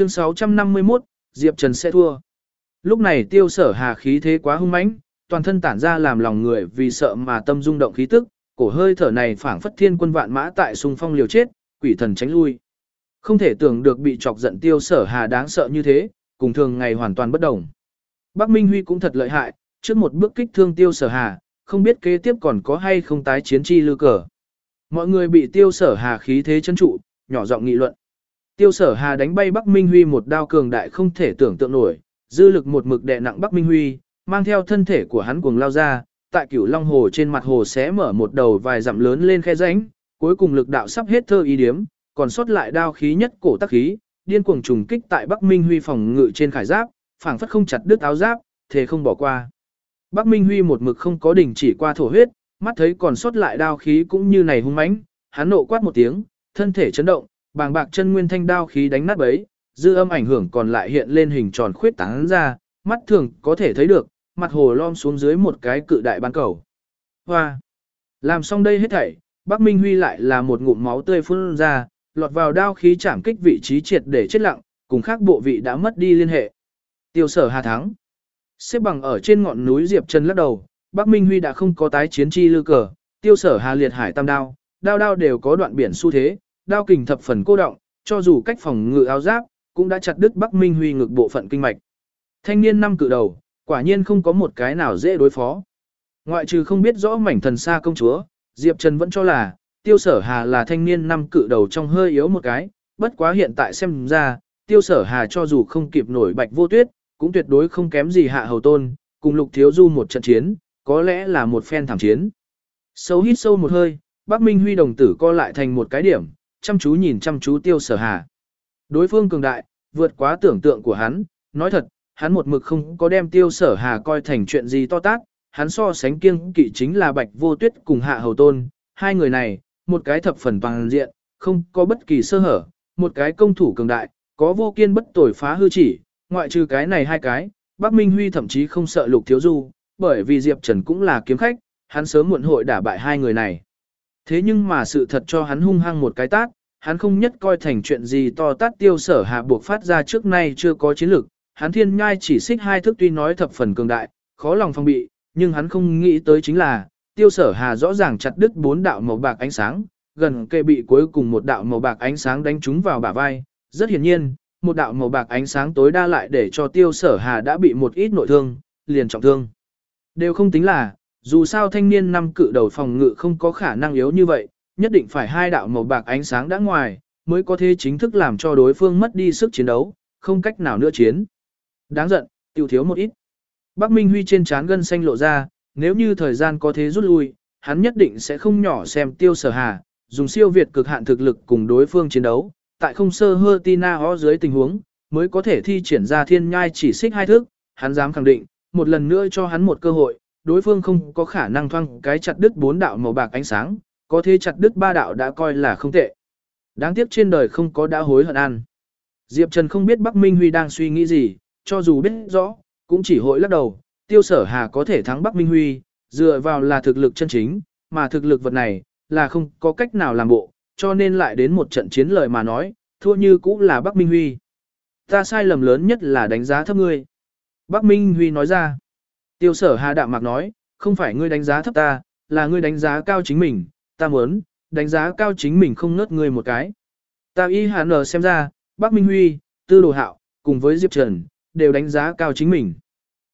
Chương 651, Diệp Trần sẽ thua. Lúc này tiêu sở hà khí thế quá hung mãnh, toàn thân tản ra làm lòng người vì sợ mà tâm rung động khí tức, cổ hơi thở này phảng phất thiên quân vạn mã tại xung phong liều chết, quỷ thần tránh lui. Không thể tưởng được bị chọc giận tiêu sở hà đáng sợ như thế, cùng thường ngày hoàn toàn bất đồng. Bắc Minh Huy cũng thật lợi hại, trước một bước kích thương tiêu sở hà, không biết kế tiếp còn có hay không tái chiến chi lưu cờ. Mọi người bị tiêu sở hà khí thế chân trụ, nhỏ giọng nghị luận. Tiêu sở hà đánh bay Bắc Minh Huy một đao cường đại không thể tưởng tượng nổi, dư lực một mực đè nặng Bắc Minh Huy, mang theo thân thể của hắn cuồng lao ra, tại cửu long hồ trên mặt hồ sẽ mở một đầu vài dặm lớn lên khe rãnh, cuối cùng lực đạo sắp hết thơ ý điếm, còn sót lại đao khí nhất cổ tắc khí, điên cuồng trùng kích tại Bắc Minh Huy phòng ngự trên khải giáp, phảng phất không chặt đứt áo giáp, thề không bỏ qua. Bắc Minh Huy một mực không có đỉnh chỉ qua thổ huyết, mắt thấy còn sót lại đao khí cũng như này hung mãnh, hắn nộ quát một tiếng, thân thể chấn động, bàng bạc chân nguyên thanh đao khí đánh nát bấy, dư âm ảnh hưởng còn lại hiện lên hình tròn khuyết tán ra, mắt thường có thể thấy được, mặt hồ lom xuống dưới một cái cự đại bán cầu. Hoa! Làm xong đây hết thảy, Bắc Minh Huy lại là một ngụm máu tươi phun ra, lọt vào đao khí chạm kích vị trí triệt để chết lặng, cùng khác bộ vị đã mất đi liên hệ. Tiêu sở hà thắng. Xếp bằng ở trên ngọn núi Diệp Trần lắc đầu, Bắc Minh Huy đã không có tái chiến chi lư cờ, tiêu sở hà liệt hải tam đao, đao đao đều có đoạn biển xu thế, đao kình thập phần cô động, cho dù cách phòng ngự áo giáp, cũng đã chặt đứt Bắc Minh Huy ngực bộ phận kinh mạch. Thanh niên năm cự đầu, quả nhiên không có một cái nào dễ đối phó. Ngoại trừ không biết rõ mảnh thần xa công chúa, Diệp Trần vẫn cho là, tiêu sở hà là thanh niên năm cự đầu trong hơi yếu một cái, bất quá hiện tại xem ra, tiêu sở hà cho dù không kịp nổi bạch vô tuyết, cũng tuyệt đối không kém gì hạ hầu tôn, cùng lục thiếu du một trận chiến, có lẽ là một phen thảm chiến. Sâu hít sâu một hơi, Bắc Minh Huy đồng tử co lại thành một cái điểm, chăm chú nhìn chăm chú tiêu sở hà. Đối phương cường đại, vượt quá tưởng tượng của hắn, nói thật, hắn một mực không có đem tiêu sở hà coi thành chuyện gì to tát, hắn so sánh kiêng kỵ chính là bạch vô tuyết cùng hạ hầu tôn, hai người này, một cái thập phần bằng diện, không có bất kỳ sơ hở, một cái công thủ cường đại, có vô kiên bất tồi phá hư chỉ, ngoại trừ cái này hai cái, Bắc Minh Huy thậm chí không sợ Lục Thiếu Du, bởi vì Diệp Trần cũng là kiếm khách, hắn sớm muộn hội đả bại hai người này. Thế nhưng mà sự thật cho hắn hung hăng một cái tát, hắn không nhất coi thành chuyện gì to tát tiêu sở hạ buộc phát ra trước nay chưa có chiến lược, hắn thiên nhai chỉ xích hai thức tuy nói thập phần cường đại, khó lòng phòng bị, nhưng hắn không nghĩ tới chính là, tiêu sở hà rõ ràng chặt đứt bốn đạo màu bạc ánh sáng, gần kề bị cuối cùng một đạo màu bạc ánh sáng đánh trúng vào bả vai. Rất hiển nhiên, một đạo màu bạc ánh sáng tối đa lại để cho tiêu sở hà đã bị một ít nội thương, liền trọng thương. Đều không tính là, dù sao thanh niên năm cự đầu phòng ngự không có khả năng yếu như vậy, nhất định phải hai đạo màu bạc ánh sáng đã ngoài, mới có thể chính thức làm cho đối phương mất đi sức chiến đấu, không cách nào nữa chiến. Đáng giận, tiêu thiếu một ít. Bắc Minh Huy trên trán gân xanh lộ ra, nếu như thời gian có thế rút lui, hắn nhất định sẽ không nhỏ xem tiêu sở hà, dùng siêu việt cực hạn thực lực cùng đối phương chiến đấu, tại không sơ hơ tina ho dưới tình huống, mới có thể thi triển ra thiên nhai chỉ xích hai thước, hắn dám khẳng định, một lần nữa cho hắn một cơ hội, đối phương không có khả năng thoang cái chặt đứt bốn đạo màu bạc ánh sáng, có thể chặt đứt ba đạo đã coi là không tệ. Đáng tiếc trên đời không có đã hối hận ăn. Diệp Trần không biết Bắc Minh Huy đang suy nghĩ gì, cho dù biết rõ, cũng chỉ hội lắc đầu, tiêu sở hà có thể thắng Bắc Minh Huy, dựa vào là thực lực chân chính, mà thực lực vật này, là không có cách nào làm bộ, cho nên lại đến một trận chiến lời mà nói, thua như cũng là Bắc Minh Huy. Ta sai lầm lớn nhất là đánh giá thấp ngươi. Bắc Minh Huy nói ra. Tiêu sở hà đạm mạc nói, không phải ngươi đánh giá thấp ta, là ngươi đánh giá cao chính mình, ta muốn, đánh giá cao chính mình không nớt ngươi một cái. Ta y hà nở xem ra, Bắc Minh Huy, Tư Đồ Hạo, cùng với Diệp Trần, đều đánh giá cao chính mình.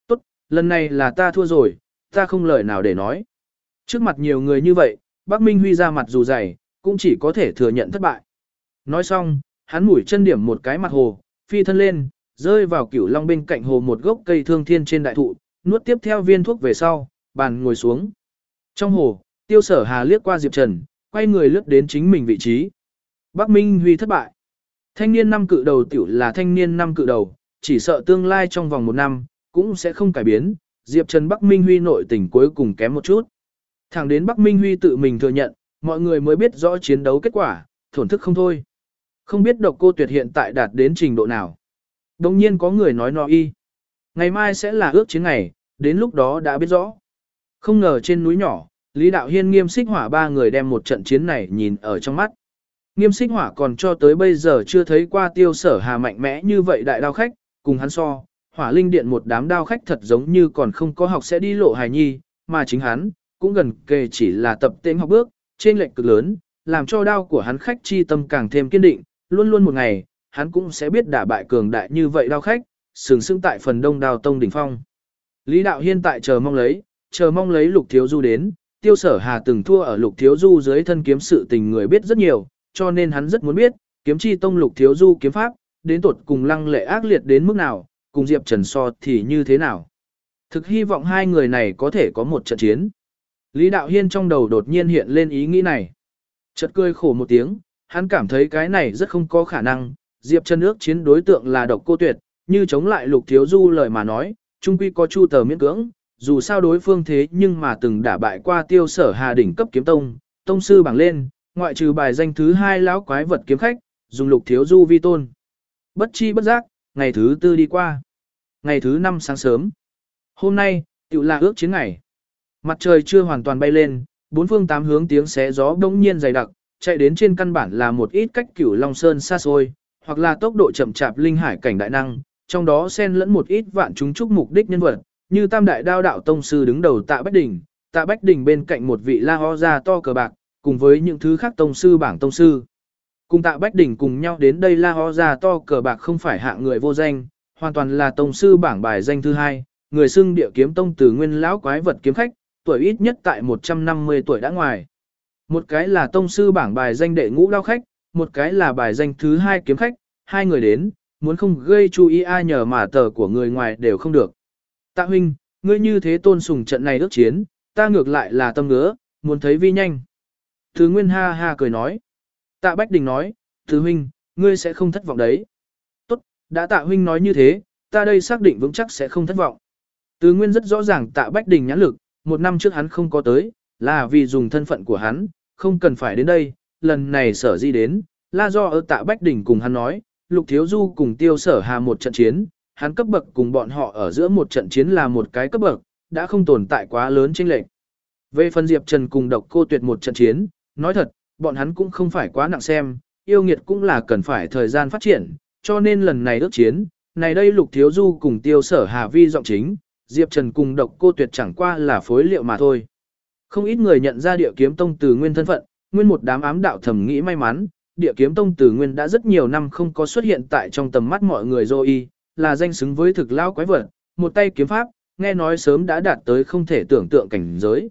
Tốt, lần này là ta thua rồi, ta không lời nào để nói. Trước mặt nhiều người như vậy, Bắc Minh Huy ra mặt dù dày, cũng chỉ có thể thừa nhận thất bại. Nói xong, hắn mũi chân điểm một cái mặt hồ, phi thân lên, rơi vào cửu long bên cạnh hồ một gốc cây thương thiên trên đại thụ, nuốt tiếp theo viên thuốc về sau, bàn ngồi xuống. Trong hồ, tiêu sở hà liếc qua Diệp Trần, quay người lướt đến chính mình vị trí. Bắc Minh Huy thất bại. Thanh niên năm cự đầu tiểu là thanh niên năm cự đầu, chỉ sợ tương lai trong vòng một năm, cũng sẽ không cải biến, Diệp Trần Bắc Minh Huy nội tình cuối cùng kém một chút. Thẳng đến Bắc Minh Huy tự mình thừa nhận, mọi người mới biết rõ chiến đấu kết quả, thổn thức không thôi. Không biết độc cô tuyệt hiện tại đạt đến trình độ nào. Đồng nhiên có người nói no y. Ngày mai sẽ là ước chiến ngày, đến lúc đó đã biết rõ. Không ngờ trên núi nhỏ, Lý Đạo Hiên nghiêm xích hỏa ba người đem một trận chiến này nhìn ở trong mắt. Nghiêm xích hỏa còn cho tới bây giờ chưa thấy qua tiêu sở hà mạnh mẽ như vậy đại đao khách, cùng hắn so, hỏa linh điện một đám đao khách thật giống như còn không có học sẽ đi lộ hài nhi, mà chính hắn, cũng gần kề chỉ là tập tên học bước, trên lệnh cực lớn, làm cho đao của hắn khách chi tâm càng thêm kiên định, luôn luôn một ngày, hắn cũng sẽ biết đả bại cường đại như vậy đao khách, sừng sững tại phần đông đao tông đỉnh phong. Lý đạo hiên tại chờ mong lấy, chờ mong lấy lục thiếu du đến, tiêu sở hà từng thua ở lục thiếu du dưới thân kiếm sự tình người biết rất nhiều, cho nên hắn rất muốn biết, kiếm chi tông lục thiếu du kiếm pháp, đến tột cùng lăng lệ ác liệt đến mức nào, cùng Diệp Trần so thì như thế nào. Thực hy vọng hai người này có thể có một trận chiến. Lý Đạo Hiên trong đầu đột nhiên hiện lên ý nghĩ này. Chợt cười khổ một tiếng, hắn cảm thấy cái này rất không có khả năng, Diệp Trần ước chiến đối tượng là độc cô tuyệt, như chống lại lục thiếu du lời mà nói, trung quy có chu tờ miễn cưỡng, dù sao đối phương thế nhưng mà từng đả bại qua tiêu sở hà đỉnh cấp kiếm tông, tông sư bảng lên, ngoại trừ bài danh thứ hai lão quái vật kiếm khách, dùng lục thiếu du vi tôn. Bất chi bất giác, ngày thứ tư đi qua. Ngày thứ năm sáng sớm. Hôm nay, tự là ước chiến ngày. Mặt trời chưa hoàn toàn bay lên, bốn phương tám hướng tiếng xé gió đông nhiên dày đặc, chạy đến trên căn bản là một ít cách cửu Long Sơn xa xôi, hoặc là tốc độ chậm chạp linh hải cảnh đại năng, trong đó xen lẫn một ít vạn chúng chúc mục đích nhân vật, như tam đại đao đạo tông sư đứng đầu tạ Bách Đình, tạ Bách Đình bên cạnh một vị la ho ra to cờ bạc, cùng với những thứ khác tông sư bảng tông sư. Cùng tạ Bách Đình cùng nhau đến đây la ho ra to cờ bạc không phải hạng người vô danh, hoàn toàn là tông sư bảng bài danh thứ hai, người xưng địa kiếm tông từ nguyên lão quái vật kiếm khách, tuổi ít nhất tại 150 tuổi đã ngoài. Một cái là tông sư bảng bài danh đệ ngũ lao khách, một cái là bài danh thứ hai kiếm khách, hai người đến, muốn không gây chú ý ai nhờ mà tờ của người ngoài đều không được. Tạ huynh, ngươi như thế tôn sùng trận này ước chiến, ta ngược lại là tâm ngứa, muốn thấy vi nhanh. Thứ Nguyên ha ha cười nói. Tạ Bách Đình nói, Thứ huynh, ngươi sẽ không thất vọng đấy. Tốt, đã tạ huynh nói như thế, ta đây xác định vững chắc sẽ không thất vọng. Từ Nguyên rất rõ ràng tạ Bách Đình nhãn lực, một năm trước hắn không có tới, là vì dùng thân phận của hắn, không cần phải đến đây, lần này sở di đến, là do ở tạ Bách Đình cùng hắn nói, Lục Thiếu Du cùng tiêu sở hà một trận chiến, hắn cấp bậc cùng bọn họ ở giữa một trận chiến là một cái cấp bậc, đã không tồn tại quá lớn chênh lệch. Về phần Diệp Trần cùng độc cô tuyệt một trận chiến, nói thật, bọn hắn cũng không phải quá nặng xem, yêu nghiệt cũng là cần phải thời gian phát triển, cho nên lần này ước chiến, này đây Lục Thiếu Du cùng tiêu sở hà vi giọng chính, Diệp Trần cùng độc cô tuyệt chẳng qua là phối liệu mà thôi. Không ít người nhận ra địa kiếm tông từ nguyên thân phận, nguyên một đám ám đạo thầm nghĩ may mắn, địa kiếm tông tử nguyên đã rất nhiều năm không có xuất hiện tại trong tầm mắt mọi người rồi là danh xứng với thực lao quái vật, một tay kiếm pháp, nghe nói sớm đã đạt tới không thể tưởng tượng cảnh giới.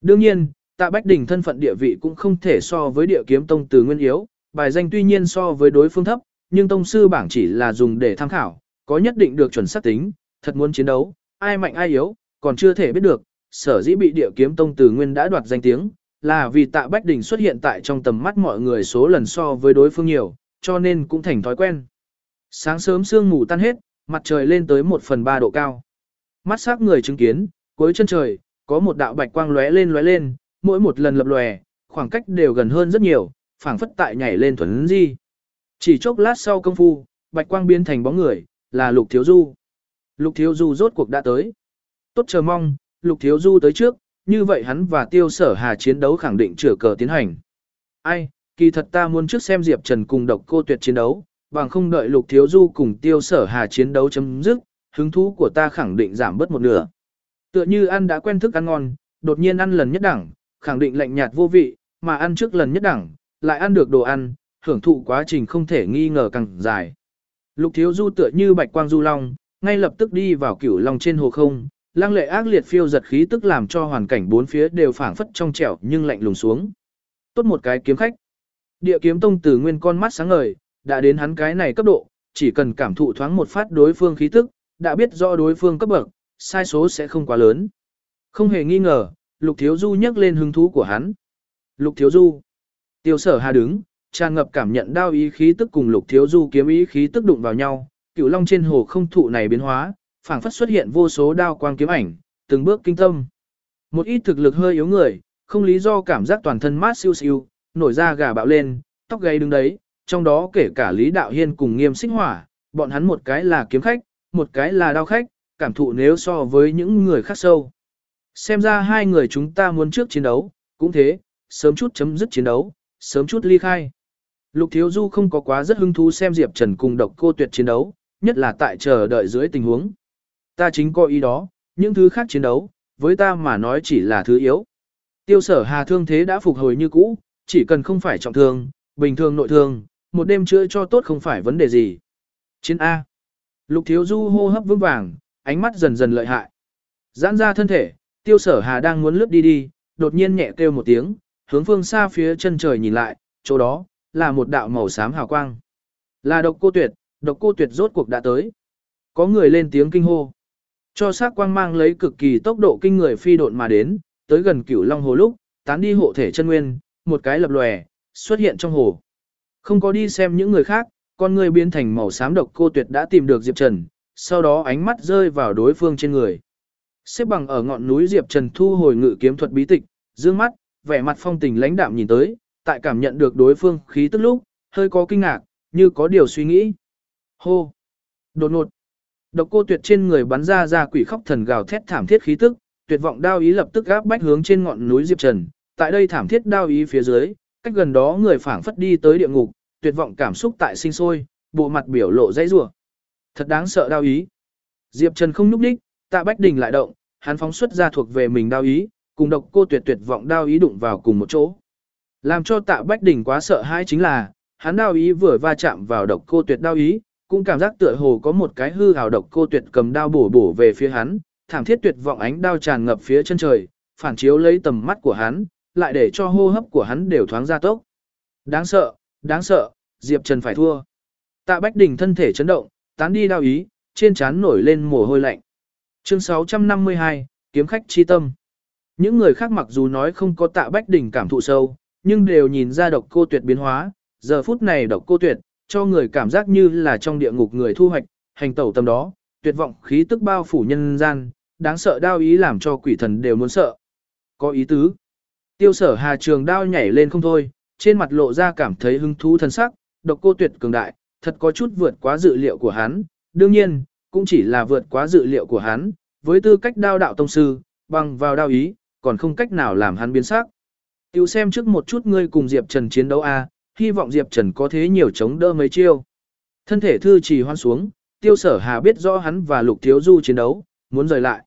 Đương nhiên, tạ Bách Đình thân phận địa vị cũng không thể so với địa kiếm tông từ nguyên yếu, bài danh tuy nhiên so với đối phương thấp, nhưng tông sư bảng chỉ là dùng để tham khảo, có nhất định được chuẩn xác tính, thật muốn chiến đấu, ai mạnh ai yếu, còn chưa thể biết được, sở dĩ bị địa kiếm tông từ nguyên đã đoạt danh tiếng, là vì tạ Bách Đình xuất hiện tại trong tầm mắt mọi người số lần so với đối phương nhiều, cho nên cũng thành thói quen. Sáng sớm sương mù tan hết, mặt trời lên tới 1 phần 3 độ cao. Mắt sắc người chứng kiến, cuối chân trời, có một đạo bạch quang lóe lên lóe lên, mỗi một lần lập lòe, khoảng cách đều gần hơn rất nhiều, phảng phất tại nhảy lên thuần di. Chỉ chốc lát sau công phu, bạch quang biến thành bóng người, là Lục Thiếu Du. Lục Thiếu Du rốt cuộc đã tới. Tốt chờ mong, Lục Thiếu Du tới trước, như vậy hắn và Tiêu Sở Hà chiến đấu khẳng định chữa cờ tiến hành. Ai, kỳ thật ta muốn trước xem Diệp Trần cùng độc cô tuyệt chiến đấu, bằng không đợi Lục Thiếu Du cùng Tiêu Sở Hà chiến đấu chấm dứt, hứng thú của ta khẳng định giảm bớt một nửa. Tựa như ăn đã quen thức ăn ngon, đột nhiên ăn lần nhất đẳng, khẳng định lạnh nhạt vô vị, mà ăn trước lần nhất đẳng, lại ăn được đồ ăn, hưởng thụ quá trình không thể nghi ngờ càng dài. Lục Thiếu Du tựa như bạch quang du long, ngay lập tức đi vào cửu long trên hồ không, lăng lệ ác liệt phiêu giật khí tức làm cho hoàn cảnh bốn phía đều phảng phất trong trẻo nhưng lạnh lùng xuống. Tốt một cái kiếm khách. Địa kiếm tông từ nguyên con mắt sáng ngời, đã đến hắn cái này cấp độ, chỉ cần cảm thụ thoáng một phát đối phương khí tức, đã biết rõ đối phương cấp bậc, sai số sẽ không quá lớn. Không hề nghi ngờ, Lục Thiếu Du nhắc lên hứng thú của hắn. Lục Thiếu Du. Tiêu sở hà đứng, tràn ngập cảm nhận đao ý khí tức cùng Lục Thiếu Du kiếm ý khí tức đụng vào nhau, cửu long trên hồ không thụ này biến hóa, phảng phất xuất hiện vô số đao quang kiếm ảnh, từng bước kinh tâm. Một ít thực lực hơi yếu người, không lý do cảm giác toàn thân mát siêu siêu, nổi da gà bạo lên, tóc gáy đứng đấy, trong đó kể cả Lý Đạo Hiên cùng Nghiêm Xích Hỏa, bọn hắn một cái là kiếm khách, một cái là đao khách, cảm thụ nếu so với những người khác sâu. Xem ra hai người chúng ta muốn trước chiến đấu, cũng thế, sớm chút chấm dứt chiến đấu, sớm chút ly khai. Lục Thiếu Du không có quá rất hứng thú xem Diệp Trần cùng độc cô tuyệt chiến đấu, nhất là tại chờ đợi dưới tình huống. Ta chính có ý đó, những thứ khác chiến đấu, với ta mà nói chỉ là thứ yếu. Tiêu sở hà thương thế đã phục hồi như cũ, chỉ cần không phải trọng thương, bình thường nội thương, một đêm chữa cho tốt không phải vấn đề gì. Chiến A. Lục thiếu du hô hấp vững vàng, ánh mắt dần dần lợi hại. Giãn ra thân thể, tiêu sở hà đang muốn lướt đi đi, đột nhiên nhẹ kêu một tiếng, hướng phương xa phía chân trời nhìn lại, chỗ đó, là một đạo màu xám hào quang. Là độc cô tuyệt, độc cô tuyệt rốt cuộc đã tới. Có người lên tiếng kinh hô. Cho sát quang mang lấy cực kỳ tốc độ kinh người phi độn mà đến, tới gần cửu long hồ lúc, tán đi hộ thể chân nguyên, một cái lập lòe, xuất hiện trong hồ. Không có đi xem những người khác, con người biến thành màu xám độc cô tuyệt đã tìm được Diệp Trần, sau đó ánh mắt rơi vào đối phương trên người. Xếp bằng ở ngọn núi Diệp Trần thu hồi ngự kiếm thuật bí tịch, dương mắt, vẻ mặt phong tình lãnh đạm nhìn tới, tại cảm nhận được đối phương khí tức lúc, hơi có kinh ngạc, như có điều suy nghĩ. Hô! Đột ngột! Độc cô tuyệt trên người bắn ra ra quỷ khóc thần gào thét thảm thiết khí tức, tuyệt vọng đao ý lập tức gáp bách hướng trên ngọn núi Diệp Trần. Tại đây thảm thiết đao ý phía dưới, cách gần đó người phảng phất đi tới địa ngục, tuyệt vọng cảm xúc tại sinh sôi, bộ mặt biểu lộ dãy rủa. Thật đáng sợ đao ý. Diệp Trần không nhúc đích, Tạ Bách Đình lại động, hắn phóng xuất ra thuộc về mình đao ý, cùng độc cô tuyệt tuyệt vọng đao ý đụng vào cùng một chỗ. Làm cho Tạ Bách Đình quá sợ hãi chính là, hắn đao ý vừa va chạm vào độc cô tuyệt đao ý, cũng cảm giác tựa hồ có một cái hư hào độc cô tuyệt cầm đao bổ bổ về phía hắn, thảm thiết tuyệt vọng ánh đao tràn ngập phía chân trời, phản chiếu lấy tầm mắt của hắn, lại để cho hô hấp của hắn đều thoáng ra tốc. Đáng sợ, đáng sợ, Diệp Trần phải thua. Tạ Bách Đình thân thể chấn động, tán đi đau ý, trên trán nổi lên mồ hôi lạnh. Chương 652, kiếm khách chi tâm. Những người khác mặc dù nói không có Tạ Bách Đình cảm thụ sâu, nhưng đều nhìn ra độc cô tuyệt biến hóa, giờ phút này độc cô tuyệt, cho người cảm giác như là trong địa ngục người thu hoạch, hành tẩu tâm đó, tuyệt vọng khí tức bao phủ nhân gian, đáng sợ đao ý làm cho quỷ thần đều muốn sợ. Có ý tứ. Tiêu sở hà trường đao nhảy lên không thôi, trên mặt lộ ra cảm thấy hứng thú thân sắc, độc cô tuyệt cường đại, thật có chút vượt quá dự liệu của hắn, đương nhiên, cũng chỉ là vượt quá dự liệu của hắn, với tư cách đao đạo tông sư, bằng vào đao ý, còn không cách nào làm hắn biến sắc. Tiêu xem trước một chút ngươi cùng Diệp Trần chiến đấu a, hy vọng Diệp Trần có thế nhiều chống đỡ mấy chiêu. Thân thể thư trì hoan xuống, tiêu sở hà biết rõ hắn và Lục Thiếu Du chiến đấu, muốn rời lại.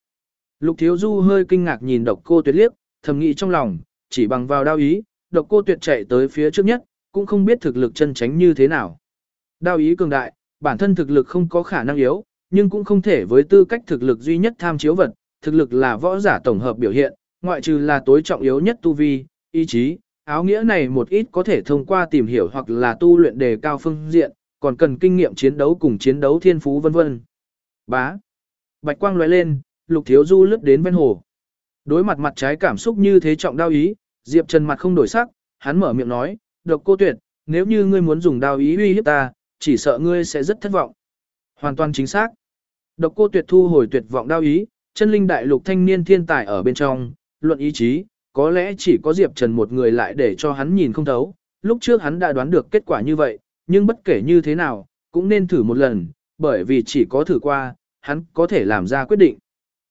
Lục Thiếu Du hơi kinh ngạc nhìn độc cô tuyệt liếc, thầm nghĩ trong lòng, chỉ bằng vào đao ý, độc cô tuyệt chạy tới phía trước nhất, cũng không biết thực lực chân tránh như thế nào. Đao ý cường đại, bản thân thực lực không có khả năng yếu, nhưng cũng không thể với tư cách thực lực duy nhất tham chiếu vật, thực lực là võ giả tổng hợp biểu hiện, ngoại trừ là tối trọng yếu nhất tu vi, ý chí, áo nghĩa này một ít có thể thông qua tìm hiểu hoặc là tu luyện đề cao phương diện, còn cần kinh nghiệm chiến đấu cùng chiến đấu thiên phú vân vân. Bá. Bạch quang lóe lên, Lục Thiếu Du lướt đến bên hồ. Đối mặt mặt trái cảm xúc như thế trọng đao ý, Diệp Trần mặt không đổi sắc, hắn mở miệng nói, "Độc Cô Tuyệt, nếu như ngươi muốn dùng đao ý uy hiếp ta, chỉ sợ ngươi sẽ rất thất vọng." Hoàn toàn chính xác. Độc Cô Tuyệt thu hồi tuyệt vọng đao ý, chân linh đại lục thanh niên thiên tài ở bên trong, luận ý chí, có lẽ chỉ có Diệp Trần một người lại để cho hắn nhìn không thấu, lúc trước hắn đã đoán được kết quả như vậy, nhưng bất kể như thế nào, cũng nên thử một lần, bởi vì chỉ có thử qua, hắn có thể làm ra quyết định.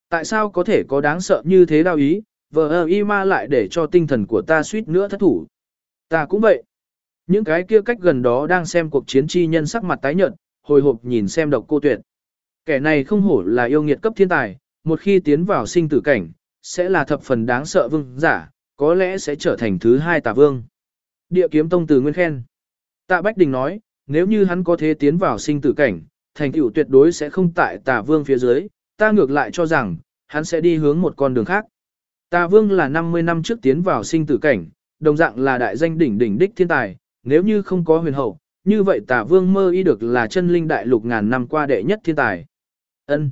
Tại sao có thể có đáng sợ như thế đau ý, vờ y ma lại để cho tinh thần của ta suýt nữa thất thủ. Ta cũng vậy. Những cái kia cách gần đó đang xem cuộc chiến chi nhân sắc mặt tái nhợt, hồi hộp nhìn xem độc cô tuyệt. Kẻ này không hổ là yêu nghiệt cấp thiên tài, một khi tiến vào sinh tử cảnh, sẽ là thập phần đáng sợ vương giả, có lẽ sẽ trở thành thứ hai tà vương. Địa kiếm tông từ nguyên khen. Tạ Bách Đình nói, nếu như hắn có thể tiến vào sinh tử cảnh, thành tựu tuyệt đối sẽ không tại tà vương phía dưới, ta ngược lại cho rằng, hắn sẽ đi hướng một con đường khác. Tà vương là 50 năm trước tiến vào sinh tử cảnh, đồng dạng là đại danh đỉnh đỉnh đích thiên tài, nếu như không có huyền hậu, như vậy tà vương mơ y được là chân linh đại lục ngàn năm qua đệ nhất thiên tài. ân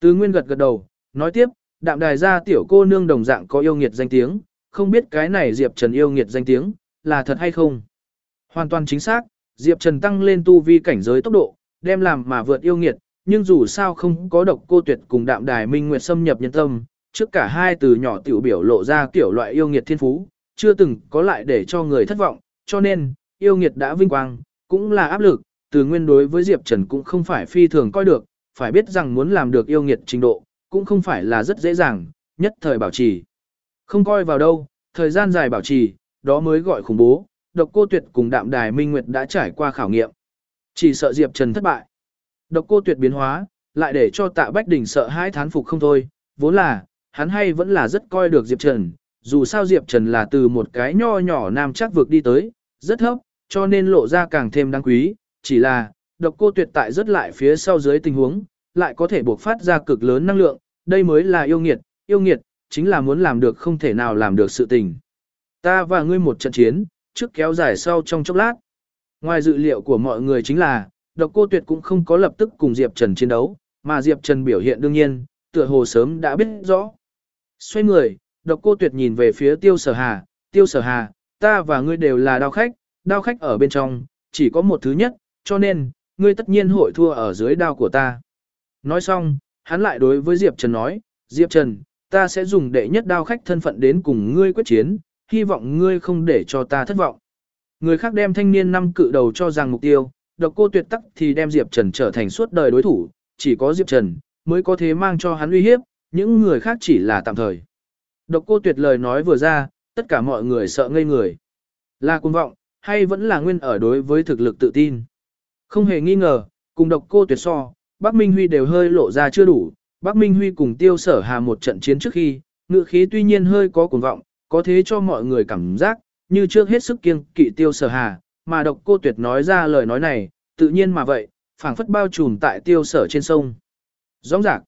Từ nguyên gật gật đầu, nói tiếp, đạm đài gia tiểu cô nương đồng dạng có yêu nghiệt danh tiếng, không biết cái này Diệp Trần yêu nghiệt danh tiếng, là thật hay không. Hoàn toàn chính xác, Diệp Trần tăng lên tu vi cảnh giới tốc độ, đem làm mà vượt yêu nghiệt, nhưng dù sao không có độc cô tuyệt cùng đạm đài minh nguyệt xâm nhập nhân tâm, trước cả hai từ nhỏ tiểu biểu lộ ra kiểu loại yêu nghiệt thiên phú, chưa từng có lại để cho người thất vọng, cho nên, yêu nghiệt đã vinh quang, cũng là áp lực, từ nguyên đối với Diệp Trần cũng không phải phi thường coi được, phải biết rằng muốn làm được yêu nghiệt trình độ, cũng không phải là rất dễ dàng, nhất thời bảo trì. Không coi vào đâu, thời gian dài bảo trì, đó mới gọi khủng bố, độc cô tuyệt cùng đạm đài minh nguyệt đã trải qua khảo nghiệm. Chỉ sợ Diệp Trần thất bại. Độc cô tuyệt biến hóa, lại để cho tạ Bách Đình sợ hãi thán phục không thôi, vốn là, hắn hay vẫn là rất coi được Diệp Trần, dù sao Diệp Trần là từ một cái nho nhỏ nam chắc vực đi tới, rất thấp, cho nên lộ ra càng thêm đáng quý, chỉ là, độc cô tuyệt tại rất lại phía sau dưới tình huống, lại có thể buộc phát ra cực lớn năng lượng, đây mới là yêu nghiệt, yêu nghiệt, chính là muốn làm được không thể nào làm được sự tình. Ta và ngươi một trận chiến, trước kéo dài sau trong chốc lát. Ngoài dự liệu của mọi người chính là, độc cô tuyệt cũng không có lập tức cùng Diệp Trần chiến đấu, mà Diệp Trần biểu hiện đương nhiên, tựa hồ sớm đã biết rõ. Xoay người, độc cô tuyệt nhìn về phía tiêu sở hà, tiêu sở hà, ta và ngươi đều là đao khách, đao khách ở bên trong, chỉ có một thứ nhất, cho nên, ngươi tất nhiên hội thua ở dưới đao của ta. Nói xong, hắn lại đối với Diệp Trần nói, Diệp Trần, ta sẽ dùng đệ nhất đao khách thân phận đến cùng ngươi quyết chiến, hy vọng ngươi không để cho ta thất vọng. Người khác đem thanh niên năm cự đầu cho rằng mục tiêu, độc cô tuyệt tắc thì đem Diệp Trần trở thành suốt đời đối thủ, chỉ có Diệp Trần mới có thế mang cho hắn uy hiếp, những người khác chỉ là tạm thời. Độc cô tuyệt lời nói vừa ra, tất cả mọi người sợ ngây người. Là cuồng vọng, hay vẫn là nguyên ở đối với thực lực tự tin. Không hề nghi ngờ, cùng độc cô tuyệt so, Bắc Minh Huy đều hơi lộ ra chưa đủ. Bắc Minh Huy cùng tiêu sở hà một trận chiến trước khi, ngự khí tuy nhiên hơi có cuồng vọng, có thế cho mọi người cảm giác, như trước hết sức kiêng kỵ tiêu sở hà, mà độc cô tuyệt nói ra lời nói này, tự nhiên mà vậy, phảng phất bao trùm tại tiêu sở trên sông. Rõ ràng,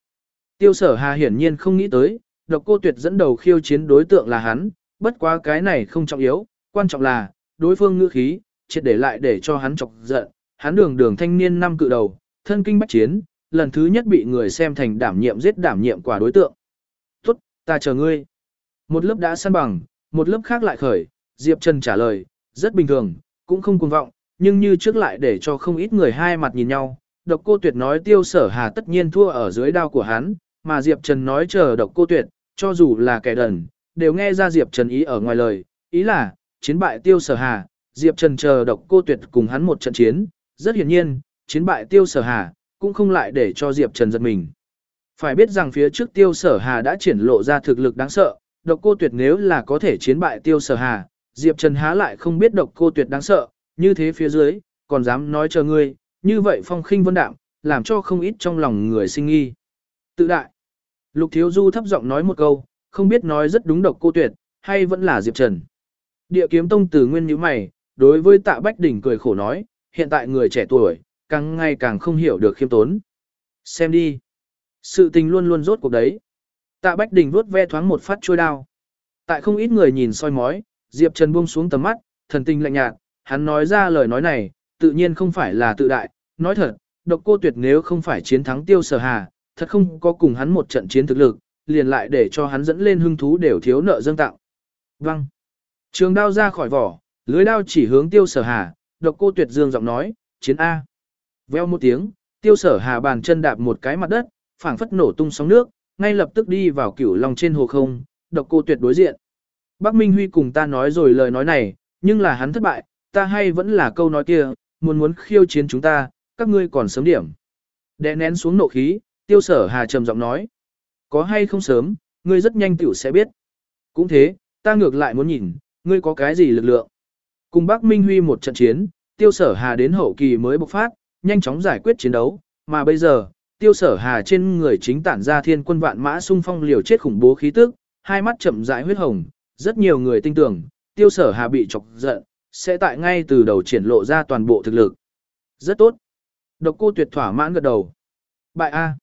tiêu sở hà hiển nhiên không nghĩ tới, độc cô tuyệt dẫn đầu khiêu chiến đối tượng là hắn, bất quá cái này không trọng yếu, quan trọng là, đối phương ngữ khí, triệt để lại để cho hắn chọc giận, hắn đường đường thanh niên năm cự đầu, thân kinh bách chiến, lần thứ nhất bị người xem thành đảm nhiệm giết đảm nhiệm quả đối tượng. Tốt, ta chờ ngươi. Một lớp đã săn bằng, một lớp khác lại khởi, Diệp Trần trả lời, rất bình thường, cũng không cuồng vọng, nhưng như trước lại để cho không ít người hai mặt nhìn nhau. Độc cô tuyệt nói tiêu sở hà tất nhiên thua ở dưới đao của hắn, mà Diệp Trần nói chờ độc cô tuyệt, cho dù là kẻ đần, đều nghe ra Diệp Trần ý ở ngoài lời, ý là, chiến bại tiêu sở hà, Diệp Trần chờ độc cô tuyệt cùng hắn một trận chiến, rất hiển nhiên, chiến bại tiêu sở hà, cũng không lại để cho Diệp Trần giật mình. Phải biết rằng phía trước tiêu sở hà đã triển lộ ra thực lực đáng sợ, độc cô tuyệt nếu là có thể chiến bại tiêu sở hà, Diệp Trần há lại không biết độc cô tuyệt đáng sợ, như thế phía dưới, còn dám nói chờ ngươi, như vậy phong khinh vân đạm, làm cho không ít trong lòng người sinh nghi. Tự đại. Lục Thiếu Du thấp giọng nói một câu, không biết nói rất đúng độc cô tuyệt, hay vẫn là Diệp Trần. Địa kiếm tông tử nguyên như mày, đối với tạ Bách Đỉnh cười khổ nói, hiện tại người trẻ tuổi, càng ngày càng không hiểu được khiêm tốn. Xem đi. Sự tình luôn luôn rốt cuộc đấy. Tạ Bách Đình vuốt ve thoáng một phát trôi đao. Tại không ít người nhìn soi mói, Diệp Trần buông xuống tầm mắt, thần tình lạnh nhạt, hắn nói ra lời nói này, tự nhiên không phải là tự đại, nói thật, độc cô tuyệt nếu không phải chiến thắng tiêu sở hà, thật không có cùng hắn một trận chiến thực lực, liền lại để cho hắn dẫn lên hưng thú đều thiếu nợ dâng tạo. Văng. Vâng. Trường đao ra khỏi vỏ, lưới đao chỉ hướng tiêu sở hà, độc cô tuyệt dương giọng nói, chiến A. Veo một tiếng, tiêu sở hà bàn chân đạp một cái mặt đất, phảng phất nổ tung sóng nước, ngay lập tức đi vào cửu lòng trên hồ không, độc cô tuyệt đối diện. Bác Minh Huy cùng ta nói rồi lời nói này, nhưng là hắn thất bại, ta hay vẫn là câu nói kia, muốn muốn khiêu chiến chúng ta, các ngươi còn sớm điểm. Đè nén xuống nộ khí, tiêu sở hà trầm giọng nói. Có hay không sớm, ngươi rất nhanh tiểu sẽ biết. Cũng thế, ta ngược lại muốn nhìn, ngươi có cái gì lực lượng. Cùng Bác Minh Huy một trận chiến, tiêu sở hà đến hậu kỳ mới bộc phát, nhanh chóng giải quyết chiến đấu, mà bây giờ, tiêu sở hà trên người chính tản ra thiên quân vạn mã xung phong liều chết khủng bố khí tức, hai mắt chậm rãi huyết hồng, rất nhiều người tin tưởng, tiêu sở hà bị chọc giận, sẽ tại ngay từ đầu triển lộ ra toàn bộ thực lực. Rất tốt. Độc cô tuyệt thỏa mãn gật đầu. Bại A.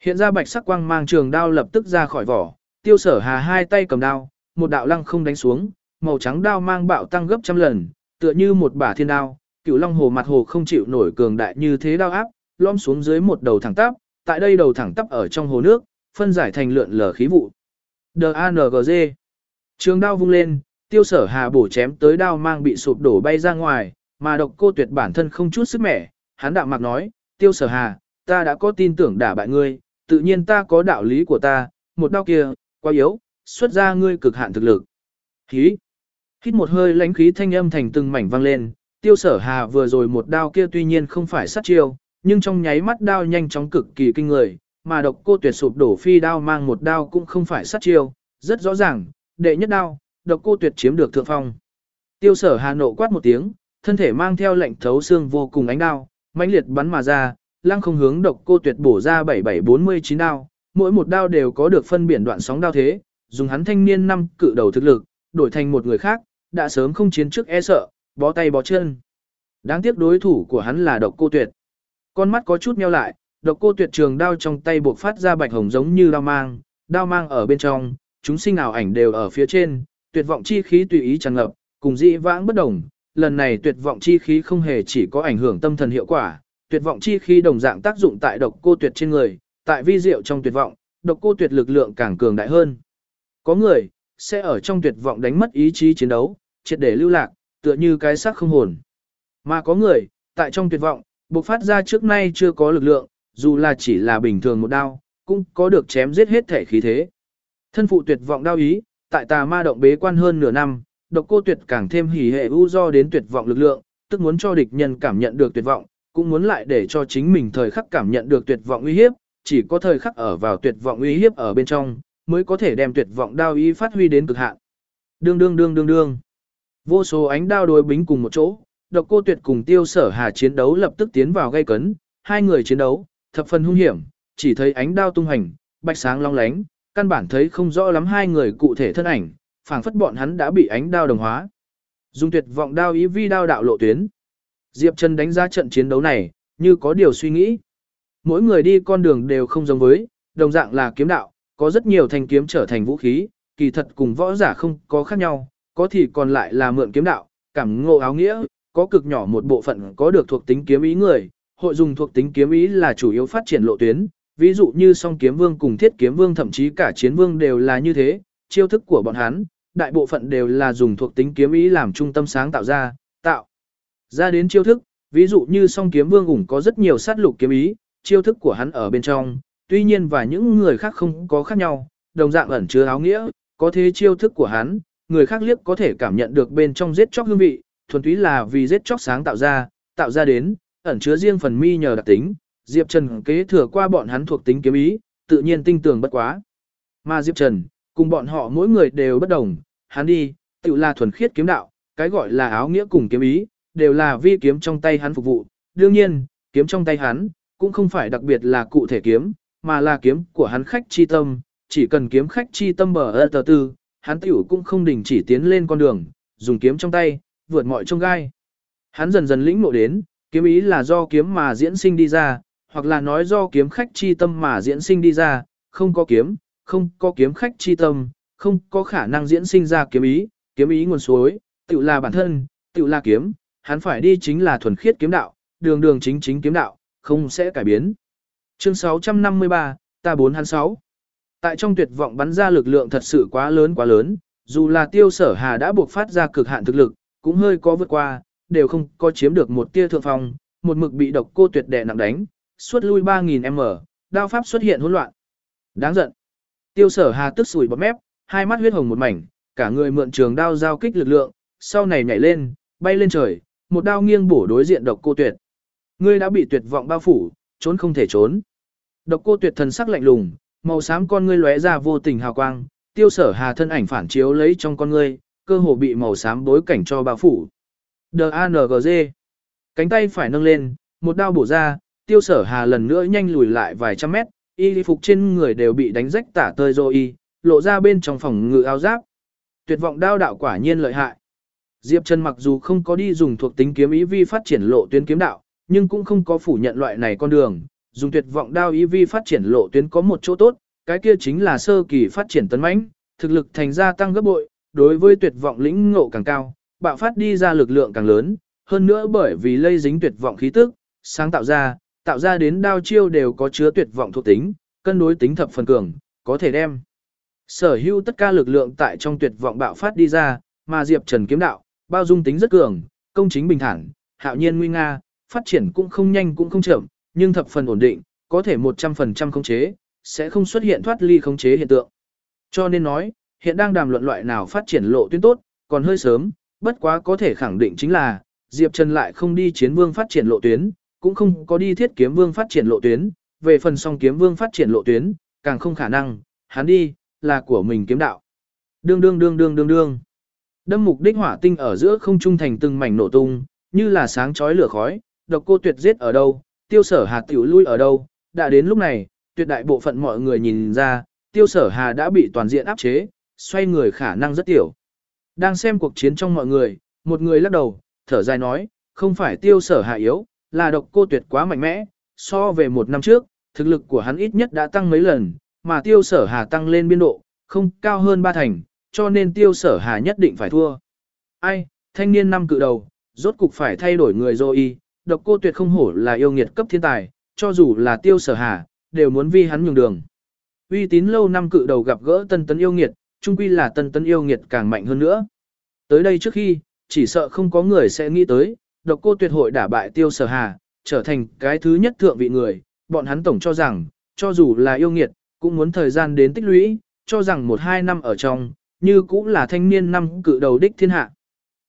Hiện ra bạch sắc quang mang trường đao lập tức ra khỏi vỏ, tiêu sở hà hai tay cầm đao, một đạo lăng không đánh xuống, màu trắng đao mang bạo tăng gấp trăm lần, tựa như một bả thiên đao, cựu long hồ mặt hồ không chịu nổi cường đại như thế đau áp, lom xuống dưới một đầu thẳng tắp, tại đây đầu thẳng tắp ở trong hồ nước, phân giải thành lượn lờ khí vụ. Dangz, Trường đao vung lên, tiêu sở hà bổ chém tới đao mang bị sụp đổ bay ra ngoài, mà độc cô tuyệt bản thân không chút sức mẻ, hắn đạm mặc nói, tiêu sở hà, ta đã có tin tưởng đả bại ngươi, tự nhiên ta có đạo lý của ta, một đao kia, quá yếu, xuất ra ngươi cực hạn thực lực. Khí, Hít một hơi lãnh khí thanh âm thành từng mảnh vang lên, tiêu sở hà vừa rồi một đao kia tuy nhiên không phải sát chiêu, nhưng trong nháy mắt đao nhanh chóng cực kỳ kinh người, mà độc cô tuyệt sụp đổ phi đao mang một đao cũng không phải sát chiêu, rất rõ ràng, đệ nhất đao, độc cô tuyệt chiếm được thượng phong. Tiêu sở hà nộ quát một tiếng, thân thể mang theo lệnh thấu xương vô cùng ánh đao, mãnh liệt bắn mà ra, lăng không hướng độc cô tuyệt bổ ra 7749 đao, mỗi một đao đều có được phân biển đoạn sóng đao thế, dùng hắn thanh niên năm cự đầu thực lực, đổi thành một người khác, đã sớm không chiến trước e sợ, bó tay bó chân. Đáng tiếc đối thủ của hắn là độc cô tuyệt. Con mắt có chút meo lại, độc cô tuyệt trường đao trong tay buộc phát ra bạch hồng giống như đao mang, đao mang ở bên trong, chúng sinh ảo ảnh đều ở phía trên, tuyệt vọng chi khí tùy ý tràn ngập, cùng dị vãng bất đồng, lần này tuyệt vọng chi khí không hề chỉ có ảnh hưởng tâm thần hiệu quả, tuyệt vọng chi khí đồng dạng tác dụng tại độc cô tuyệt trên người, tại vi diệu trong tuyệt vọng, độc cô tuyệt lực lượng càng cường đại hơn. Có người, sẽ ở trong tuyệt vọng đánh mất ý chí chiến đấu, triệt để lưu lạc, tựa như cái xác không hồn. Mà có người, tại trong tuyệt vọng, bộc phát ra trước nay chưa có lực lượng, dù là chỉ là bình thường một đao, cũng có được chém giết hết thể khí thế. Thân phụ tuyệt vọng đao ý, tại tà ma động bế quan hơn nửa năm, độc cô tuyệt càng thêm hỉ hệ u do đến tuyệt vọng lực lượng, tức muốn cho địch nhân cảm nhận được tuyệt vọng, cũng muốn lại để cho chính mình thời khắc cảm nhận được tuyệt vọng uy hiếp, chỉ có thời khắc ở vào tuyệt vọng uy hiếp ở bên trong, mới có thể đem tuyệt vọng đao ý phát huy đến cực hạn. Đương đương đương đương đương. Vô số ánh đao đối bính cùng một chỗ, độc cô tuyệt cùng tiêu sở hà chiến đấu lập tức tiến vào gây cấn, hai người chiến đấu, thập phần hung hiểm, chỉ thấy ánh đao tung hành, bạch sáng long lánh, căn bản thấy không rõ lắm hai người cụ thể thân ảnh, phảng phất bọn hắn đã bị ánh đao đồng hóa. Dùng tuyệt vọng đao ý vi đao đạo lộ tuyến. Diệp Trần đánh giá trận chiến đấu này, như có điều suy nghĩ. Mỗi người đi con đường đều không giống với, đồng dạng là kiếm đạo, có rất nhiều thanh kiếm trở thành vũ khí, kỳ thật cùng võ giả không có khác nhau, có thì còn lại là mượn kiếm đạo, cảm ngộ áo nghĩa, có cực nhỏ một bộ phận có được thuộc tính kiếm ý người, hội dùng thuộc tính kiếm ý là chủ yếu phát triển lộ tuyến, ví dụ như song kiếm vương cùng thiết kiếm vương thậm chí cả chiến vương đều là như thế, chiêu thức của bọn hắn, đại bộ phận đều là dùng thuộc tính kiếm ý làm trung tâm sáng tạo ra, tạo ra đến chiêu thức, ví dụ như song kiếm vương ủng có rất nhiều sát lục kiếm ý, chiêu thức của hắn ở bên trong, tuy nhiên và những người khác không có khác nhau, đồng dạng ẩn chứa áo nghĩa, có thế chiêu thức của hắn, người khác liếc có thể cảm nhận được bên trong giết chóc hương vị, thuần túy là vì giết chóc sáng tạo ra, tạo ra đến, ẩn chứa riêng phần mi nhờ đặc tính, Diệp Trần kế thừa qua bọn hắn thuộc tính kiếm ý, tự nhiên tinh tường bất quá. Mà Diệp Trần, cùng bọn họ mỗi người đều bất đồng, hắn đi, tự là thuần khiết kiếm đạo, cái gọi là áo nghĩa cùng kiếm ý, đều là vi kiếm trong tay hắn phục vụ. Đương nhiên, kiếm trong tay hắn, cũng không phải đặc biệt là cụ thể kiếm, mà là kiếm của hắn khách chi tâm, chỉ cần kiếm khách chi tâm bờ ơ tờ tư, hắn tiểu cũng không đình chỉ tiến lên con đường, dùng kiếm trong tay, vượt mọi trông gai. Hắn dần dần lĩnh ngộ đến, kiếm ý là do kiếm mà diễn sinh đi ra, hoặc là nói do kiếm khách chi tâm mà diễn sinh đi ra, không có kiếm, không có kiếm khách chi tâm, không có khả năng diễn sinh ra kiếm ý, kiếm ý nguồn suối, tự là bản thân, tự là kiếm, hắn phải đi chính là thuần khiết kiếm đạo, đường đường chính chính kiếm đạo, không sẽ cải biến. Chương 653, ta bốn hắn sáu. Tại trong tuyệt vọng bắn ra lực lượng thật sự quá lớn quá lớn, dù là tiêu sở hà đã buộc phát ra cực hạn thực lực, cũng hơi có vượt qua, đều không có chiếm được một tia thượng phong, một mực bị độc cô tuyệt đệ nặng đánh, suốt lui 3.000m, đao pháp xuất hiện hỗn loạn. Đáng giận. Tiêu sở hà tức sủi bọt mép, hai mắt huyết hồng một mảnh, cả người mượn trường đao giao kích lực lượng, sau này nhảy lên, bay lên trời, một đao nghiêng bổ đối diện độc cô tuyệt. Ngươi đã bị tuyệt vọng bao phủ, trốn không thể trốn. Độc cô tuyệt thần sắc lạnh lùng, màu xám con ngươi lóe ra vô tình hào quang, tiêu sở hà thân ảnh phản chiếu lấy trong con ngươi, cơ hồ bị màu xám bối cảnh cho bao phủ. D-A-N-G-Z Cánh tay phải nâng lên, một đao bổ ra, tiêu sở hà lần nữa nhanh lùi lại vài trăm mét, y phục trên người đều bị đánh rách tả tơi rồi y, lộ ra bên trong phòng ngự áo giáp. Tuyệt vọng đao đạo quả nhiên lợi hại. Diệp Trần mặc dù không có đi dùng thuộc tính kiếm ý vi phát triển lộ tuyến kiếm đạo, nhưng cũng không có phủ nhận loại này con đường, dùng tuyệt vọng đao ý vi phát triển lộ tuyến có một chỗ tốt, cái kia chính là sơ kỳ phát triển tấn mãnh, thực lực thành ra tăng gấp bội, đối với tuyệt vọng lĩnh ngộ càng cao, bạo phát đi ra lực lượng càng lớn, hơn nữa bởi vì lây dính tuyệt vọng khí tức, sáng tạo ra, tạo ra đến đao chiêu đều có chứa tuyệt vọng thuộc tính, cân đối tính thập phần cường, có thể đem sở hữu tất cả lực lượng tại trong tuyệt vọng bạo phát đi ra, mà Diệp Trần kiếm đạo, bao dung tính rất cường, công chính bình thản, hạo nhiên nguy nga, phát triển cũng không nhanh cũng không chậm, nhưng thập phần ổn định, có thể 100% khống chế, sẽ không xuất hiện thoát ly khống chế hiện tượng. Cho nên nói, hiện đang đàm luận loại nào phát triển lộ tuyến tốt, còn hơi sớm, bất quá có thể khẳng định chính là, Diệp Trần lại không đi chiến vương phát triển lộ tuyến, cũng không có đi thiết kiếm vương phát triển lộ tuyến, về phần song kiếm vương phát triển lộ tuyến, càng không khả năng, hắn đi, là của mình kiếm đạo. Đương đương đương đương đương đương. Đâm mục đích hỏa tinh ở giữa không trung thành từng mảnh nổ tung, như là sáng chói lửa khói, độc cô tuyệt giết ở đâu, tiêu sở hà tiểu lui ở đâu, đã đến lúc này, tuyệt đại bộ phận mọi người nhìn ra, tiêu sở hà đã bị toàn diện áp chế, xoay người khả năng rất tiểu. Đang xem cuộc chiến trong mọi người, một người lắc đầu, thở dài nói, không phải tiêu sở hà yếu, là độc cô tuyệt quá mạnh mẽ, so về một năm trước, thực lực của hắn ít nhất đã tăng mấy lần, mà tiêu sở hà tăng lên biên độ, không cao hơn ba thành, cho nên tiêu sở hà nhất định phải thua. Ai, thanh niên năm cự đầu, rốt cục phải thay đổi người rồi y độc cô tuyệt không hổ là yêu nghiệt cấp thiên tài, cho dù là tiêu sở hà, đều muốn vi hắn nhường đường. Uy tín lâu năm cự đầu gặp gỡ tân tấn yêu nghiệt, chung quy là tân tấn yêu nghiệt càng mạnh hơn nữa. Tới đây trước khi, chỉ sợ không có người sẽ nghĩ tới, độc cô tuyệt hội đả bại tiêu sở hà, trở thành cái thứ nhất thượng vị người, bọn hắn tổng cho rằng, cho dù là yêu nghiệt, cũng muốn thời gian đến tích lũy, cho rằng một hai năm ở trong, như cũng là thanh niên năm cự đầu đích thiên hạ.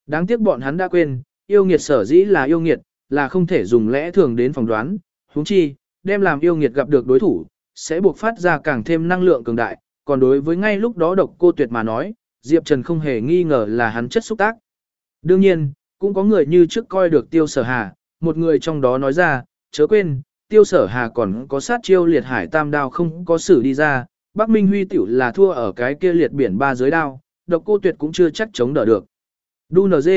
Đáng tiếc bọn hắn đã quên, yêu nghiệt sở dĩ là yêu nghiệt, là không thể dùng lẽ thường đến phỏng đoán, huống chi, đem làm yêu nghiệt gặp được đối thủ, sẽ buộc phát ra càng thêm năng lượng cường đại, còn đối với ngay lúc đó độc cô tuyệt mà nói, Diệp Trần không hề nghi ngờ là hắn chất xúc tác. Đương nhiên, cũng có người như trước coi được tiêu sở hà, một người trong đó nói ra, chớ quên, tiêu sở hà còn có sát chiêu liệt hải tam đao không có xử đi ra, Bắc Minh Huy tiểu là thua ở cái kia liệt biển ba giới đao, độc cô tuyệt cũng chưa chắc chống đỡ được. Đu NG,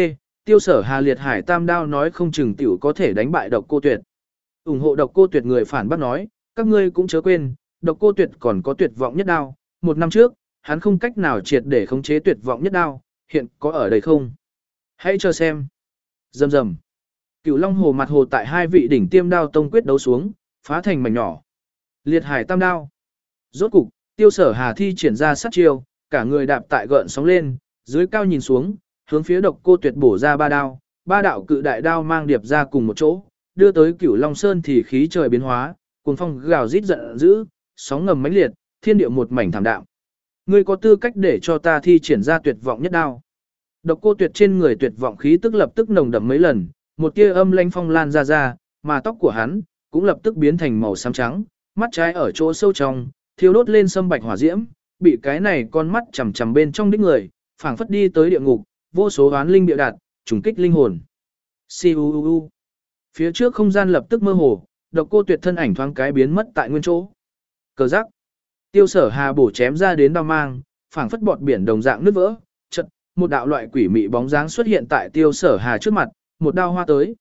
tiêu sở hà liệt hải tam đao nói không chừng tiểu có thể đánh bại độc cô tuyệt. ủng hộ độc cô tuyệt người phản bác nói, các ngươi cũng chớ quên, độc cô tuyệt còn có tuyệt vọng nhất đao, một năm trước, hắn không cách nào triệt để khống chế tuyệt vọng nhất đao, hiện có ở đây không? Hãy chờ xem. Dầm dầm. Cửu Long Hồ mặt hồ tại hai vị đỉnh tiêm đao tông quyết đấu xuống, phá thành mảnh nhỏ. Liệt hải tam đao. Rốt cục, tiêu sở hà thi triển ra sát chiêu, cả người đạp tại gợn sóng lên, dưới cao nhìn xuống, hướng phía độc cô tuyệt bổ ra ba đao, ba đạo cự đại đao mang điệp ra cùng một chỗ, đưa tới cửu Long Sơn thì khí trời biến hóa, cuồng phong gào rít giận dữ, sóng ngầm mãnh liệt, thiên địa một mảnh thảm đạm. Ngươi có tư cách để cho ta thi triển ra tuyệt vọng nhất đao. Độc cô tuyệt trên người tuyệt vọng khí tức lập tức nồng đậm mấy lần, một tia âm lanh phong lan ra ra, mà tóc của hắn cũng lập tức biến thành màu xám trắng, mắt trái ở chỗ sâu trong, thiêu đốt lên sâm bạch hỏa diễm, bị cái này con mắt chằm chằm bên trong đích người, phảng phất đi tới địa ngục, vô số oán linh bịa đạt, trùng kích linh hồn. Siu Phía trước không gian lập tức mơ hồ, độc cô tuyệt thân ảnh thoáng cái biến mất tại nguyên chỗ. Cờ giác. Tiêu sở hà bổ chém ra đến đao mang, phảng phất bọt biển đồng dạng nứt vỡ, chật, một đạo loại quỷ mị bóng dáng xuất hiện tại tiêu sở hà trước mặt, một đao hoa tới.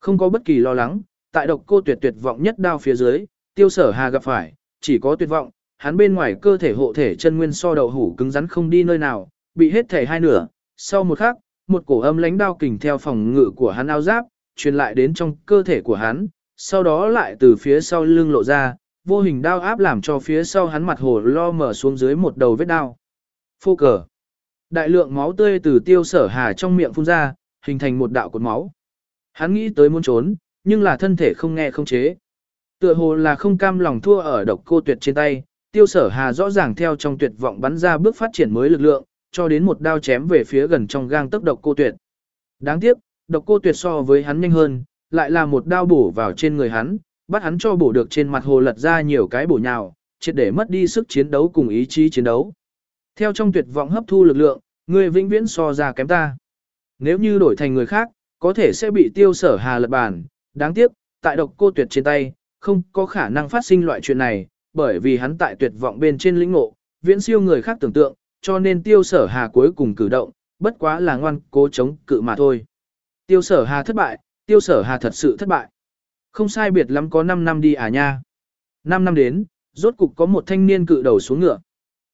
Không có bất kỳ lo lắng, tại độc cô tuyệt tuyệt vọng nhất đao phía dưới, tiêu sở hà gặp phải, chỉ có tuyệt vọng, hắn bên ngoài cơ thể hộ thể chân nguyên so đầu hủ cứng rắn không đi nơi nào, bị hết thể hai nửa, sau một khắc, một cổ âm lánh đao kình theo phòng ngự của hắn áo giáp, truyền lại đến trong cơ thể của hắn, sau đó lại từ phía sau lưng lộ ra, vô hình đao áp làm cho phía sau hắn mặt hồ lo mở xuống dưới một đầu vết đao. Phô cờ. Đại lượng máu tươi từ tiêu sở hà trong miệng phun ra, hình thành một đạo cột máu. Hắn nghĩ tới muốn trốn, nhưng là thân thể không nghe không chế. Tựa hồ là không cam lòng thua ở độc cô tuyệt trên tay, tiêu sở hà rõ ràng theo trong tuyệt vọng bắn ra bước phát triển mới lực lượng, cho đến một đao chém về phía gần trong gang tốc độc cô tuyệt. Đáng tiếc, độc cô tuyệt so với hắn nhanh hơn, lại là một đao bổ vào trên người hắn, bắt hắn cho bổ được trên mặt hồ lật ra nhiều cái bổ nhào, triệt để mất đi sức chiến đấu cùng ý chí chiến đấu. Theo trong tuyệt vọng hấp thu lực lượng, người vĩnh viễn so ra kém ta. Nếu như đổi thành người khác, có thể sẽ bị tiêu sở hà lật bàn, đáng tiếc, tại độc cô tuyệt trên tay, không có khả năng phát sinh loại chuyện này, bởi vì hắn tại tuyệt vọng bên trên lĩnh ngộ, viễn siêu người khác tưởng tượng, cho nên tiêu sở hà cuối cùng cử động, bất quá là ngoan cố chống cự mà thôi. Tiêu sở hà thất bại, tiêu sở hà thật sự thất bại. Không sai biệt lắm có 5 năm đi à nha. 5 năm đến, rốt cục có một thanh niên cự đầu xuống ngựa.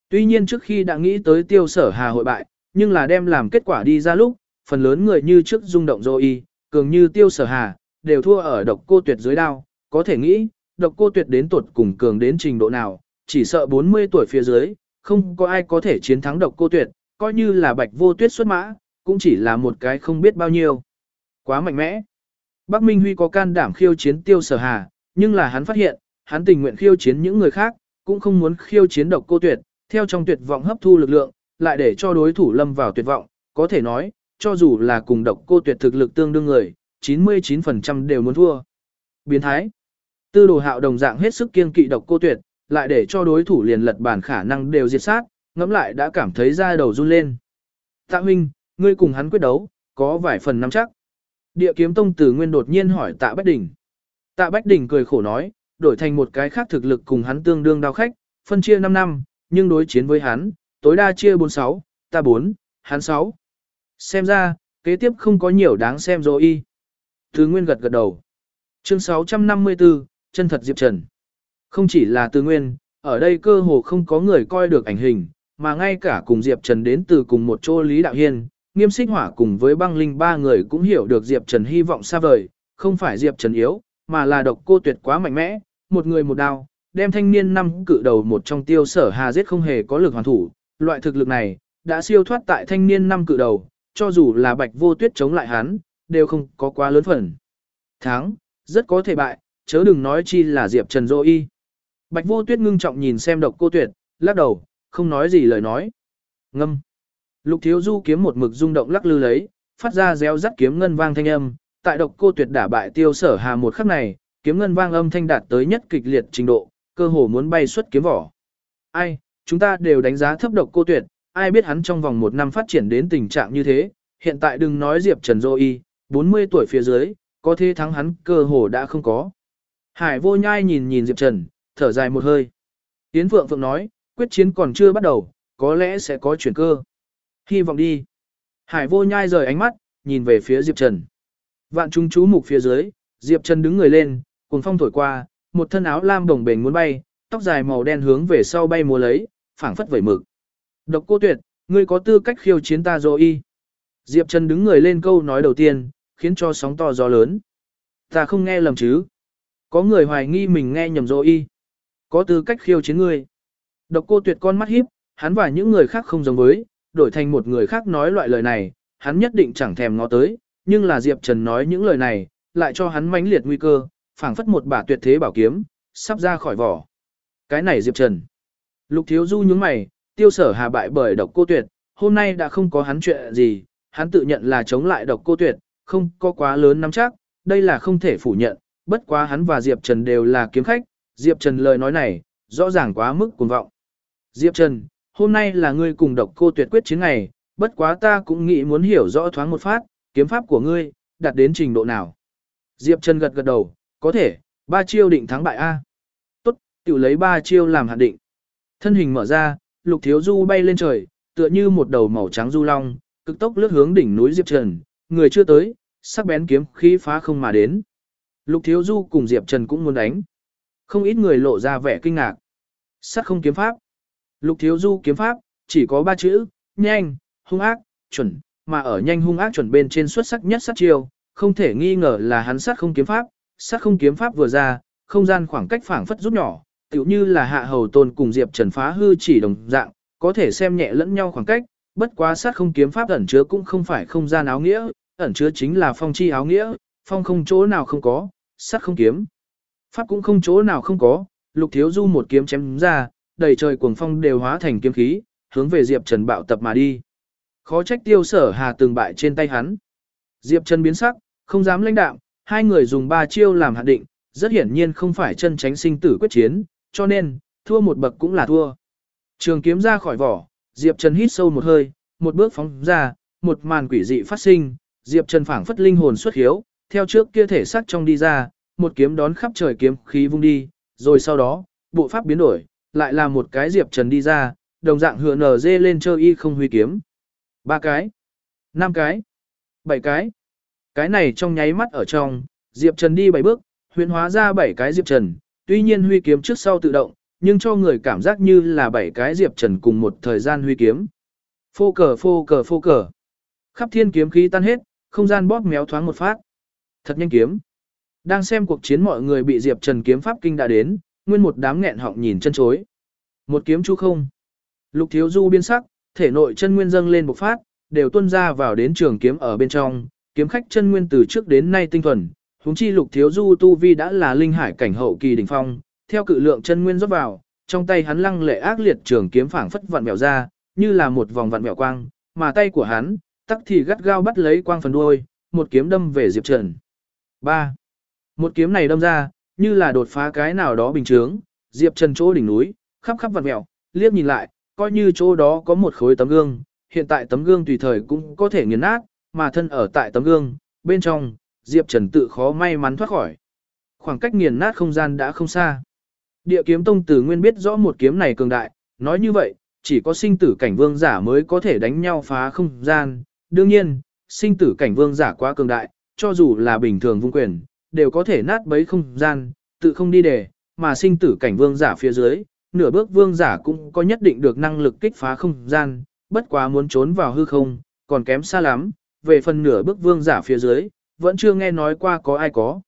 Tuy nhiên trước khi đã nghĩ tới tiêu sở hà hội bại, nhưng là đem làm kết quả đi ra lúc, phần lớn người như trước rung động dô y, cường như tiêu sở hà, đều thua ở độc cô tuyệt dưới đao, có thể nghĩ, độc cô tuyệt đến tuột cùng cường đến trình độ nào, chỉ sợ 40 tuổi phía dưới, không có ai có thể chiến thắng độc cô tuyệt, coi như là bạch vô tuyết xuất mã, cũng chỉ là một cái không biết bao nhiêu. Quá mạnh mẽ. Bắc Minh Huy có can đảm khiêu chiến tiêu sở hà, nhưng là hắn phát hiện, hắn tình nguyện khiêu chiến những người khác, cũng không muốn khiêu chiến độc cô tuyệt, theo trong tuyệt vọng hấp thu lực lượng, lại để cho đối thủ lâm vào tuyệt vọng, có thể nói, cho dù là cùng độc cô tuyệt thực lực tương đương người, 99% đều muốn thua. Biến thái. Tư đồ hạo đồng dạng hết sức kiên kỵ độc cô tuyệt, lại để cho đối thủ liền lật bản khả năng đều diệt sát, ngẫm lại đã cảm thấy da đầu run lên. Tạ huynh, ngươi cùng hắn quyết đấu, có vài phần nắm chắc. Địa kiếm tông tử nguyên đột nhiên hỏi tạ Bách Đình. Tạ Bách Đình cười khổ nói, đổi thành một cái khác thực lực cùng hắn tương đương đao khách, phân chia 5 năm, nhưng đối chiến với hắn, tối đa chia 46, ta 4, hắn 6. Xem ra, kế tiếp không có nhiều đáng xem rồi y. Từ Nguyên gật gật đầu. Chương 654, chân thật Diệp Trần. Không chỉ là Từ Nguyên, ở đây cơ hồ không có người coi được ảnh hình, mà ngay cả cùng Diệp Trần đến từ cùng một chỗ Lý Đạo Hiên, nghiêm xích hỏa cùng với băng linh ba người cũng hiểu được Diệp Trần hy vọng xa vời, không phải Diệp Trần yếu, mà là độc cô tuyệt quá mạnh mẽ, một người một đao, đem thanh niên năm cự đầu một trong tiêu sở hà giết không hề có lực hoàn thủ, loại thực lực này, đã siêu thoát tại thanh niên năm cự đầu, cho dù là bạch vô tuyết chống lại hắn, đều không có quá lớn phần. Thắng, rất có thể bại, chớ đừng nói chi là Diệp Trần Dô Y. Bạch vô tuyết ngưng trọng nhìn xem độc cô tuyệt, lắc đầu, không nói gì lời nói. Ngâm. Lục thiếu du kiếm một mực rung động lắc lư lấy, phát ra réo rắt kiếm ngân vang thanh âm, tại độc cô tuyệt đả bại tiêu sở hà một khắc này, kiếm ngân vang âm thanh đạt tới nhất kịch liệt trình độ, cơ hồ muốn bay xuất kiếm vỏ. Ai, chúng ta đều đánh giá thấp độc cô tuyệt, ai biết hắn trong vòng một năm phát triển đến tình trạng như thế, hiện tại đừng nói Diệp Trần Dô Y, 40 tuổi phía dưới, có thế thắng hắn cơ hồ đã không có. Hải vô nhai nhìn nhìn Diệp Trần, thở dài một hơi. Yến Phượng Phượng nói, quyết chiến còn chưa bắt đầu, có lẽ sẽ có chuyển cơ. Hy vọng đi. Hải vô nhai rời ánh mắt, nhìn về phía Diệp Trần. Vạn chúng chú mục phía dưới, Diệp Trần đứng người lên, cùng phong thổi qua, một thân áo lam đồng bền muốn bay, tóc dài màu đen hướng về sau bay múa lấy, phảng phất vẩy mực. Độc cô tuyệt, ngươi có tư cách khiêu chiến ta rồi y. Diệp Trần đứng người lên câu nói đầu tiên, khiến cho sóng to gió lớn. Ta không nghe lầm chứ. Có người hoài nghi mình nghe nhầm rồi y. Có tư cách khiêu chiến ngươi. Độc cô tuyệt con mắt híp, hắn và những người khác không giống với, đổi thành một người khác nói loại lời này, hắn nhất định chẳng thèm ngó tới, nhưng là Diệp Trần nói những lời này, lại cho hắn mãnh liệt nguy cơ, phảng phất một bả tuyệt thế bảo kiếm, sắp ra khỏi vỏ. Cái này Diệp Trần. Lục Thiếu Du nhướng mày, tiêu sở hà bại bởi độc cô tuyệt, hôm nay đã không có hắn chuyện gì, hắn tự nhận là chống lại độc cô tuyệt, không có quá lớn nắm chắc, đây là không thể phủ nhận, bất quá hắn và Diệp Trần đều là kiếm khách, Diệp Trần lời nói này, rõ ràng quá mức cuồng vọng. Diệp Trần, hôm nay là ngươi cùng độc cô tuyệt quyết chiến ngày, bất quá ta cũng nghĩ muốn hiểu rõ thoáng một phát, kiếm pháp của ngươi, đạt đến trình độ nào. Diệp Trần gật gật đầu, có thể, ba chiêu định thắng bại A. Tốt, tiểu lấy ba chiêu làm hạn định. Thân hình mở ra, lục thiếu du bay lên trời, tựa như một đầu màu trắng du long, cực tốc lướt hướng đỉnh núi Diệp Trần, người chưa tới, sắc bén kiếm khí phá không mà đến. Lục thiếu du cùng Diệp Trần cũng muốn đánh. Không ít người lộ ra vẻ kinh ngạc. Sát không kiếm pháp. Lục thiếu du kiếm pháp, chỉ có ba chữ, nhanh, hung ác, chuẩn, mà ở nhanh hung ác chuẩn bên trên xuất sắc nhất sát chiêu, không thể nghi ngờ là hắn sát không kiếm pháp, sát không kiếm pháp vừa ra, không gian khoảng cách phảng phất rút nhỏ, tựu như là hạ hầu tôn cùng Diệp Trần phá hư chỉ đồng dạng, có thể xem nhẹ lẫn nhau khoảng cách, bất quá sát không kiếm pháp ẩn chứa cũng không phải không gian áo nghĩa, ẩn chứa chính là phong chi áo nghĩa, phong không chỗ nào không có, sát không kiếm. Pháp cũng không chỗ nào không có, lục thiếu du một kiếm chém ra, đầy trời cuồng phong đều hóa thành kiếm khí, hướng về Diệp Trần bạo tập mà đi. Khó trách tiêu sở hà từng bại trên tay hắn. Diệp Trần biến sắc, không dám lãnh đạm, hai người dùng ba chiêu làm hạn định, rất hiển nhiên không phải chân tránh sinh tử quyết chiến, cho nên, thua một bậc cũng là thua. Trường kiếm ra khỏi vỏ, Diệp Trần hít sâu một hơi, một bước phóng ra, một màn quỷ dị phát sinh, Diệp Trần phảng phất linh hồn xuất hiếu, theo trước kia thể xác trong đi ra, một kiếm đón khắp trời kiếm khí vung đi, rồi sau đó, bộ pháp biến đổi, lại là một cái Diệp Trần đi ra, đồng dạng hựa nở dê lên chơi y không huy kiếm. Ba cái, năm cái, bảy cái. Cái này trong nháy mắt ở trong, Diệp Trần đi bảy bước, huyễn hóa ra bảy cái Diệp Trần, tuy nhiên huy kiếm trước sau tự động, nhưng cho người cảm giác như là bảy cái Diệp Trần cùng một thời gian huy kiếm. Phô cờ phô cờ phô cờ. Khắp thiên kiếm khí tan hết, không gian bóp méo thoáng một phát. Thật nhanh kiếm. Đang xem cuộc chiến mọi người bị Diệp Trần kiếm pháp kinh đã đến, nguyên một đám nghẹn họng nhìn chân chối. Một kiếm chú không. Lục thiếu du biên sắc, thể nội chân nguyên dâng lên bộc phát, đều tuôn ra vào đến trường kiếm ở bên trong, kiếm khách chân nguyên từ trước đến nay tinh thuần, huống chi lục thiếu du tu vi đã là linh hải cảnh hậu kỳ đỉnh phong, theo cự lượng chân nguyên rót vào, trong tay hắn lăng lệ ác liệt trường kiếm phảng phất vặn mèo ra, như là một vòng vặn mèo quang, mà tay của hắn, tắc thì gắt gao bắt lấy quang phần đuôi, một kiếm đâm về Diệp Trần. 3. Một kiếm này đâm ra, như là đột phá cái nào đó bình thường, Diệp Trần chỗ đỉnh núi, khắp khắp vặn mèo, liếc nhìn lại, coi như chỗ đó có một khối tấm gương, hiện tại tấm gương tùy thời cũng có thể nghiền nát, mà thân ở tại tấm gương, bên trong, Diệp Trần tự khó may mắn thoát khỏi. Khoảng cách nghiền nát không gian đã không xa. Địa kiếm tông tử nguyên biết rõ một kiếm này cường đại, nói như vậy, chỉ có sinh tử cảnh vương giả mới có thể đánh nhau phá không gian. Đương nhiên, sinh tử cảnh vương giả quá cường đại, cho dù là bình thường vung quyền, đều có thể nát bấy không gian, tự không đi để, mà sinh tử cảnh vương giả phía dưới, nửa bước vương giả cũng có nhất định được năng lực kích phá không gian, bất quá muốn trốn vào hư không, còn kém xa lắm, về phần nửa bước vương giả phía dưới, vẫn chưa nghe nói qua có ai có.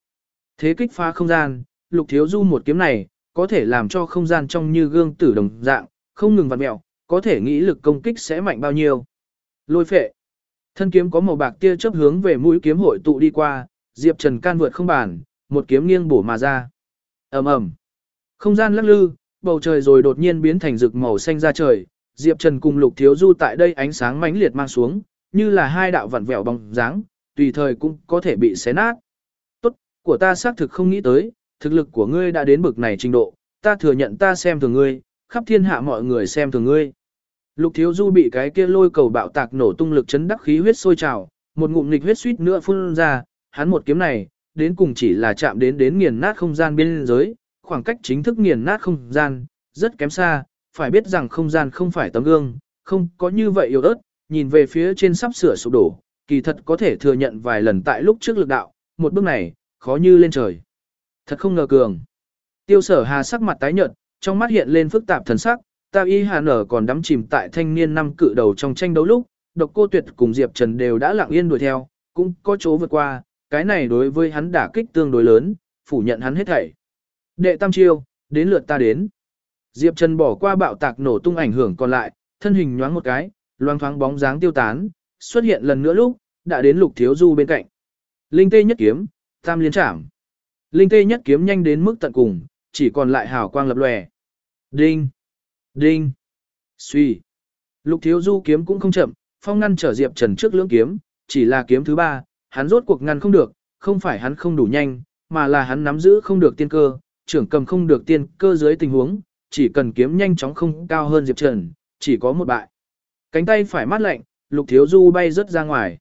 Thế kích phá không gian, lục thiếu du một kiếm này, có thể làm cho không gian trong như gương tử đồng dạng, không ngừng vặn mẹo, có thể nghĩ lực công kích sẽ mạnh bao nhiêu. Lôi phệ. Thân kiếm có màu bạc tia chớp hướng về mũi kiếm hội tụ đi qua, Diệp Trần can vượt không bàn, một kiếm nghiêng bổ mà ra. Ầm ầm. Không gian lắc lư, bầu trời rồi đột nhiên biến thành rực màu xanh ra trời, Diệp Trần cùng Lục Thiếu Du tại đây ánh sáng mãnh liệt mang xuống, như là hai đạo vặn vẹo bóng dáng, tùy thời cũng có thể bị xé nát. Tốt, của ta xác thực không nghĩ tới, thực lực của ngươi đã đến bực này trình độ, ta thừa nhận ta xem thường ngươi, khắp thiên hạ mọi người xem thường ngươi. Lục Thiếu Du bị cái kia lôi cầu bạo tạc nổ tung lực chấn đắc khí huyết sôi trào, một ngụm nghịch huyết suýt nữa phun ra, hắn một kiếm này, đến cùng chỉ là chạm đến đến nghiền nát không gian biên giới, khoảng cách chính thức nghiền nát không gian, rất kém xa, phải biết rằng không gian không phải tấm gương, không có như vậy yếu ớt, nhìn về phía trên sắp sửa sụp đổ, kỳ thật có thể thừa nhận vài lần tại lúc trước lực đạo, một bước này, khó như lên trời. Thật không ngờ cường. Tiêu sở hà sắc mặt tái nhợt, trong mắt hiện lên phức tạp thần sắc, ta y hà nở còn đắm chìm tại thanh niên năm cự đầu trong tranh đấu lúc, độc cô tuyệt cùng Diệp Trần đều đã lặng yên đuổi theo, cũng có chỗ vượt qua, cái này đối với hắn đả kích tương đối lớn, phủ nhận hắn hết thảy. Đệ tam chiêu, đến lượt ta đến. Diệp Trần bỏ qua bạo tạc nổ tung ảnh hưởng còn lại, thân hình nhoáng một cái, loang thoáng bóng dáng tiêu tán, xuất hiện lần nữa lúc, đã đến lục thiếu du bên cạnh. Linh tê nhất kiếm, tam liên trảm. Linh tê nhất kiếm nhanh đến mức tận cùng, chỉ còn lại hào quang lập lòe. Đinh! Đinh! Suy! Lục thiếu du kiếm cũng không chậm, phong ngăn trở Diệp Trần trước lưỡng kiếm, chỉ là kiếm thứ ba, hắn rốt cuộc ngăn không được, không phải hắn không đủ nhanh, mà là hắn nắm giữ không được tiên cơ, trưởng cầm không được tiên cơ dưới tình huống, chỉ cần kiếm nhanh chóng không cao hơn Diệp Trần, chỉ có một bại. Cánh tay phải mát lạnh, Lục Thiếu Du bay rất ra ngoài.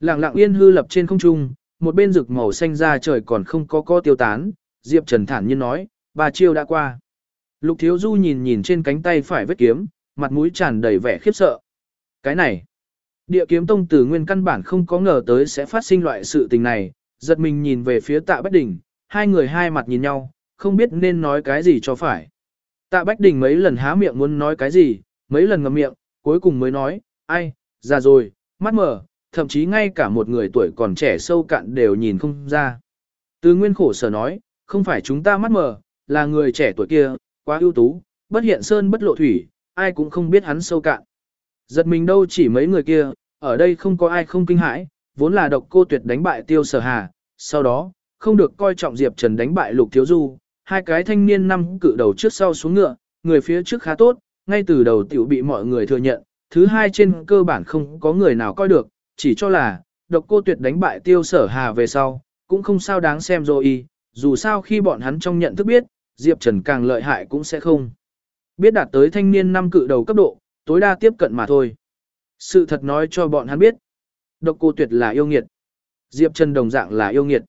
Lặng lặng yên hư lập trên không trung, một bên rực màu xanh ra trời còn không có co tiêu tán, Diệp Trần thản nhiên nói, bà chiêu đã qua. Lục Thiếu Du nhìn nhìn trên cánh tay phải vết kiếm, mặt mũi tràn đầy vẻ khiếp sợ. Cái này, địa kiếm tông tử nguyên căn bản không có ngờ tới sẽ phát sinh loại sự tình này, giật mình nhìn về phía tạ Bách Đình, hai người hai mặt nhìn nhau, không biết nên nói cái gì cho phải. Tạ Bách Đình mấy lần há miệng muốn nói cái gì, mấy lần ngậm miệng, cuối cùng mới nói, ai, già rồi, mắt mở, thậm chí ngay cả một người tuổi còn trẻ sâu cạn đều nhìn không ra. Từ nguyên khổ sở nói, không phải chúng ta mắt mở, là người trẻ tuổi kia, quá ưu tú, bất hiện sơn bất lộ thủy, ai cũng không biết hắn sâu cạn. Giật mình đâu chỉ mấy người kia, ở đây không có ai không kinh hãi, vốn là độc cô tuyệt đánh bại tiêu sở hà, sau đó, không được coi trọng Diệp Trần đánh bại lục thiếu du, hai cái thanh niên năm cự đầu trước sau xuống ngựa, người phía trước khá tốt, ngay từ đầu tiểu bị mọi người thừa nhận, thứ hai trên cơ bản không có người nào coi được, chỉ cho là, độc cô tuyệt đánh bại tiêu sở hà về sau, cũng không sao đáng xem rồi dù sao khi bọn hắn trong nhận thức biết, Diệp Trần càng lợi hại cũng sẽ không. Biết đạt tới thanh niên năm cự đầu cấp độ, tối đa tiếp cận mà thôi. Sự thật nói cho bọn hắn biết, độc cô tuyệt là yêu nghiệt. Diệp Trần đồng dạng là yêu nghiệt.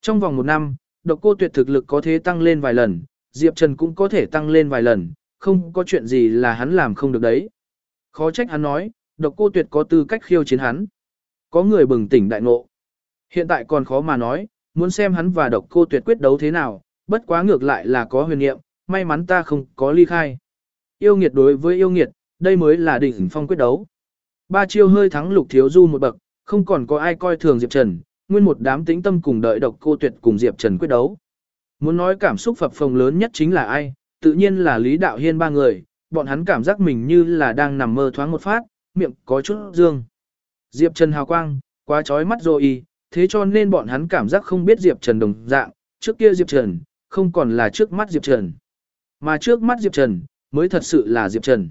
Trong vòng một năm, độc cô tuyệt thực lực có thể tăng lên vài lần, Diệp Trần cũng có thể tăng lên vài lần, không có chuyện gì là hắn làm không được đấy. Khó trách hắn nói, độc cô tuyệt có tư cách khiêu chiến hắn. Có người bừng tỉnh đại ngộ. Hiện tại còn khó mà nói, muốn xem hắn và độc cô tuyệt quyết đấu thế nào, bất quá ngược lại là có huyền niệm, may mắn ta không có ly khai. Yêu nghiệt đối với yêu nghiệt, đây mới là đỉnh phong quyết đấu. Ba chiêu hơi thắng lục thiếu du một bậc, không còn có ai coi thường Diệp Trần, nguyên một đám tĩnh tâm cùng đợi độc cô tuyệt cùng Diệp Trần quyết đấu. Muốn nói cảm xúc phập phồng lớn nhất chính là ai, tự nhiên là Lý Đạo Hiên ba người, bọn hắn cảm giác mình như là đang nằm mơ thoáng một phát, miệng có chút dương. Diệp Trần hào quang, quá chói mắt rồi thế cho nên bọn hắn cảm giác không biết Diệp Trần đồng dạng, trước kia Diệp Trần, không còn là trước mắt Diệp Trần. Mà trước mắt Diệp Trần, mới thật sự là Diệp Trần.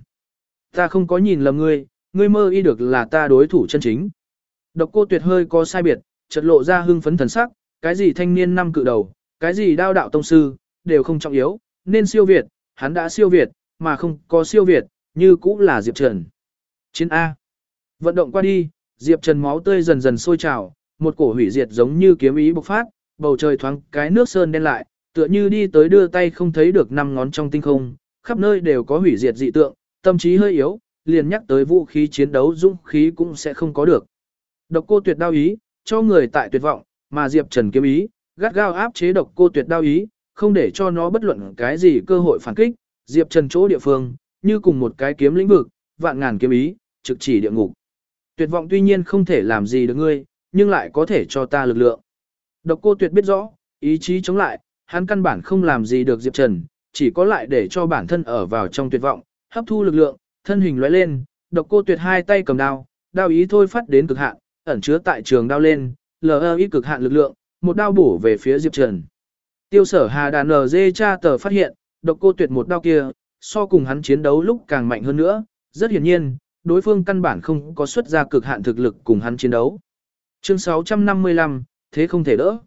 Ta không có nhìn lầm ngươi, ngươi mơ y được là ta đối thủ chân chính. Độc cô tuyệt hơi có sai biệt, chợt lộ ra hưng phấn thần sắc, cái gì thanh niên năm cự đầu, cái gì đao đạo tông sư, đều không trọng yếu, nên siêu việt, hắn đã siêu việt, mà không có siêu việt, như cũng là Diệp Trần. Chiến A. Vận động qua đi, Diệp Trần máu tươi dần dần sôi trào, một cổ hủy diệt giống như kiếm ý bộc phát, bầu trời thoáng cái nước sơn đen lại, tựa như đi tới đưa tay không thấy được năm ngón trong tinh không, khắp nơi đều có hủy diệt dị tượng, tâm trí hơi yếu, liền nhắc tới vũ khí chiến đấu dũng khí cũng sẽ không có được. Độc cô tuyệt đao ý, cho người tại tuyệt vọng, mà Diệp Trần kiếm ý, gắt gao áp chế độc cô tuyệt đao ý, không để cho nó bất luận cái gì cơ hội phản kích, Diệp Trần chỗ địa phương, như cùng một cái kiếm lĩnh vực, vạn ngàn kiếm ý, trực chỉ địa ngục. Tuyệt vọng tuy nhiên không thể làm gì được ngươi, nhưng lại có thể cho ta lực lượng. Độc cô tuyệt biết rõ, ý chí chống lại, hắn căn bản không làm gì được Diệp Trần, chỉ có lại để cho bản thân ở vào trong tuyệt vọng, hấp thu lực lượng, thân hình lóe lên, độc cô tuyệt hai tay cầm đao, đao ý thôi phát đến cực hạn, ẩn chứa tại trường đao lên, lờ ý cực hạn lực lượng, một đao bổ về phía Diệp Trần. Tiêu sở hà đàn NG cha tờ phát hiện, độc cô tuyệt một đao kia, so cùng hắn chiến đấu lúc càng mạnh hơn nữa, rất hiển nhiên, đối phương căn bản không có xuất ra cực hạn thực lực cùng hắn chiến đấu. Chương 655, thế không thể đỡ.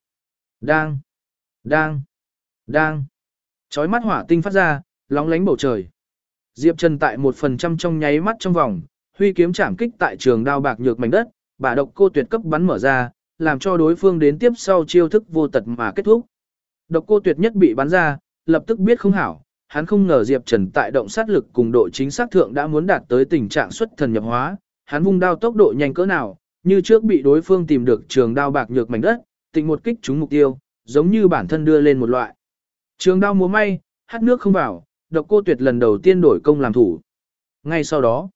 Đang, đang, đang. Chói mắt hỏa tinh phát ra, lóng lánh bầu trời. Diệp Trần tại một phần trăm trong nháy mắt trong vòng, huy kiếm chạm kích tại trường đao bạc nhược mảnh đất, bà độc cô tuyệt cấp bắn mở ra, làm cho đối phương đến tiếp sau chiêu thức vô tật mà kết thúc. Độc cô tuyệt nhất bị bắn ra, lập tức biết không hảo, hắn không ngờ Diệp Trần tại động sát lực cùng độ chính xác thượng đã muốn đạt tới tình trạng xuất thần nhập hóa, hắn vung đao tốc độ nhanh cỡ nào, như trước bị đối phương tìm được trường đao bạc nhược mảnh đất, tình một kích trúng mục tiêu, giống như bản thân đưa lên một loại. Trường đao múa may, hát nước không vào, độc cô tuyệt lần đầu tiên đổi công làm thủ. Ngay sau đó,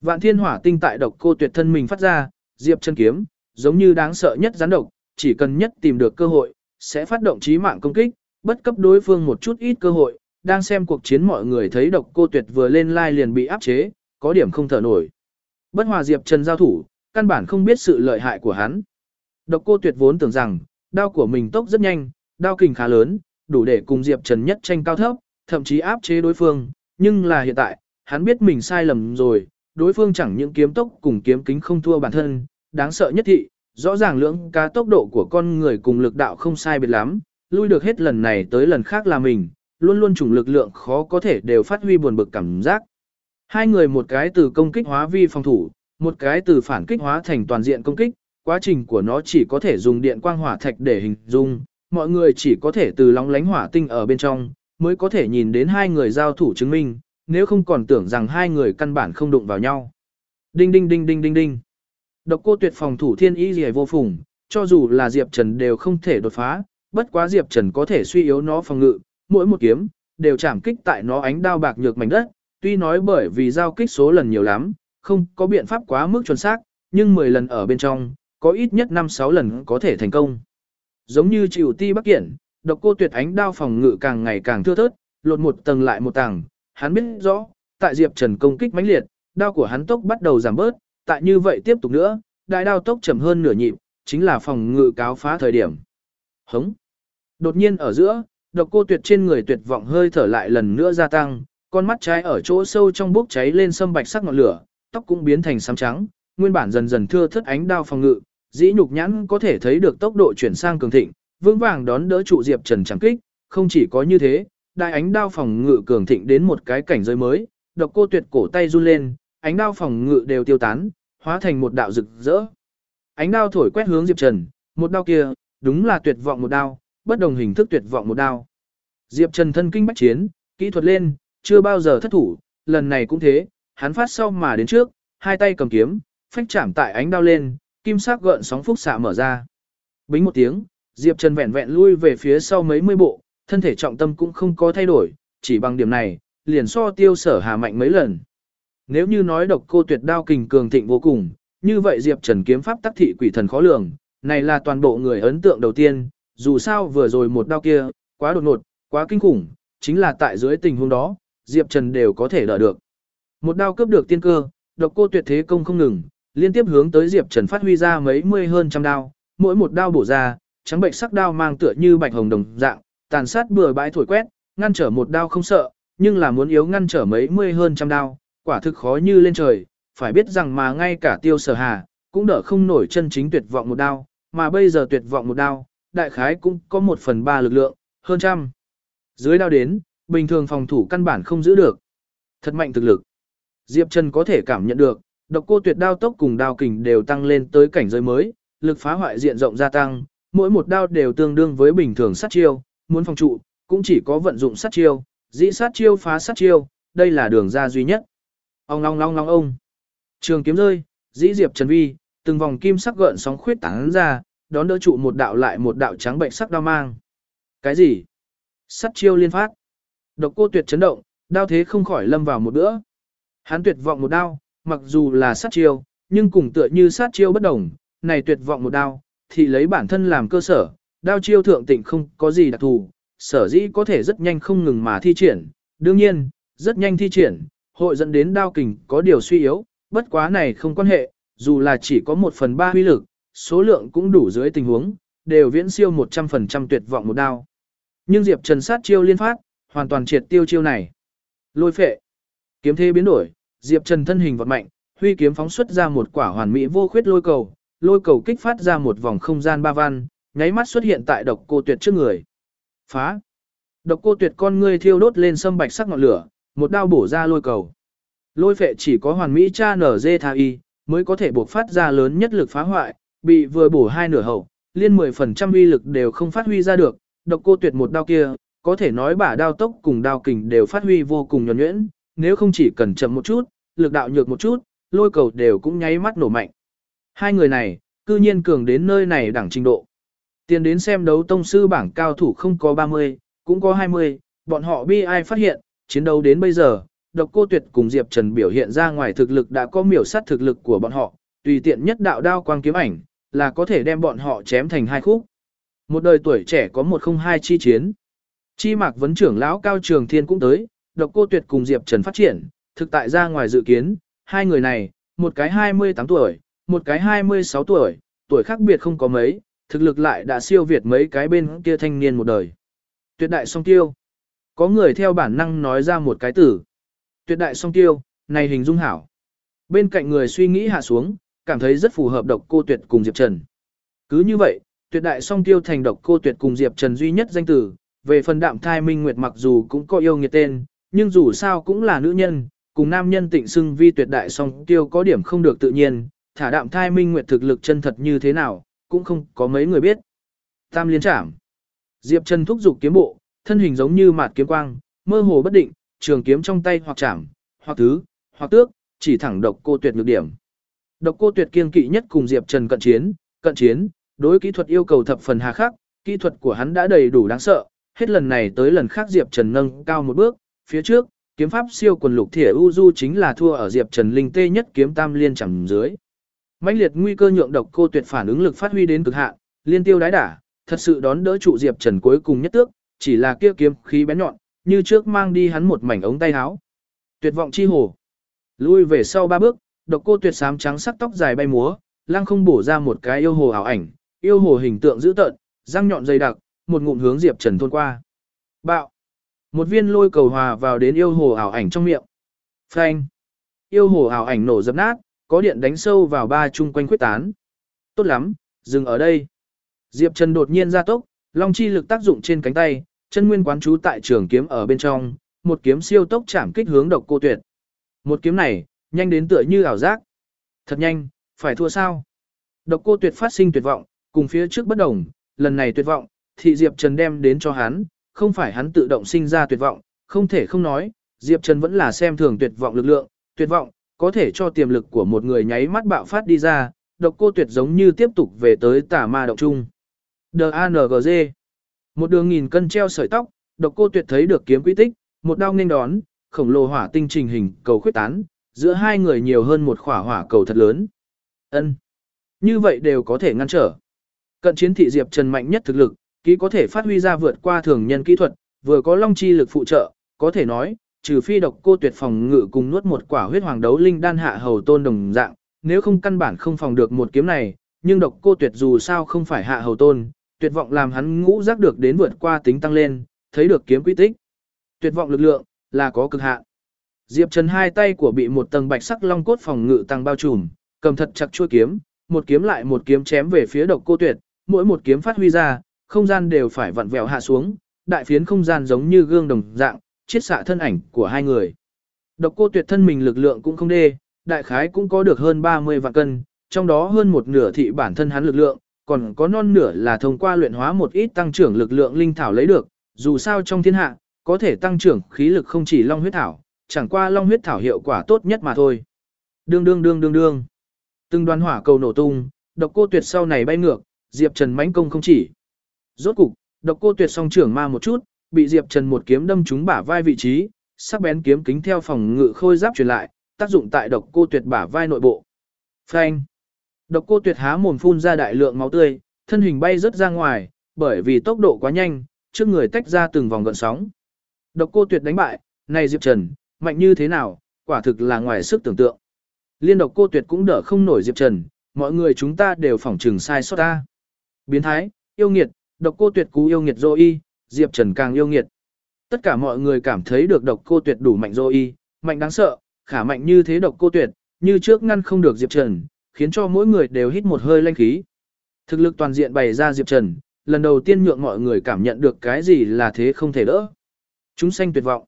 vạn thiên hỏa tinh tại độc cô tuyệt thân mình phát ra, diệp chân kiếm, giống như đáng sợ nhất gián độc, chỉ cần nhất tìm được cơ hội, sẽ phát động trí mạng công kích, bất cấp đối phương một chút ít cơ hội, đang xem cuộc chiến mọi người thấy độc cô tuyệt vừa lên lai liền bị áp chế, có điểm không thở nổi. Bất hòa diệp trần giao thủ, căn bản không biết sự lợi hại của hắn. Độc cô tuyệt vốn tưởng rằng, đao của mình tốc rất nhanh, đao kình khá lớn, đủ để cùng Diệp Trần nhất tranh cao thấp, thậm chí áp chế đối phương, nhưng là hiện tại, hắn biết mình sai lầm rồi, đối phương chẳng những kiếm tốc cùng kiếm kính không thua bản thân, đáng sợ nhất thị, rõ ràng lưỡng cá tốc độ của con người cùng lực đạo không sai biệt lắm, lui được hết lần này tới lần khác là mình, luôn luôn chủng lực lượng khó có thể đều phát huy buồn bực cảm giác. Hai người một cái từ công kích hóa vi phòng thủ, một cái từ phản kích hóa thành toàn diện công kích, quá trình của nó chỉ có thể dùng điện quang hỏa thạch để hình dung, mọi người chỉ có thể từ lóng lánh hỏa tinh ở bên trong, mới có thể nhìn đến hai người giao thủ chứng minh, nếu không còn tưởng rằng hai người căn bản không đụng vào nhau. Đinh đinh đinh đinh đinh đinh. Độc cô tuyệt phòng thủ thiên y gì vô phùng, cho dù là Diệp Trần đều không thể đột phá, bất quá Diệp Trần có thể suy yếu nó phòng ngự, mỗi một kiếm, đều chạm kích tại nó ánh đao bạc nhược mảnh đất, tuy nói bởi vì giao kích số lần nhiều lắm, không có biện pháp quá mức chuẩn xác, nhưng 10 lần ở bên trong, có ít nhất 5-6 lần có thể thành công. Giống như chịu ti bắc kiện, độc cô tuyệt ánh đao phòng ngự càng ngày càng thưa thớt, lột một tầng lại một tầng, hắn biết rõ, tại Diệp Trần công kích mãnh liệt, đao của hắn tốc bắt đầu giảm bớt, tại như vậy tiếp tục nữa, đại đao tốc chậm hơn nửa nhịp, chính là phòng ngự cáo phá thời điểm. Hống. Đột nhiên ở giữa, độc cô tuyệt trên người tuyệt vọng hơi thở lại lần nữa gia tăng, con mắt trái ở chỗ sâu trong bốc cháy lên sâm bạch sắc ngọn lửa, tóc cũng biến thành xám trắng, nguyên bản dần dần thưa thớt ánh đao phòng ngự, dĩ nhục nhãn có thể thấy được tốc độ chuyển sang cường thịnh, vững vàng đón đỡ trụ Diệp Trần chẳng kích, không chỉ có như thế, đại ánh đao phòng ngự cường thịnh đến một cái cảnh giới mới, độc cô tuyệt cổ tay run lên, ánh đao phòng ngự đều tiêu tán, hóa thành một đạo rực rỡ. Ánh đao thổi quét hướng Diệp Trần, một đao kia, đúng là tuyệt vọng một đao, bất đồng hình thức tuyệt vọng một đao. Diệp Trần thân kinh bách chiến, kỹ thuật lên, chưa bao giờ thất thủ, lần này cũng thế, hắn phát sau mà đến trước, hai tay cầm kiếm, phách chạm tại ánh đao lên, kim sắc gợn sóng phúc xạ mở ra. Bính một tiếng, Diệp Trần vẹn vẹn lui về phía sau mấy mươi bộ, thân thể trọng tâm cũng không có thay đổi, chỉ bằng điểm này, liền so tiêu sở hà mạnh mấy lần. Nếu như nói độc cô tuyệt đao kình cường thịnh vô cùng, như vậy Diệp Trần kiếm pháp tắc thị quỷ thần khó lường, này là toàn bộ người ấn tượng đầu tiên, dù sao vừa rồi một đao kia, quá đột ngột, quá kinh khủng, chính là tại dưới tình huống đó, Diệp Trần đều có thể đỡ được. Một đao cướp được tiên cơ, độc cô tuyệt thế công không ngừng, liên tiếp hướng tới Diệp Trần phát huy ra mấy mươi hơn trăm đao, mỗi một đao bổ ra, trắng bệnh sắc đao mang tựa như bạch hồng đồng dạng, tàn sát bừa bãi thổi quét, ngăn trở một đao không sợ, nhưng là muốn yếu ngăn trở mấy mươi hơn trăm đao, quả thực khó như lên trời, phải biết rằng mà ngay cả tiêu sở hà, cũng đỡ không nổi chân chính tuyệt vọng một đao, mà bây giờ tuyệt vọng một đao, đại khái cũng có một phần ba lực lượng, hơn trăm. Dưới đao đến, bình thường phòng thủ căn bản không giữ được. Thật mạnh thực lực. Diệp Trần có thể cảm nhận được, Độc cô tuyệt đao tốc cùng đao kình đều tăng lên tới cảnh giới mới, lực phá hoại diện rộng gia tăng, mỗi một đao đều tương đương với bình thường sát chiêu, muốn phòng trụ, cũng chỉ có vận dụng sát chiêu, dĩ sát chiêu phá sát chiêu, đây là đường ra duy nhất. Ông long long long ông. Trường kiếm rơi, dĩ diệp trần vi, từng vòng kim sắc gợn sóng khuyết tán ra, đón đỡ trụ một đạo lại một đạo trắng bệnh sắc đao mang. Cái gì? Sát chiêu liên phát. Độc cô tuyệt chấn động, đao thế không khỏi lâm vào một bữa. Hắn tuyệt vọng một đao, mặc dù là sát chiêu, nhưng cùng tựa như sát chiêu bất đồng, này tuyệt vọng một đao, thì lấy bản thân làm cơ sở, đao chiêu thượng tịnh không có gì đặc thù, sở dĩ có thể rất nhanh không ngừng mà thi triển. Đương nhiên, rất nhanh thi triển, hội dẫn đến đao kình có điều suy yếu, bất quá này không quan hệ, dù là chỉ có một phần ba huy lực, số lượng cũng đủ dưới tình huống, đều viễn siêu 100% tuyệt vọng một đao. Nhưng Diệp Trần sát chiêu liên phát, hoàn toàn triệt tiêu chiêu này. Lôi phệ. Kiếm thế biến đổi, Diệp Trần thân hình vọt mạnh, huy kiếm phóng xuất ra một quả hoàn mỹ vô khuyết lôi cầu, lôi cầu kích phát ra một vòng không gian ba văn, nháy mắt xuất hiện tại độc cô tuyệt trước người. Phá. Độc cô tuyệt con ngươi thiêu đốt lên sâm bạch sắc ngọn lửa, một đao bổ ra lôi cầu. Lôi phệ chỉ có hoàn mỹ cha nở dê tha y, mới có thể buộc phát ra lớn nhất lực phá hoại, bị vừa bổ hai nửa hậu, liên 10% uy lực đều không phát huy ra được, độc cô tuyệt một đao kia, có thể nói bả đao tốc cùng đao kình đều phát huy vô cùng nhuần nhuyễn, nếu không chỉ cần chậm một chút, lực đạo nhược một chút, lôi cầu đều cũng nháy mắt nổ mạnh. Hai người này, cư nhiên cường đến nơi này đẳng trình độ. Tiền đến xem đấu tông sư bảng cao thủ không có 30, cũng có 20, bọn họ bi ai phát hiện, chiến đấu đến bây giờ, độc cô tuyệt cùng Diệp Trần biểu hiện ra ngoài thực lực đã có miểu sát thực lực của bọn họ, tùy tiện nhất đạo đao quang kiếm ảnh, là có thể đem bọn họ chém thành hai khúc. Một đời tuổi trẻ có một không hai chi chiến. Chi mạc vấn trưởng lão cao trường thiên cũng tới, độc cô tuyệt cùng Diệp Trần phát triển, thực tại ra ngoài dự kiến, hai người này, một cái 28 tuổi, một cái 26 tuổi, tuổi khác biệt không có mấy, thực lực lại đã siêu việt mấy cái bên kia thanh niên một đời. Tuyệt đại song tiêu. Có người theo bản năng nói ra một cái tử. Tuyệt đại song tiêu, này hình dung hảo. Bên cạnh người suy nghĩ hạ xuống, cảm thấy rất phù hợp độc cô tuyệt cùng Diệp Trần. Cứ như vậy, tuyệt đại song tiêu thành độc cô tuyệt cùng Diệp Trần duy nhất danh tử, về phần đạm thai minh nguyệt mặc dù cũng có yêu nghiệt tên, nhưng dù sao cũng là nữ nhân, cùng nam nhân tịnh xưng vi tuyệt đại song tiêu có điểm không được tự nhiên, thả đạm thai minh nguyệt thực lực chân thật như thế nào, cũng không có mấy người biết. Tam liên trảm. Diệp Trần thúc giục kiếm bộ, thân hình giống như mạt kiếm quang, mơ hồ bất định, trường kiếm trong tay hoặc chạm, hoặc thứ, hoặc tước, chỉ thẳng độc cô tuyệt nhược điểm. Độc cô tuyệt kiên kỵ nhất cùng Diệp Trần cận chiến, cận chiến, đối kỹ thuật yêu cầu thập phần hà khắc, kỹ thuật của hắn đã đầy đủ đáng sợ, hết lần này tới lần khác Diệp Trần nâng cao một bước, phía trước, kiếm pháp siêu quần lục thể u du chính là thua ở Diệp Trần linh tê nhất kiếm tam liên chẳng dưới mãnh liệt nguy cơ nhượng độc cô tuyệt phản ứng lực phát huy đến cực hạn, liên tiêu đái đả, thật sự đón đỡ trụ Diệp Trần cuối cùng nhất tước, chỉ là kia kiếm khí bén nhọn, như trước mang đi hắn một mảnh ống tay áo. Tuyệt vọng chi hồ. Lui về sau ba bước, độc cô tuyệt sám trắng sắc tóc dài bay múa, lăng không bổ ra một cái yêu hồ ảo ảnh, yêu hồ hình tượng dữ tợn, răng nhọn dày đặc, một ngụm hướng Diệp Trần thôn qua. Bạo. Một viên lôi cầu hòa vào đến yêu hồ ảo ảnh trong miệng. Phanh. Yêu hồ ảo ảnh nổ dập nát, có điện đánh sâu vào ba chung quanh khuyết tán. Tốt lắm, dừng ở đây. Diệp Trần đột nhiên ra tốc, long chi lực tác dụng trên cánh tay, chân nguyên quán chú tại trường kiếm ở bên trong, một kiếm siêu tốc chạm kích hướng độc cô tuyệt. Một kiếm này, nhanh đến tựa như ảo giác. Thật nhanh, phải thua sao? Độc cô tuyệt phát sinh tuyệt vọng, cùng phía trước bất đồng, lần này tuyệt vọng, thị Diệp Trần đem đến cho hắn, không phải hắn tự động sinh ra tuyệt vọng, không thể không nói, Diệp Trần vẫn là xem thường tuyệt vọng lực lượng, tuyệt vọng, có thể cho tiềm lực của một người nháy mắt bạo phát đi ra, độc cô tuyệt giống như tiếp tục về tới tả ma động trung. D-A-N-G-G Một đường nghìn cân treo sợi tóc, độc cô tuyệt thấy được kiếm quy tích, một đao nghênh đón, khổng lồ hỏa tinh trình hình cầu khuyết tán, giữa hai người nhiều hơn một khỏa hỏa cầu thật lớn. Ân, Như vậy đều có thể ngăn trở. Cận chiến thị Diệp Trần mạnh nhất thực lực, ký có thể phát huy ra vượt qua thường nhân kỹ thuật, vừa có long chi lực phụ trợ, có thể nói, trừ phi độc cô tuyệt phòng ngự cùng nuốt một quả huyết hoàng đấu linh đan hạ hầu tôn đồng dạng, nếu không căn bản không phòng được một kiếm này, nhưng độc cô tuyệt dù sao không phải hạ hầu tôn, tuyệt vọng làm hắn ngũ giác được đến vượt qua tính tăng lên, thấy được kiếm quy tích. Tuyệt vọng lực lượng, là có cực hạn. Diệp Trần hai tay của bị một tầng bạch sắc long cốt phòng ngự tăng bao trùm, cầm thật chặt chuôi kiếm, một kiếm lại một kiếm chém về phía độc cô tuyệt, mỗi một kiếm phát huy ra, không gian đều phải vặn vẹo hạ xuống, đại phiến không gian giống như gương đồng dạng, chiết xạ thân ảnh của hai người. Độc cô tuyệt thân mình lực lượng cũng không đê, đại khái cũng có được hơn 30 vạn cân, trong đó hơn một nửa thị bản thân hắn lực lượng, còn có non nửa là thông qua luyện hóa một ít tăng trưởng lực lượng linh thảo lấy được, dù sao trong thiên hạ, có thể tăng trưởng khí lực không chỉ long huyết thảo, chẳng qua long huyết thảo hiệu quả tốt nhất mà thôi. Đương đương đương đương đương. Từng đoàn hỏa cầu nổ tung, độc cô tuyệt sau này bay ngược, Diệp Trần mãnh công không chỉ. Rốt cục, độc cô tuyệt song trưởng ma một chút, bị Diệp Trần một kiếm đâm trúng bả vai vị trí, sắc bén kiếm kính theo phòng ngự khôi giáp truyền lại, tác dụng tại độc cô tuyệt bả vai nội bộ. Phanh. Độc cô tuyệt há mồm phun ra đại lượng máu tươi, thân hình bay rất ra ngoài, bởi vì tốc độ quá nhanh, trước người tách ra từng vòng gợn sóng. Độc cô tuyệt đánh bại, này Diệp Trần, mạnh như thế nào, quả thực là ngoài sức tưởng tượng. Liên độc cô tuyệt cũng đỡ không nổi Diệp Trần, mọi người chúng ta đều phỏng trừng sai sót ta. Biến thái, yêu nghiệt, độc cô tuyệt cú yêu nghiệt dô y, Diệp Trần càng yêu nghiệt. Tất cả mọi người cảm thấy được độc cô tuyệt đủ mạnh rồi y, mạnh đáng sợ, khả mạnh như thế độc cô tuyệt, như trước ngăn không được Diệp Trần, khiến cho mỗi người đều hít một hơi lanh khí. Thực lực toàn diện bày ra Diệp Trần, lần đầu tiên nhượng mọi người cảm nhận được cái gì là thế không thể đỡ. Chúng sanh tuyệt vọng.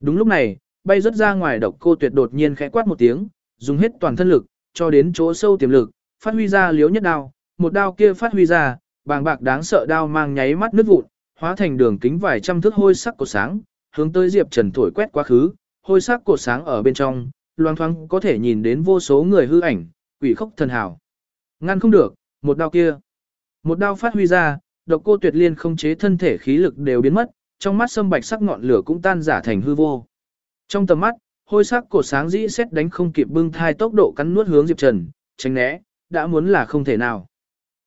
Đúng lúc này, bay rất ra ngoài độc cô tuyệt đột nhiên khẽ quát một tiếng, dùng hết toàn thân lực, cho đến chỗ sâu tiềm lực, phát huy ra liếu nhất đao, một đao kia phát huy ra, bàng bạc đáng sợ đao mang nháy mắt nứt vụn, hóa thành đường kính vài trăm thước hôi sắc của sáng, hướng tới Diệp Trần thổi quét quá khứ, hôi sắc cột sáng ở bên trong, loang thoáng có thể nhìn đến vô số người hư ảnh, quỷ khốc thần hào. Ngăn không được, một đao kia. Một đao phát huy ra, độc cô tuyệt liên không chế thân thể khí lực đều biến mất, trong mắt sâm bạch sắc ngọn lửa cũng tan giả thành hư vô. Trong tầm mắt, hôi sắc cột sáng dĩ xét đánh không kịp bưng thai tốc độ cắn nuốt hướng Diệp Trần, tránh né, đã muốn là không thể nào.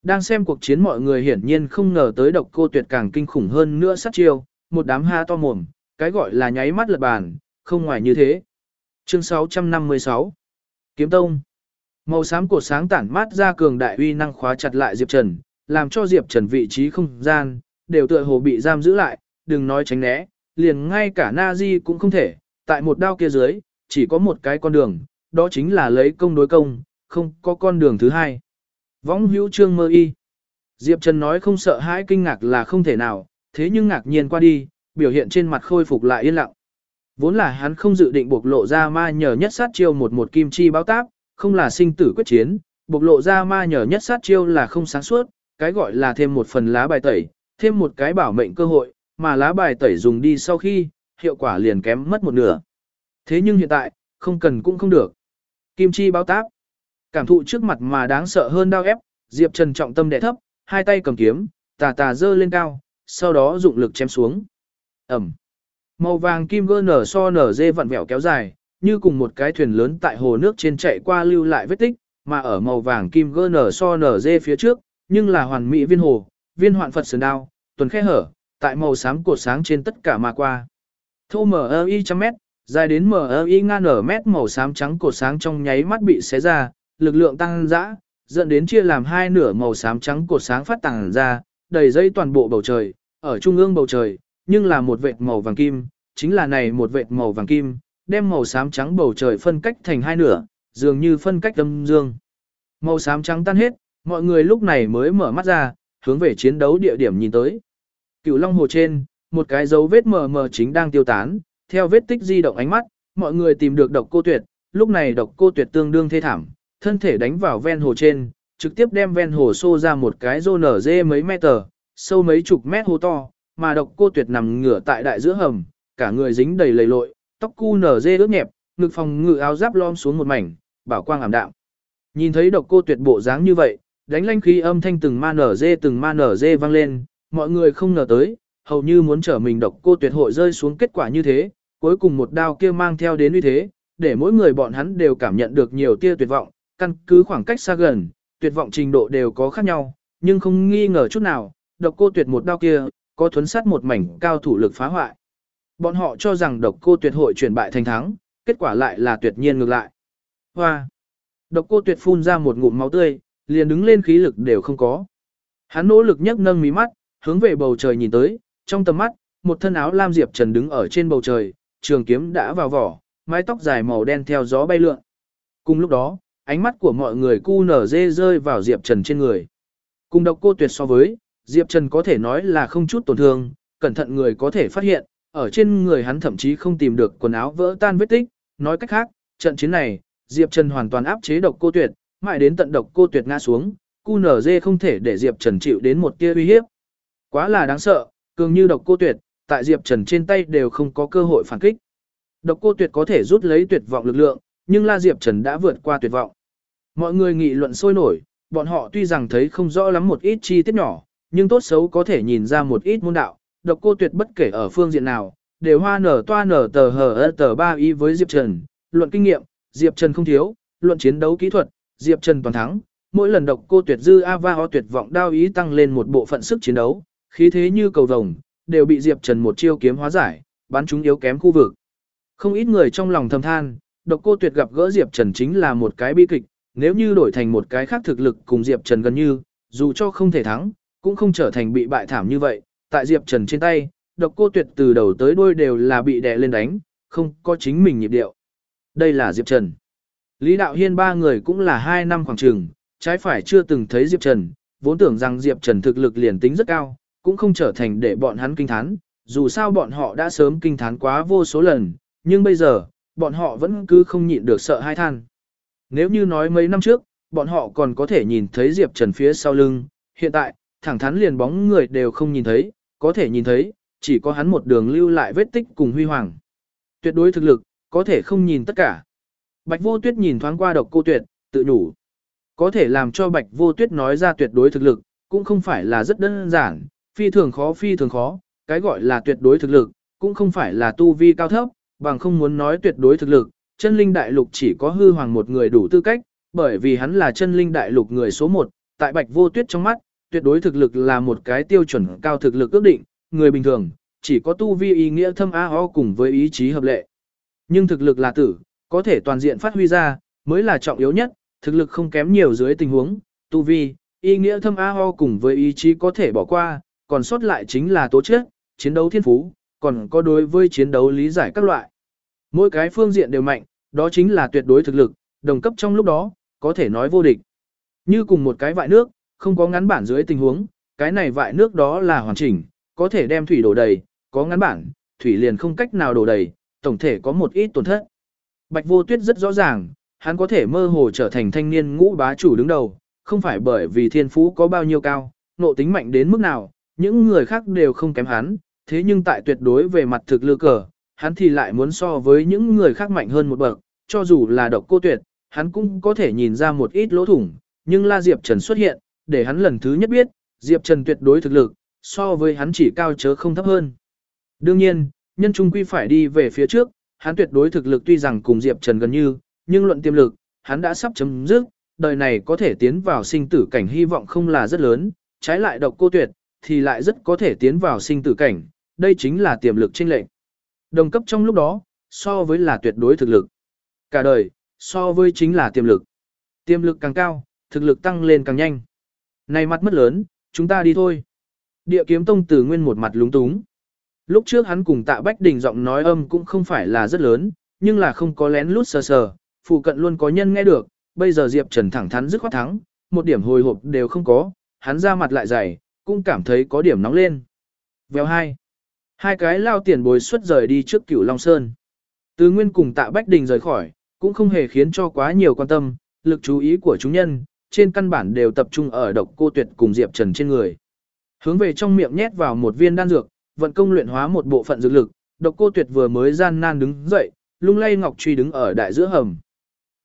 Đang xem cuộc chiến mọi người hiển nhiên không ngờ tới độc cô tuyệt càng kinh khủng hơn nữa sát chiêu, một đám ha to mồm, cái gọi là nháy mắt lật bàn, không ngoài như thế. Chương 656 Kiếm Tông Màu xám cổ sáng tản mát ra cường đại uy năng khóa chặt lại Diệp Trần, làm cho Diệp Trần vị trí không gian, đều tựa hồ bị giam giữ lại, đừng nói tránh né, liền ngay cả Na-di cũng không thể, tại một đao kia dưới, chỉ có một cái con đường, đó chính là lấy công đối công, không có con đường thứ hai. Võng hữu trương mơ y. Diệp Trần nói không sợ hãi kinh ngạc là không thể nào, thế nhưng ngạc nhiên qua đi, biểu hiện trên mặt khôi phục lại yên lặng. Vốn là hắn không dự định bộc lộ ra ma nhờ nhất sát chiêu một một kim chi báo táp, không là sinh tử quyết chiến, bộc lộ ra ma nhờ nhất sát chiêu là không sáng suốt, cái gọi là thêm một phần lá bài tẩy, thêm một cái bảo mệnh cơ hội, mà lá bài tẩy dùng đi sau khi, hiệu quả liền kém mất một nửa. Thế nhưng hiện tại, không cần cũng không được. Kim chi báo táp. Cảm thụ trước mặt mà đáng sợ hơn đau ép, Diệp Trần trọng tâm đè thấp, hai tay cầm kiếm, tà tà dơ lên cao, sau đó dụng lực chém xuống. Ẩm. Màu vàng kim gơ nở so nở dê vặn vẹo kéo dài, như cùng một cái thuyền lớn tại hồ nước trên chạy qua lưu lại vết tích, mà ở màu vàng kim gơ nở so nở dê phía trước, nhưng là hoàn mỹ viên hồ, viên hoạn Phật sườn đao, tuần khe hở, tại màu xám cột sáng trên tất cả mà qua. Thô y trăm mét, dài đến mở y ngang nở mét màu xám trắng cột sáng trong nháy mắt bị xé ra, lực lượng tăng dã, dẫn đến chia làm hai nửa màu xám trắng cột sáng phát tàng ra, đầy dây toàn bộ bầu trời, ở trung ương bầu trời, nhưng là một vệt màu vàng kim, chính là này một vệt màu vàng kim, đem màu xám trắng bầu trời phân cách thành hai nửa, dường như phân cách âm dương. Màu xám trắng tan hết, mọi người lúc này mới mở mắt ra, hướng về chiến đấu địa điểm nhìn tới. Cửu Long Hồ trên, một cái dấu vết mờ mờ chính đang tiêu tán, theo vết tích di động ánh mắt, mọi người tìm được độc cô tuyệt, lúc này độc cô tuyệt tương đương thê thảm, thân thể đánh vào ven hồ trên, trực tiếp đem ven hồ xô ra một cái rô nở dê mấy mét tờ, sâu mấy chục mét hồ to, mà độc cô tuyệt nằm ngửa tại đại giữa hầm, cả người dính đầy lầy lội, tóc cu nở dê ướt nhẹp, ngực phòng ngự áo giáp lom xuống một mảnh, bảo quang ảm đạm. Nhìn thấy độc cô tuyệt bộ dáng như vậy, đánh lanh khí âm thanh từng ma nở dê từng ma nở dê vang lên, mọi người không ngờ tới, hầu như muốn trở mình độc cô tuyệt hội rơi xuống kết quả như thế, cuối cùng một đao kia mang theo đến uy thế, để mỗi người bọn hắn đều cảm nhận được nhiều tia tuyệt vọng, căn cứ khoảng cách xa gần, tuyệt vọng trình độ đều có khác nhau, nhưng không nghi ngờ chút nào, độc cô tuyệt một đao kia, có thuấn sát một mảnh cao thủ lực phá hoại. Bọn họ cho rằng độc cô tuyệt hội chuyển bại thành thắng, kết quả lại là tuyệt nhiên ngược lại. Hoa! Độc cô tuyệt phun ra một ngụm máu tươi, liền đứng lên khí lực đều không có. Hắn nỗ lực nhấc nâng mí mắt, hướng về bầu trời nhìn tới, trong tầm mắt, một thân áo lam diệp trần đứng ở trên bầu trời, trường kiếm đã vào vỏ, mái tóc dài màu đen theo gió bay lượn. Cùng lúc đó, ánh mắt của mọi người cu nở dê rơi vào diệp trần trên người. Cùng độc cô tuyệt so với, diệp trần có thể nói là không chút tổn thương, cẩn thận người có thể phát hiện, ở trên người hắn thậm chí không tìm được quần áo vỡ tan vết tích, nói cách khác, trận chiến này, Diệp Trần hoàn toàn áp chế độc cô tuyệt, mãi đến tận độc cô tuyệt ngã xuống, cu nở dê không thể để Diệp Trần chịu đến một tia uy hiếp. Quá là đáng sợ, cường như độc cô tuyệt, tại Diệp Trần trên tay đều không có cơ hội phản kích. Độc cô tuyệt có thể rút lấy tuyệt vọng lực lượng, nhưng La Diệp Trần đã vượt qua tuyệt vọng. Mọi người nghị luận sôi nổi, bọn họ tuy rằng thấy không rõ lắm một ít chi tiết nhỏ, nhưng tốt xấu có thể nhìn ra một ít môn đạo, độc cô tuyệt bất kể ở phương diện nào, đều hoa nở toa nở tờ hờ tờ ba y với Diệp Trần, luận kinh nghiệm, Diệp Trần không thiếu, luận chiến đấu kỹ thuật, Diệp Trần toàn thắng, mỗi lần độc cô tuyệt dư ava ho tuyệt vọng đao ý tăng lên một bộ phận sức chiến đấu, khí thế như cầu vồng, đều bị Diệp Trần một chiêu kiếm hóa giải, bắn chúng yếu kém khu vực. Không ít người trong lòng thầm than, độc cô tuyệt gặp gỡ Diệp Trần chính là một cái bi kịch, nếu như đổi thành một cái khác thực lực cùng Diệp Trần gần như, dù cho không thể thắng, cũng không trở thành bị bại thảm như vậy, tại Diệp Trần trên tay, độc cô tuyệt từ đầu tới đuôi đều là bị đè lên đánh, không có chính mình nhịp điệu. Đây là Diệp Trần. Lý Đạo Hiên ba người cũng là hai năm khoảng trường, trái phải chưa từng thấy Diệp Trần, vốn tưởng rằng Diệp Trần thực lực liền tính rất cao, cũng không trở thành để bọn hắn kinh thán, dù sao bọn họ đã sớm kinh thán quá vô số lần, nhưng bây giờ, bọn họ vẫn cứ không nhịn được sợ hai than. Nếu như nói mấy năm trước, bọn họ còn có thể nhìn thấy Diệp Trần phía sau lưng, hiện tại, thẳng thắn liền bóng người đều không nhìn thấy, có thể nhìn thấy, chỉ có hắn một đường lưu lại vết tích cùng huy hoàng. Tuyệt đối thực lực, có thể không nhìn tất cả. Bạch vô tuyết nhìn thoáng qua độc cô tuyệt, tự nhủ. Có thể làm cho bạch vô tuyết nói ra tuyệt đối thực lực, cũng không phải là rất đơn giản, phi thường khó phi thường khó, cái gọi là tuyệt đối thực lực, cũng không phải là tu vi cao thấp, bằng không muốn nói tuyệt đối thực lực, chân linh đại lục chỉ có hư hoàng một người đủ tư cách, bởi vì hắn là chân linh đại lục người số một, tại bạch vô tuyết trong mắt, tuyệt đối thực lực là một cái tiêu chuẩn cao thực lực ước định, người bình thường, chỉ có tu vi ý nghĩa thâm á ho cùng với ý chí hợp lệ. Nhưng thực lực là tử, có thể toàn diện phát huy ra, mới là trọng yếu nhất, thực lực không kém nhiều dưới tình huống, tu vi, ý nghĩa thâm á ho cùng với ý chí có thể bỏ qua, còn sót lại chính là tố chất, chiến đấu thiên phú, còn có đối với chiến đấu lý giải các loại. Mỗi cái phương diện đều mạnh, đó chính là tuyệt đối thực lực, đồng cấp trong lúc đó, có thể nói vô địch. Như cùng một cái vại nước, không có ngắn bản dưới tình huống, cái này vại nước đó là hoàn chỉnh, có thể đem thủy đổ đầy, có ngắn bản, thủy liền không cách nào đổ đầy, tổng thể có một ít tổn thất. Bạch vô tuyết rất rõ ràng, hắn có thể mơ hồ trở thành thanh niên ngũ bá chủ đứng đầu, không phải bởi vì thiên phú có bao nhiêu cao, nộ tính mạnh đến mức nào, những người khác đều không kém hắn, thế nhưng tại tuyệt đối về mặt thực lực cờ, hắn thì lại muốn so với những người khác mạnh hơn một bậc, cho dù là độc cô tuyệt, hắn cũng có thể nhìn ra một ít lỗ thủng, nhưng La Diệp Trần xuất hiện, để hắn lần thứ nhất biết, Diệp Trần tuyệt đối thực lực, so với hắn chỉ cao chớ không thấp hơn. Đương nhiên, nhân trung quy phải đi về phía trước, hắn tuyệt đối thực lực tuy rằng cùng Diệp Trần gần như, nhưng luận tiềm lực, hắn đã sắp chấm dứt, đời này có thể tiến vào sinh tử cảnh hy vọng không là rất lớn, trái lại độc cô tuyệt, thì lại rất có thể tiến vào sinh tử cảnh, đây chính là tiềm lực chênh lệnh. Đồng cấp trong lúc đó, so với là tuyệt đối thực lực. Cả đời, so với chính là tiềm lực. Tiềm lực càng cao, thực lực tăng lên càng nhanh. Này mặt mất lớn, chúng ta đi thôi. Địa kiếm tông tử nguyên một mặt lúng túng. Lúc trước hắn cùng tạ Bách Đình giọng nói âm cũng không phải là rất lớn, nhưng là không có lén lút sờ sờ, phụ cận luôn có nhân nghe được, bây giờ Diệp Trần thẳng thắn dứt khoát thắng, một điểm hồi hộp đều không có, hắn ra mặt lại dày, cũng cảm thấy có điểm nóng lên. Vèo hai. Hai cái lao tiền bồi xuất rời đi trước cửu Long Sơn. Từ nguyên cùng tạ Bách Đình rời khỏi, cũng không hề khiến cho quá nhiều quan tâm, lực chú ý của chúng nhân, trên căn bản đều tập trung ở độc cô tuyệt cùng Diệp Trần trên người. Hướng về trong miệng nhét vào một viên đan dược, vận công luyện hóa một bộ phận dược lực, độc cô tuyệt vừa mới gian nan đứng dậy, lung lay ngọc truy đứng ở đại giữa hầm.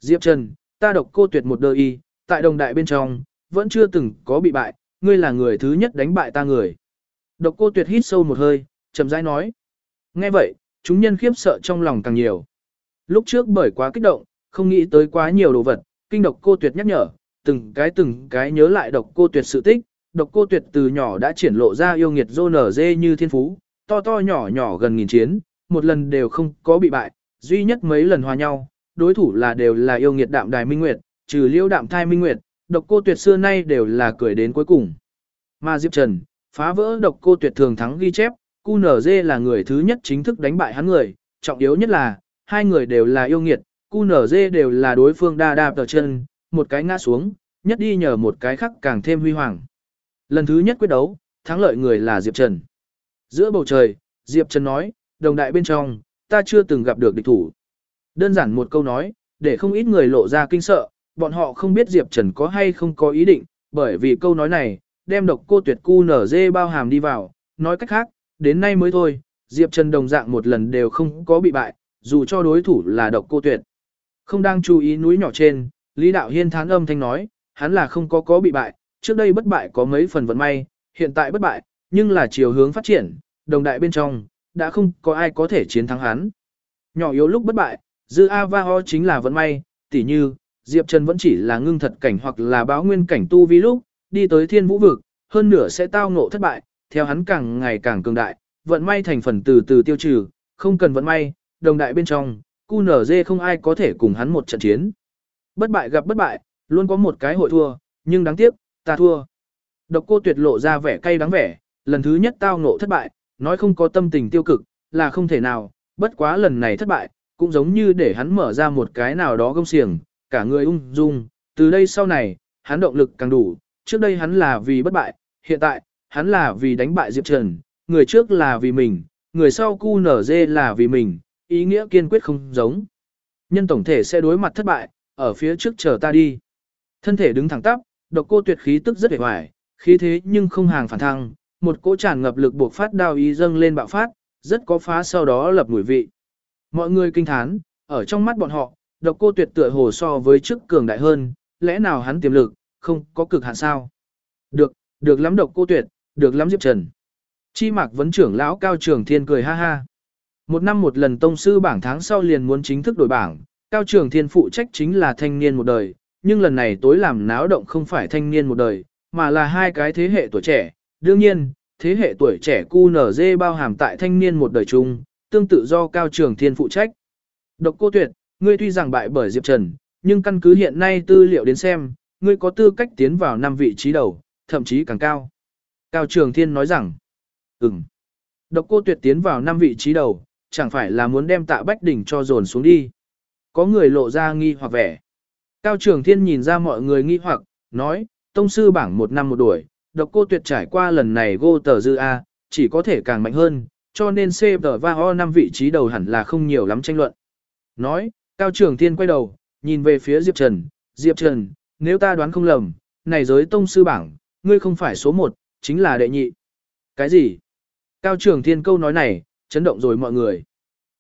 Diệp Trần, ta độc cô tuyệt một đời y, tại đồng đại bên trong, vẫn chưa từng có bị bại, ngươi là người thứ nhất đánh bại ta người. Độc cô tuyệt hít sâu một hơi, chậm rãi nói. Nghe vậy, chúng nhân khiếp sợ trong lòng càng nhiều. Lúc trước bởi quá kích động, không nghĩ tới quá nhiều đồ vật, kinh độc cô tuyệt nhắc nhở, từng cái từng cái nhớ lại độc cô tuyệt sự tích, độc cô tuyệt từ nhỏ đã triển lộ ra yêu nghiệt dô nở dê như thiên phú, to to nhỏ nhỏ gần nghìn chiến, một lần đều không có bị bại, duy nhất mấy lần hòa nhau, đối thủ là đều là yêu nghiệt đạm đài minh nguyệt, trừ liêu đạm thai minh nguyệt, độc cô tuyệt xưa nay đều là cười đến cuối cùng. Mà Diệp Trần, phá vỡ độc cô tuyệt thường thắng ghi chép, QNZ là người thứ nhất chính thức đánh bại hắn người, trọng yếu nhất là, hai người đều là yêu nghiệt, QNZ đều là đối phương đa đa tờ chân, một cái ngã xuống, nhất đi nhờ một cái khác càng thêm huy hoàng. Lần thứ nhất quyết đấu, thắng lợi người là Diệp Trần. Giữa bầu trời, Diệp Trần nói, đồng đại bên trong, ta chưa từng gặp được địch thủ. Đơn giản một câu nói, để không ít người lộ ra kinh sợ, bọn họ không biết Diệp Trần có hay không có ý định, bởi vì câu nói này, đem độc cô tuyệt cu nở dê bao hàm đi vào, nói cách khác, đến nay mới thôi, Diệp Trần đồng dạng một lần đều không có bị bại, dù cho đối thủ là độc cô tuyệt. Không đang chú ý núi nhỏ trên, Lý Đạo Hiên thán âm thanh nói, hắn là không có có bị bại, trước đây bất bại có mấy phần vận may, hiện tại bất bại, nhưng là chiều hướng phát triển, đồng đại bên trong, đã không có ai có thể chiến thắng hắn. Nhỏ yếu lúc bất bại, dư A-va-ho chính là vận may, tỉ như, Diệp Trần vẫn chỉ là ngưng thật cảnh hoặc là báo nguyên cảnh tu vi lúc, đi tới thiên vũ vực, hơn nửa sẽ tao ngộ thất bại, theo hắn càng ngày càng cường đại, vận may thành phần từ từ tiêu trừ, không cần vận may, đồng đại bên trong, cu nở dê không ai có thể cùng hắn một trận chiến. Bất bại gặp bất bại, luôn có một cái hội thua, nhưng đáng tiếc, ta thua. Độc cô tuyệt lộ ra vẻ cay đáng vẻ, lần thứ nhất tao ngộ thất bại, nói không có tâm tình tiêu cực, là không thể nào, bất quá lần này thất bại, cũng giống như để hắn mở ra một cái nào đó gông xiềng, cả người ung dung, từ đây sau này, hắn động lực càng đủ, trước đây hắn là vì bất bại, hiện tại, hắn là vì đánh bại Diệp Trần, người trước là vì mình, người sau cu nở dê là vì mình, ý nghĩa kiên quyết không giống. Nhân tổng thể sẽ đối mặt thất bại, ở phía trước chờ ta đi. Thân thể đứng thẳng tắp, độc cô tuyệt khí tức rất hề hoài, khí thế nhưng không hàng phản thăng, một cỗ tràn ngập lực buộc phát đao ý dâng lên bạo phát, rất có phá sau đó lập mùi vị. Mọi người kinh thán, ở trong mắt bọn họ, độc cô tuyệt tựa hồ so với trước cường đại hơn, lẽ nào hắn tiềm lực, không có cực hạn sao? Được, được lắm độc cô tuyệt, được lắm Diệp Trần. Chi mạc vấn trưởng lão cao trường thiên cười ha ha. Một năm một lần tông sư bảng tháng sau liền muốn chính thức đổi bảng, cao trường thiên phụ trách chính là thanh niên một đời, nhưng lần này tối làm náo động không phải thanh niên một đời, mà là hai cái thế hệ tuổi trẻ. Đương nhiên, thế hệ tuổi trẻ QNZ bao hàm tại thanh niên một đời chung, tương tự do cao trường thiên phụ trách. Độc cô tuyệt, ngươi tuy rằng bại bởi Diệp Trần, nhưng căn cứ hiện nay tư liệu đến xem, ngươi có tư cách tiến vào năm vị trí đầu, thậm chí càng cao. Cao Trường Thiên nói rằng, ừm. Độc cô tuyệt tiến vào năm vị trí đầu, chẳng phải là muốn đem tạ Bách Đỉnh cho dồn xuống đi. Có người lộ ra nghi hoặc vẻ. Cao Trường Thiên nhìn ra mọi người nghi hoặc, nói, tông sư bảng một năm một đuổi, độc cô tuyệt trải qua lần này gô tờ dư A, chỉ có thể càng mạnh hơn, cho nên C tờ và O năm vị trí đầu hẳn là không nhiều lắm tranh luận. Nói, Cao Trường Thiên quay đầu, nhìn về phía Diệp Trần, Diệp Trần, nếu ta đoán không lầm, này giới tông sư bảng, ngươi không phải số một, chính là đệ nhị. Cái gì? Cao Trường Thiên câu nói này, chấn động rồi mọi người.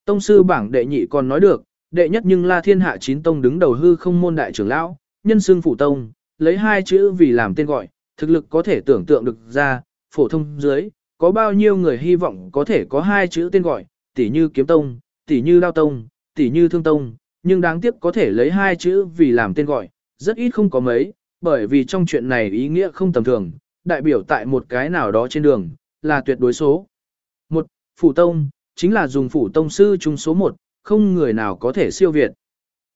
Tông sư bảng đệ nhị còn nói được, đệ nhất nhưng la thiên hạ chín tông đứng đầu hư không môn đại trưởng lão, nhân xương phủ tông, lấy hai chữ vì làm tên gọi, thực lực có thể tưởng tượng được ra, phổ thông dưới, có bao nhiêu người hy vọng có thể có hai chữ tên gọi, tỉ như kiếm tông, tỉ như đao tông, tỉ như thương tông, nhưng đáng tiếc có thể lấy hai chữ vì làm tên gọi, rất ít không có mấy, bởi vì trong chuyện này ý nghĩa không tầm thường, đại biểu tại một cái nào đó trên đường, là tuyệt đối số. Một, phủ tông, chính là dùng phủ tông sư chung số một, không người nào có thể siêu việt.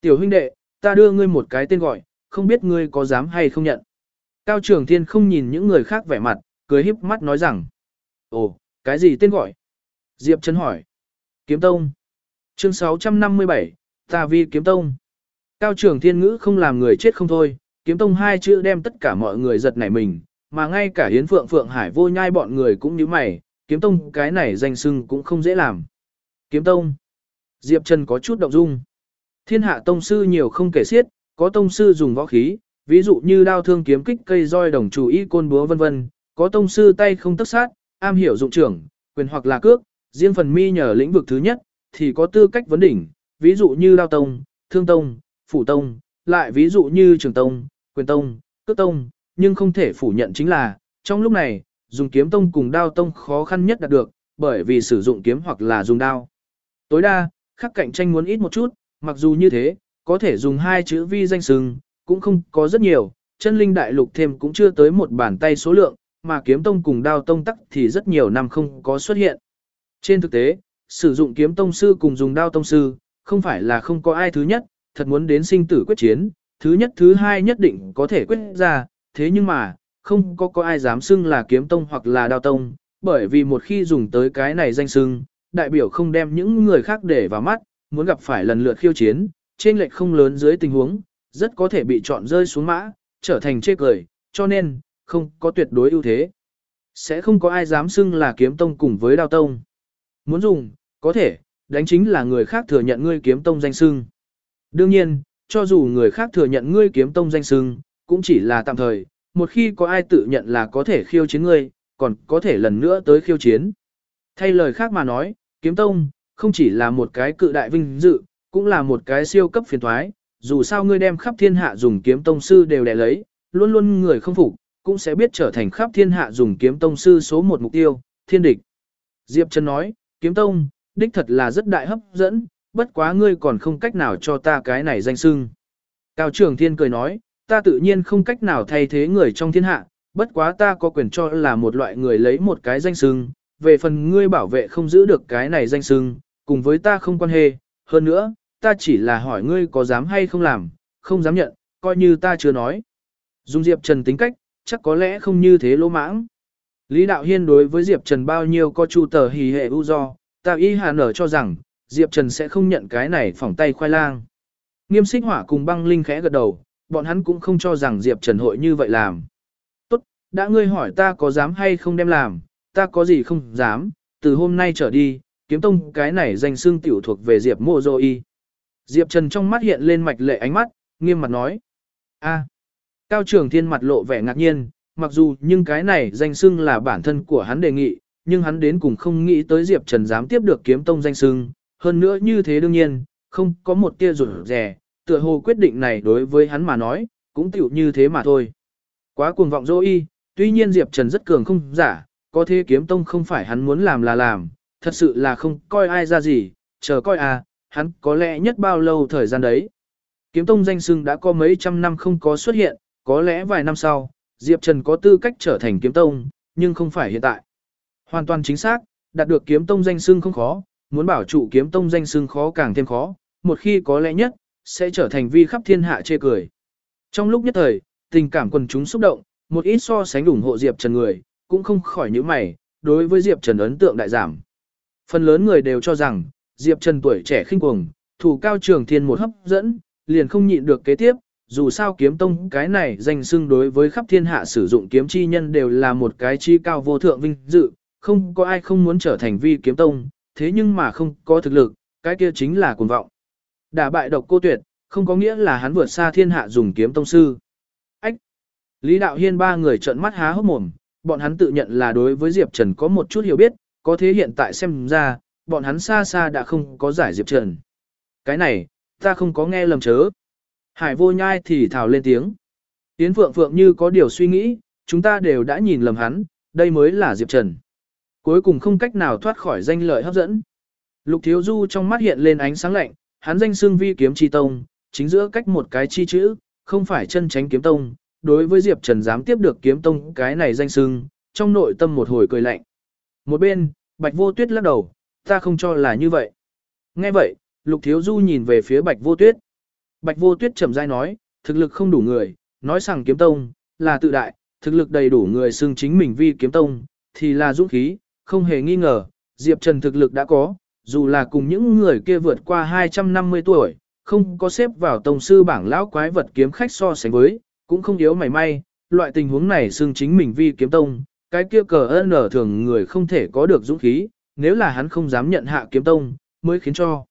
Tiểu huynh đệ, ta đưa ngươi một cái tên gọi, không biết ngươi có dám hay không nhận. Cao Trường Thiên không nhìn những người khác vẻ mặt, cười híp mắt nói rằng. Ồ, cái gì tên gọi? Diệp Trấn hỏi. Kiếm Tông. Chương 657, Ta vi Kiếm Tông. Cao Trường Thiên Ngữ không làm người chết không thôi, Kiếm Tông hai chữ đem tất cả mọi người giật nảy mình, mà ngay cả Hiến Phượng Phượng Hải vô nhai bọn người cũng như mày, Kiếm Tông cái này danh sưng cũng không dễ làm. Kiếm Tông. Diệp Trần có chút động dung. Thiên hạ tông sư nhiều không kể xiết, có tông sư dùng võ khí, ví dụ như đao thương kiếm kích cây roi đồng chủ y côn búa vân vân, có tông sư tay không tất sát, am hiểu dụng trưởng, quyền hoặc là cước, riêng phần mi nhờ lĩnh vực thứ nhất, thì có tư cách vấn đỉnh, ví dụ như đao tông, thương tông, phủ tông, lại ví dụ như trường tông, quyền tông, cước tông, nhưng không thể phủ nhận chính là, trong lúc này, dùng kiếm tông cùng đao tông khó khăn nhất đạt được, bởi vì sử dụng kiếm hoặc là dùng đao. Tối đa, khắc cạnh tranh muốn ít một chút, mặc dù như thế, có thể dùng hai chữ vi danh sừng, cũng không có rất nhiều, chân linh đại lục thêm cũng chưa tới một bàn tay số lượng, mà kiếm tông cùng đao tông tắc thì rất nhiều năm không có xuất hiện. Trên thực tế, sử dụng kiếm tông sư cùng dùng đao tông sư, không phải là không có ai thứ nhất, thật muốn đến sinh tử quyết chiến, thứ nhất thứ hai nhất định có thể quyết ra, thế nhưng mà, không có có ai dám xưng là kiếm tông hoặc là đao tông, bởi vì một khi dùng tới cái này danh xưng, đại biểu không đem những người khác để vào mắt, muốn gặp phải lần lượt khiêu chiến, trên lệch không lớn dưới tình huống, rất có thể bị chọn rơi xuống mã, trở thành chê cười, cho nên, không có tuyệt đối ưu thế. Sẽ không có ai dám xưng là kiếm tông cùng với đao tông. Muốn dùng, có thể, đánh chính là người khác thừa nhận ngươi kiếm tông danh xưng. Đương nhiên, cho dù người khác thừa nhận ngươi kiếm tông danh sưng, cũng chỉ là tạm thời, một khi có ai tự nhận là có thể khiêu chiến ngươi, còn có thể lần nữa tới khiêu chiến. Thay lời khác mà nói, kiếm tông, không chỉ là một cái cự đại vinh dự, cũng là một cái siêu cấp phiền thoái, dù sao ngươi đem khắp thiên hạ dùng kiếm tông sư đều đè lấy, luôn luôn người không phục, cũng sẽ biết trở thành khắp thiên hạ dùng kiếm tông sư số một mục tiêu, thiên địch. Diệp Trần nói, kiếm tông, đích thật là rất đại hấp dẫn, bất quá ngươi còn không cách nào cho ta cái này danh sưng. Cao Trường Thiên cười nói, ta tự nhiên không cách nào thay thế người trong thiên hạ, bất quá ta có quyền cho là một loại người lấy một cái danh xưng, về phần ngươi bảo vệ không giữ được cái này danh xưng, cùng với ta không quan hệ, hơn nữa, ta chỉ là hỏi ngươi có dám hay không làm, không dám nhận, coi như ta chưa nói. Dung Diệp Trần tính cách, chắc có lẽ không như thế lỗ mãng. Lý Đạo Hiên đối với Diệp Trần bao nhiêu có chu tờ hì hệ u do, ta y hà nở cho rằng, Diệp Trần sẽ không nhận cái này phỏng tay khoai lang. Nghiêm xích hỏa cùng băng linh khẽ gật đầu, bọn hắn cũng không cho rằng Diệp Trần hội như vậy làm. Tốt, đã ngươi hỏi ta có dám hay không đem làm, ta có gì không dám, từ hôm nay trở đi, kiếm tông cái này danh xương tiểu thuộc về Diệp mô dô y. Diệp Trần trong mắt hiện lên mạch lệ ánh mắt, nghiêm mặt nói. a Cao trưởng thiên mặt lộ vẻ ngạc nhiên, mặc dù nhưng cái này danh xưng là bản thân của hắn đề nghị, nhưng hắn đến cùng không nghĩ tới Diệp Trần dám tiếp được kiếm tông danh xưng, hơn nữa như thế đương nhiên, không có một tia rủi rẻ, tựa hồ quyết định này đối với hắn mà nói, cũng tiểu như thế mà thôi. Quá cuồng vọng dỗ y, tuy nhiên Diệp Trần rất cường không giả, có thế kiếm tông không phải hắn muốn làm là làm, thật sự là không coi ai ra gì, chờ coi à, hắn có lẽ nhất bao lâu thời gian đấy. Kiếm tông danh sưng đã có mấy trăm năm không có xuất hiện, có lẽ vài năm sau, Diệp Trần có tư cách trở thành kiếm tông, nhưng không phải hiện tại. Hoàn toàn chính xác, đạt được kiếm tông danh sưng không khó, muốn bảo trụ kiếm tông danh sưng khó càng thêm khó, một khi có lẽ nhất, sẽ trở thành vi khắp thiên hạ chê cười. Trong lúc nhất thời, tình cảm quần chúng xúc động, một ít so sánh ủng hộ Diệp Trần người, cũng không khỏi những mày, đối với Diệp Trần ấn tượng đại giảm. Phần lớn người đều cho rằng, Diệp Trần tuổi trẻ khinh cuồng, thủ cao trường thiên một hấp dẫn, liền không nhịn được kế tiếp, dù sao kiếm tông cái này danh xưng đối với khắp thiên hạ sử dụng kiếm chi nhân đều là một cái chi cao vô thượng vinh dự, không có ai không muốn trở thành vi kiếm tông, thế nhưng mà không có thực lực, cái kia chính là cuồng vọng. Đả bại độc cô tuyệt, không có nghĩa là hắn vượt xa thiên hạ dùng kiếm tông sư. Ách! Lý Đạo Hiên ba người trợn mắt há hốc mồm, bọn hắn tự nhận là đối với Diệp Trần có một chút hiểu biết, có thế hiện tại xem ra, bọn hắn xa xa đã không có giải Diệp Trần. Cái này, ta không có nghe lầm chớ. Hải vô nhai thì thào lên tiếng. Tiến Phượng Phượng như có điều suy nghĩ, chúng ta đều đã nhìn lầm hắn, đây mới là Diệp Trần. Cuối cùng không cách nào thoát khỏi danh lợi hấp dẫn. Lục Thiếu Du trong mắt hiện lên ánh sáng lạnh, hắn danh xương vi kiếm chi tông, chính giữa cách một cái chi chữ, không phải chân tránh kiếm tông. Đối với Diệp Trần dám tiếp được kiếm tông cái này danh xương, trong nội tâm một hồi cười lạnh. Một bên, Bạch Vô Tuyết lắc đầu, ta không cho là như vậy. Nghe vậy, Lục Thiếu Du nhìn về phía Bạch Vô Tuyết. Bạch Vô Tuyết chậm dai nói, thực lực không đủ người, nói rằng kiếm tông, là tự đại, thực lực đầy đủ người xưng chính mình vi kiếm tông, thì là dũng khí, không hề nghi ngờ, Diệp Trần thực lực đã có, dù là cùng những người kia vượt qua 250 tuổi, không có xếp vào tông sư bảng lão quái vật kiếm khách so sánh với, cũng không yếu mảy may, loại tình huống này xưng chính mình vi kiếm tông, cái kia cờ ơn ở thường người không thể có được dũng khí, nếu là hắn không dám nhận hạ kiếm tông, mới khiến cho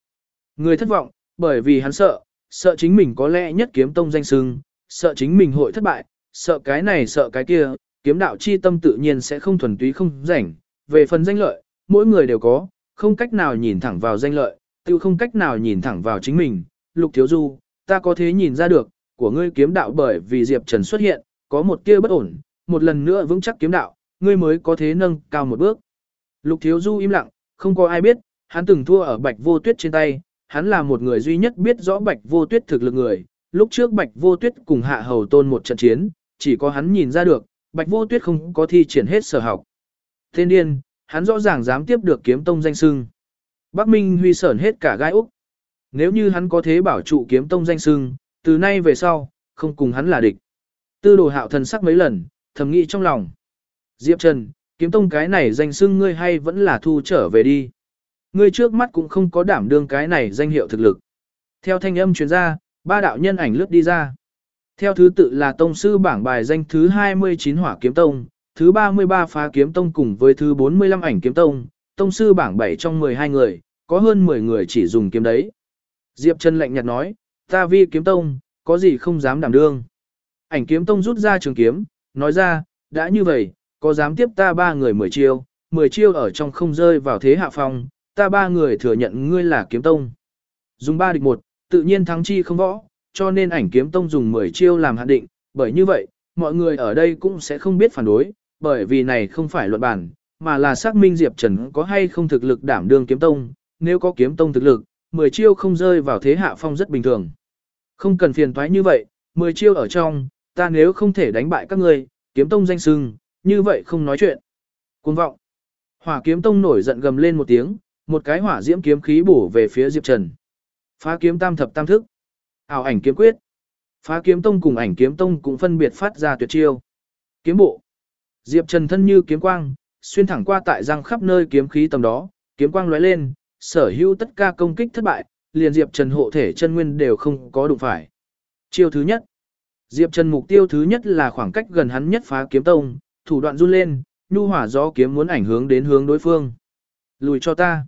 người thất vọng, bởi vì hắn sợ, sợ chính mình có lẽ nhất kiếm tông danh xưng, sợ chính mình hội thất bại, sợ cái này sợ cái kia, kiếm đạo chi tâm tự nhiên sẽ không thuần túy không rảnh, về phần danh lợi, mỗi người đều có, không cách nào nhìn thẳng vào danh lợi, tiêu không cách nào nhìn thẳng vào chính mình, lục thiếu du, ta có thế nhìn ra được, của ngươi kiếm đạo bởi vì Diệp Trần xuất hiện, có một kia bất ổn, một lần nữa vững chắc kiếm đạo, ngươi mới có thế nâng cao một bước. Lục thiếu du im lặng, không có ai biết, hắn từng thua ở bạch vô tuyết trên tay, hắn là một người duy nhất biết rõ bạch vô tuyết thực lực người, lúc trước bạch vô tuyết cùng hạ hầu tôn một trận chiến, chỉ có hắn nhìn ra được, bạch vô tuyết không có thi triển hết sở học. Thiên điên, hắn rõ ràng dám tiếp được kiếm tông danh sưng. Bắc Minh huy sởn hết cả gai úc. Nếu như hắn có thế bảo trụ kiếm tông danh sưng, từ nay về sau, không cùng hắn là địch. Tư đồ hạo thần sắc mấy lần, thầm nghĩ trong lòng. Diệp Trần, kiếm tông cái này danh sưng ngươi hay vẫn là thu trở về đi. Ngươi trước mắt cũng không có đảm đương cái này danh hiệu thực lực. Theo thanh âm truyền ra, ba đạo nhân ảnh lướt đi ra. Theo thứ tự là tông sư bảng bài danh thứ 29 hỏa kiếm tông, thứ 33 phá kiếm tông cùng với thứ 45 ảnh kiếm tông, tông sư bảng 7 trong 12 người, có hơn 10 người chỉ dùng kiếm đấy. Diệp Trần lạnh nhạt nói, Ta vi kiếm tông, có gì không dám đảm đương. Ảnh kiếm tông rút ra trường kiếm, nói ra, đã như vậy, có dám tiếp ta ba người mười chiêu, mười chiêu ở trong không rơi vào thế hạ phong, ta ba người thừa nhận ngươi là kiếm tông. Dùng ba địch một, tự nhiên thắng chi không võ, cho nên ảnh kiếm tông dùng 10 chiêu làm hạn định, bởi như vậy, mọi người ở đây cũng sẽ không biết phản đối, bởi vì này không phải luận bản, mà là xác minh Diệp Trần có hay không thực lực đảm đương kiếm tông, nếu có kiếm tông thực lực, 10 chiêu không rơi vào thế hạ phong rất bình thường. Không cần phiền toái như vậy, 10 chiêu ở trong, ta nếu không thể đánh bại các ngươi, kiếm tông danh sưng, như vậy không nói chuyện. Cuồng vọng. Hỏa kiếm tông nổi giận gầm lên một tiếng, một cái hỏa diễm kiếm khí bổ về phía Diệp Trần. Phá kiếm tam thập tam thức. Ảo ảnh kiếm quyết. Phá kiếm tông cùng ảnh kiếm tông cũng phân biệt phát ra tuyệt chiêu. Kiếm bộ. Diệp Trần thân như kiếm quang, xuyên thẳng qua tại răng khắp nơi kiếm khí tầm đó, kiếm quang lóe lên, sở hữu tất cả công kích thất bại, liền Diệp Trần hộ thể chân nguyên đều không có đụng phải. Chiêu thứ nhất. Diệp Trần mục tiêu thứ nhất là khoảng cách gần hắn nhất phá kiếm tông, thủ đoạn run lên, nhu hỏa gió kiếm muốn ảnh hướng đến hướng đối phương. Lùi cho ta.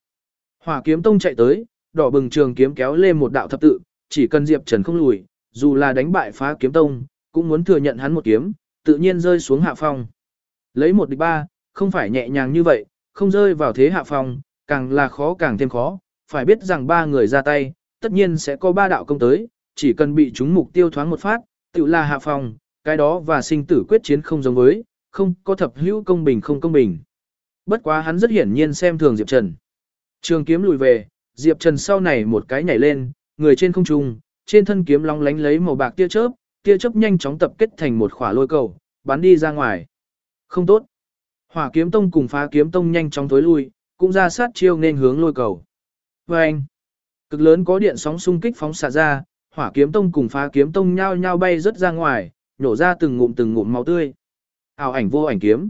Hỏa kiếm tông chạy tới, đỏ bừng trường kiếm kéo lên một đạo thập tự, chỉ cần Diệp Trần không lùi, dù là đánh bại phá kiếm tông, cũng muốn thừa nhận hắn một kiếm, tự nhiên rơi xuống hạ phong. Lấy một địch ba, không phải nhẹ nhàng như vậy, không rơi vào thế hạ phong, càng là khó càng thêm khó, phải biết rằng ba người ra tay, tất nhiên sẽ có ba đạo công tới, chỉ cần bị chúng mục tiêu thoáng một phát, tự là hạ phong, cái đó và sinh tử quyết chiến không giống với, không có thập hữu công bình không công bình. Bất quá hắn rất hiển nhiên xem thường Diệp Trần. Trường kiếm lùi về, Diệp Trần sau này một cái nhảy lên, người trên không trung, trên thân kiếm long lánh lấy màu bạc tia chớp, tia chớp nhanh chóng tập kết thành một khỏa lôi cầu, bắn đi ra ngoài. Không tốt. Hỏa kiếm tông cùng phá kiếm tông nhanh chóng tối lui, cũng ra sát chiêu nên hướng lôi cầu. Và anh, cực lớn có điện sóng xung kích phóng xạ ra, hỏa kiếm tông cùng phá kiếm tông nhao nhao bay rất ra ngoài, nổ ra từng ngụm từng ngụm máu tươi. Ảo ảnh vô ảnh kiếm.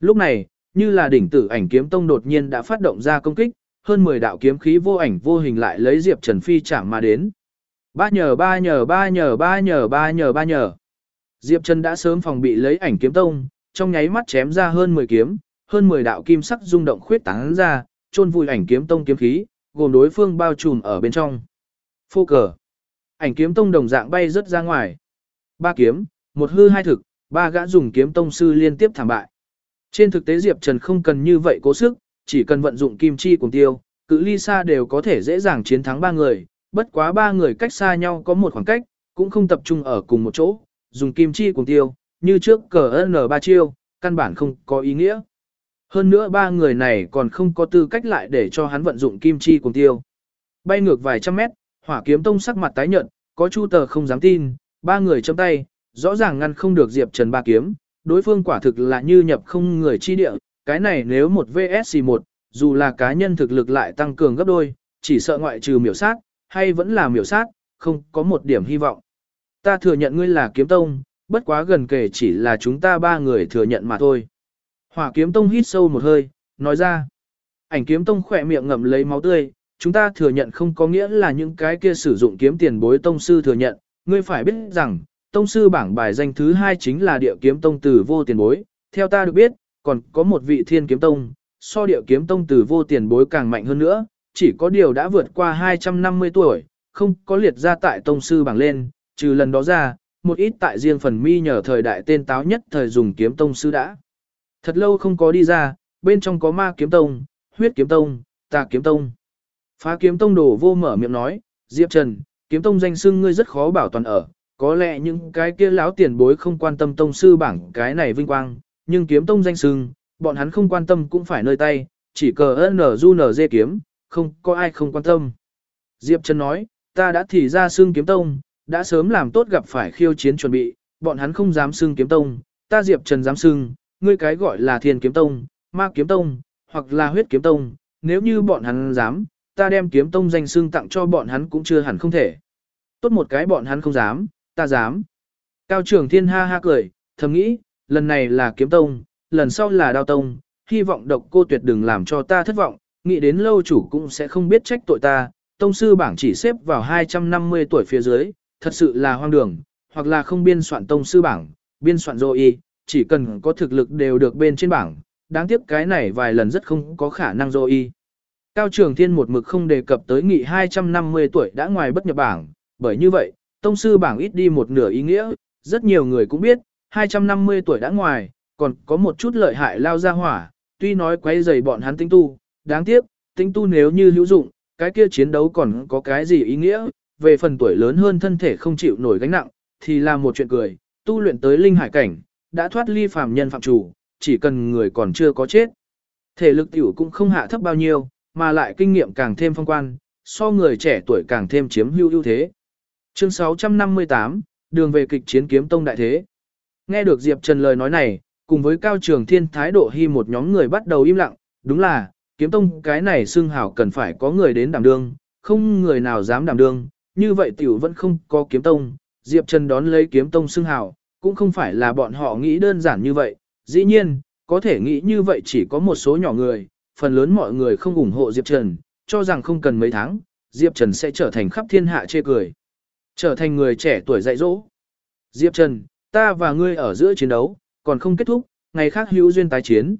Lúc này, như là đỉnh tử ảnh kiếm tông đột nhiên đã phát động ra công kích, hơn 10 đạo kiếm khí vô ảnh vô hình lại lấy Diệp Trần Phi chạm mà đến. Ba nhờ ba nhờ ba nhờ ba nhờ ba nhờ ba nhờ. Diệp Trần đã sớm phòng bị lấy ảnh kiếm tông, trong nháy mắt chém ra hơn 10 kiếm, hơn 10 đạo kim sắc rung động khuyết tán ra, chôn vùi ảnh kiếm tông kiếm khí, gồm đối phương bao trùm ở bên trong. Phô cờ. Ảnh kiếm tông đồng dạng bay rất ra ngoài. Ba kiếm, một hư hai thực, ba gã dùng kiếm tông sư liên tiếp thảm bại. Trên thực tế Diệp Trần không cần như vậy cố sức, chỉ cần vận dụng kim chi cùng tiêu, cự ly xa đều có thể dễ dàng chiến thắng ba người, bất quá ba người cách xa nhau có một khoảng cách, cũng không tập trung ở cùng một chỗ, dùng kim chi cùng tiêu, như trước cờ N3 chiêu, căn bản không có ý nghĩa. Hơn nữa ba người này còn không có tư cách lại để cho hắn vận dụng kim chi cùng tiêu. Bay ngược vài trăm mét, hỏa kiếm tông sắc mặt tái nhợt, có chu tờ không dám tin, ba người trong tay, rõ ràng ngăn không được Diệp Trần ba kiếm, đối phương quả thực là như nhập không người chi địa, cái này nếu một VSC 1, dù là cá nhân thực lực lại tăng cường gấp đôi, chỉ sợ ngoại trừ miểu sát, hay vẫn là miểu sát, không có một điểm hy vọng. Ta thừa nhận ngươi là kiếm tông, bất quá gần kể chỉ là chúng ta ba người thừa nhận mà thôi. Hỏa kiếm tông hít sâu một hơi, nói ra. Ảnh kiếm tông khỏe miệng ngậm lấy máu tươi, chúng ta thừa nhận không có nghĩa là những cái kia sử dụng kiếm tiền bối tông sư thừa nhận, ngươi phải biết rằng, tông sư bảng bài danh thứ hai chính là địa kiếm tông tử vô tiền bối, theo ta được biết, còn có một vị thiên kiếm tông, so địa kiếm tông tử vô tiền bối càng mạnh hơn nữa, chỉ có điều đã vượt qua 250 tuổi, không có liệt ra tại tông sư bảng lên, trừ lần đó ra, một ít tại riêng phần mi nhờ thời đại tên táo nhất thời dùng kiếm tông sư đã. Thật lâu không có đi ra, bên trong có ma kiếm tông, huyết kiếm tông, tà kiếm tông. Phá kiếm tông đổ vô mở miệng nói, Diệp Trần, kiếm tông danh xưng ngươi rất khó bảo toàn ở, có lẽ những cái kia lão tiền bối không quan tâm tông sư bảng cái này vinh quang, nhưng kiếm tông danh xưng, bọn hắn không quan tâm cũng phải nơi tay, chỉ cờ nở du nở dê kiếm, không có ai không quan tâm. Diệp Trần nói, ta đã thì ra xưng kiếm tông, đã sớm làm tốt gặp phải khiêu chiến chuẩn bị, bọn hắn không dám xưng kiếm tông, ta Diệp Trần dám xưng, ngươi cái gọi là thiên kiếm tông, ma kiếm tông, hoặc là huyết kiếm tông, nếu như bọn hắn dám, ta đem kiếm tông danh xưng tặng cho bọn hắn cũng chưa hẳn không thể. Tốt một cái bọn hắn không dám, ta dám. Cao trưởng thiên ha ha cười, thầm nghĩ, lần này là kiếm tông, lần sau là đao tông, hy vọng độc cô tuyệt đừng làm cho ta thất vọng, nghĩ đến lâu chủ cũng sẽ không biết trách tội ta, tông sư bảng chỉ xếp vào 250 tuổi phía dưới, thật sự là hoang đường, hoặc là không biên soạn tông sư bảng, biên soạn dô y, chỉ cần có thực lực đều được bên trên bảng, đáng tiếc cái này vài lần rất không có khả năng dô y. Cao Trường Thiên một mực không đề cập tới nghị 250 tuổi đã ngoài bất nhập bảng, bởi như vậy, tông sư bảng ít đi một nửa ý nghĩa, rất nhiều người cũng biết, 250 tuổi đã ngoài, còn có một chút lợi hại lao ra hỏa, tuy nói quấy rầy bọn hắn tinh tu, đáng tiếc, tinh tu nếu như hữu dụng, cái kia chiến đấu còn có cái gì ý nghĩa, về phần tuổi lớn hơn thân thể không chịu nổi gánh nặng, thì là một chuyện cười, tu luyện tới linh hải cảnh, đã thoát ly phàm nhân phạm chủ, chỉ cần người còn chưa có chết. Thể lực tiểu cũng không hạ thấp bao nhiêu, mà lại kinh nghiệm càng thêm phong quan, so người trẻ tuổi càng thêm chiếm hữu ưu thế. Chương 658, đường về kịch chiến kiếm tông đại thế. Nghe được Diệp Trần lời nói này, cùng với cao trường thiên thái độ hy một nhóm người bắt đầu im lặng, đúng là, kiếm tông cái này xưng hảo cần phải có người đến đảm đương, không người nào dám đảm đương, như vậy tiểu vẫn không có kiếm tông, Diệp Trần đón lấy kiếm tông xưng hào cũng không phải là bọn họ nghĩ đơn giản như vậy, dĩ nhiên, có thể nghĩ như vậy chỉ có một số nhỏ người, phần lớn mọi người không ủng hộ Diệp Trần, cho rằng không cần mấy tháng, Diệp Trần sẽ trở thành khắp thiên hạ chê cười. Trở thành người trẻ tuổi dạy dỗ. Diệp Trần, ta và ngươi ở giữa chiến đấu, còn không kết thúc, ngày khác hữu duyên tái chiến.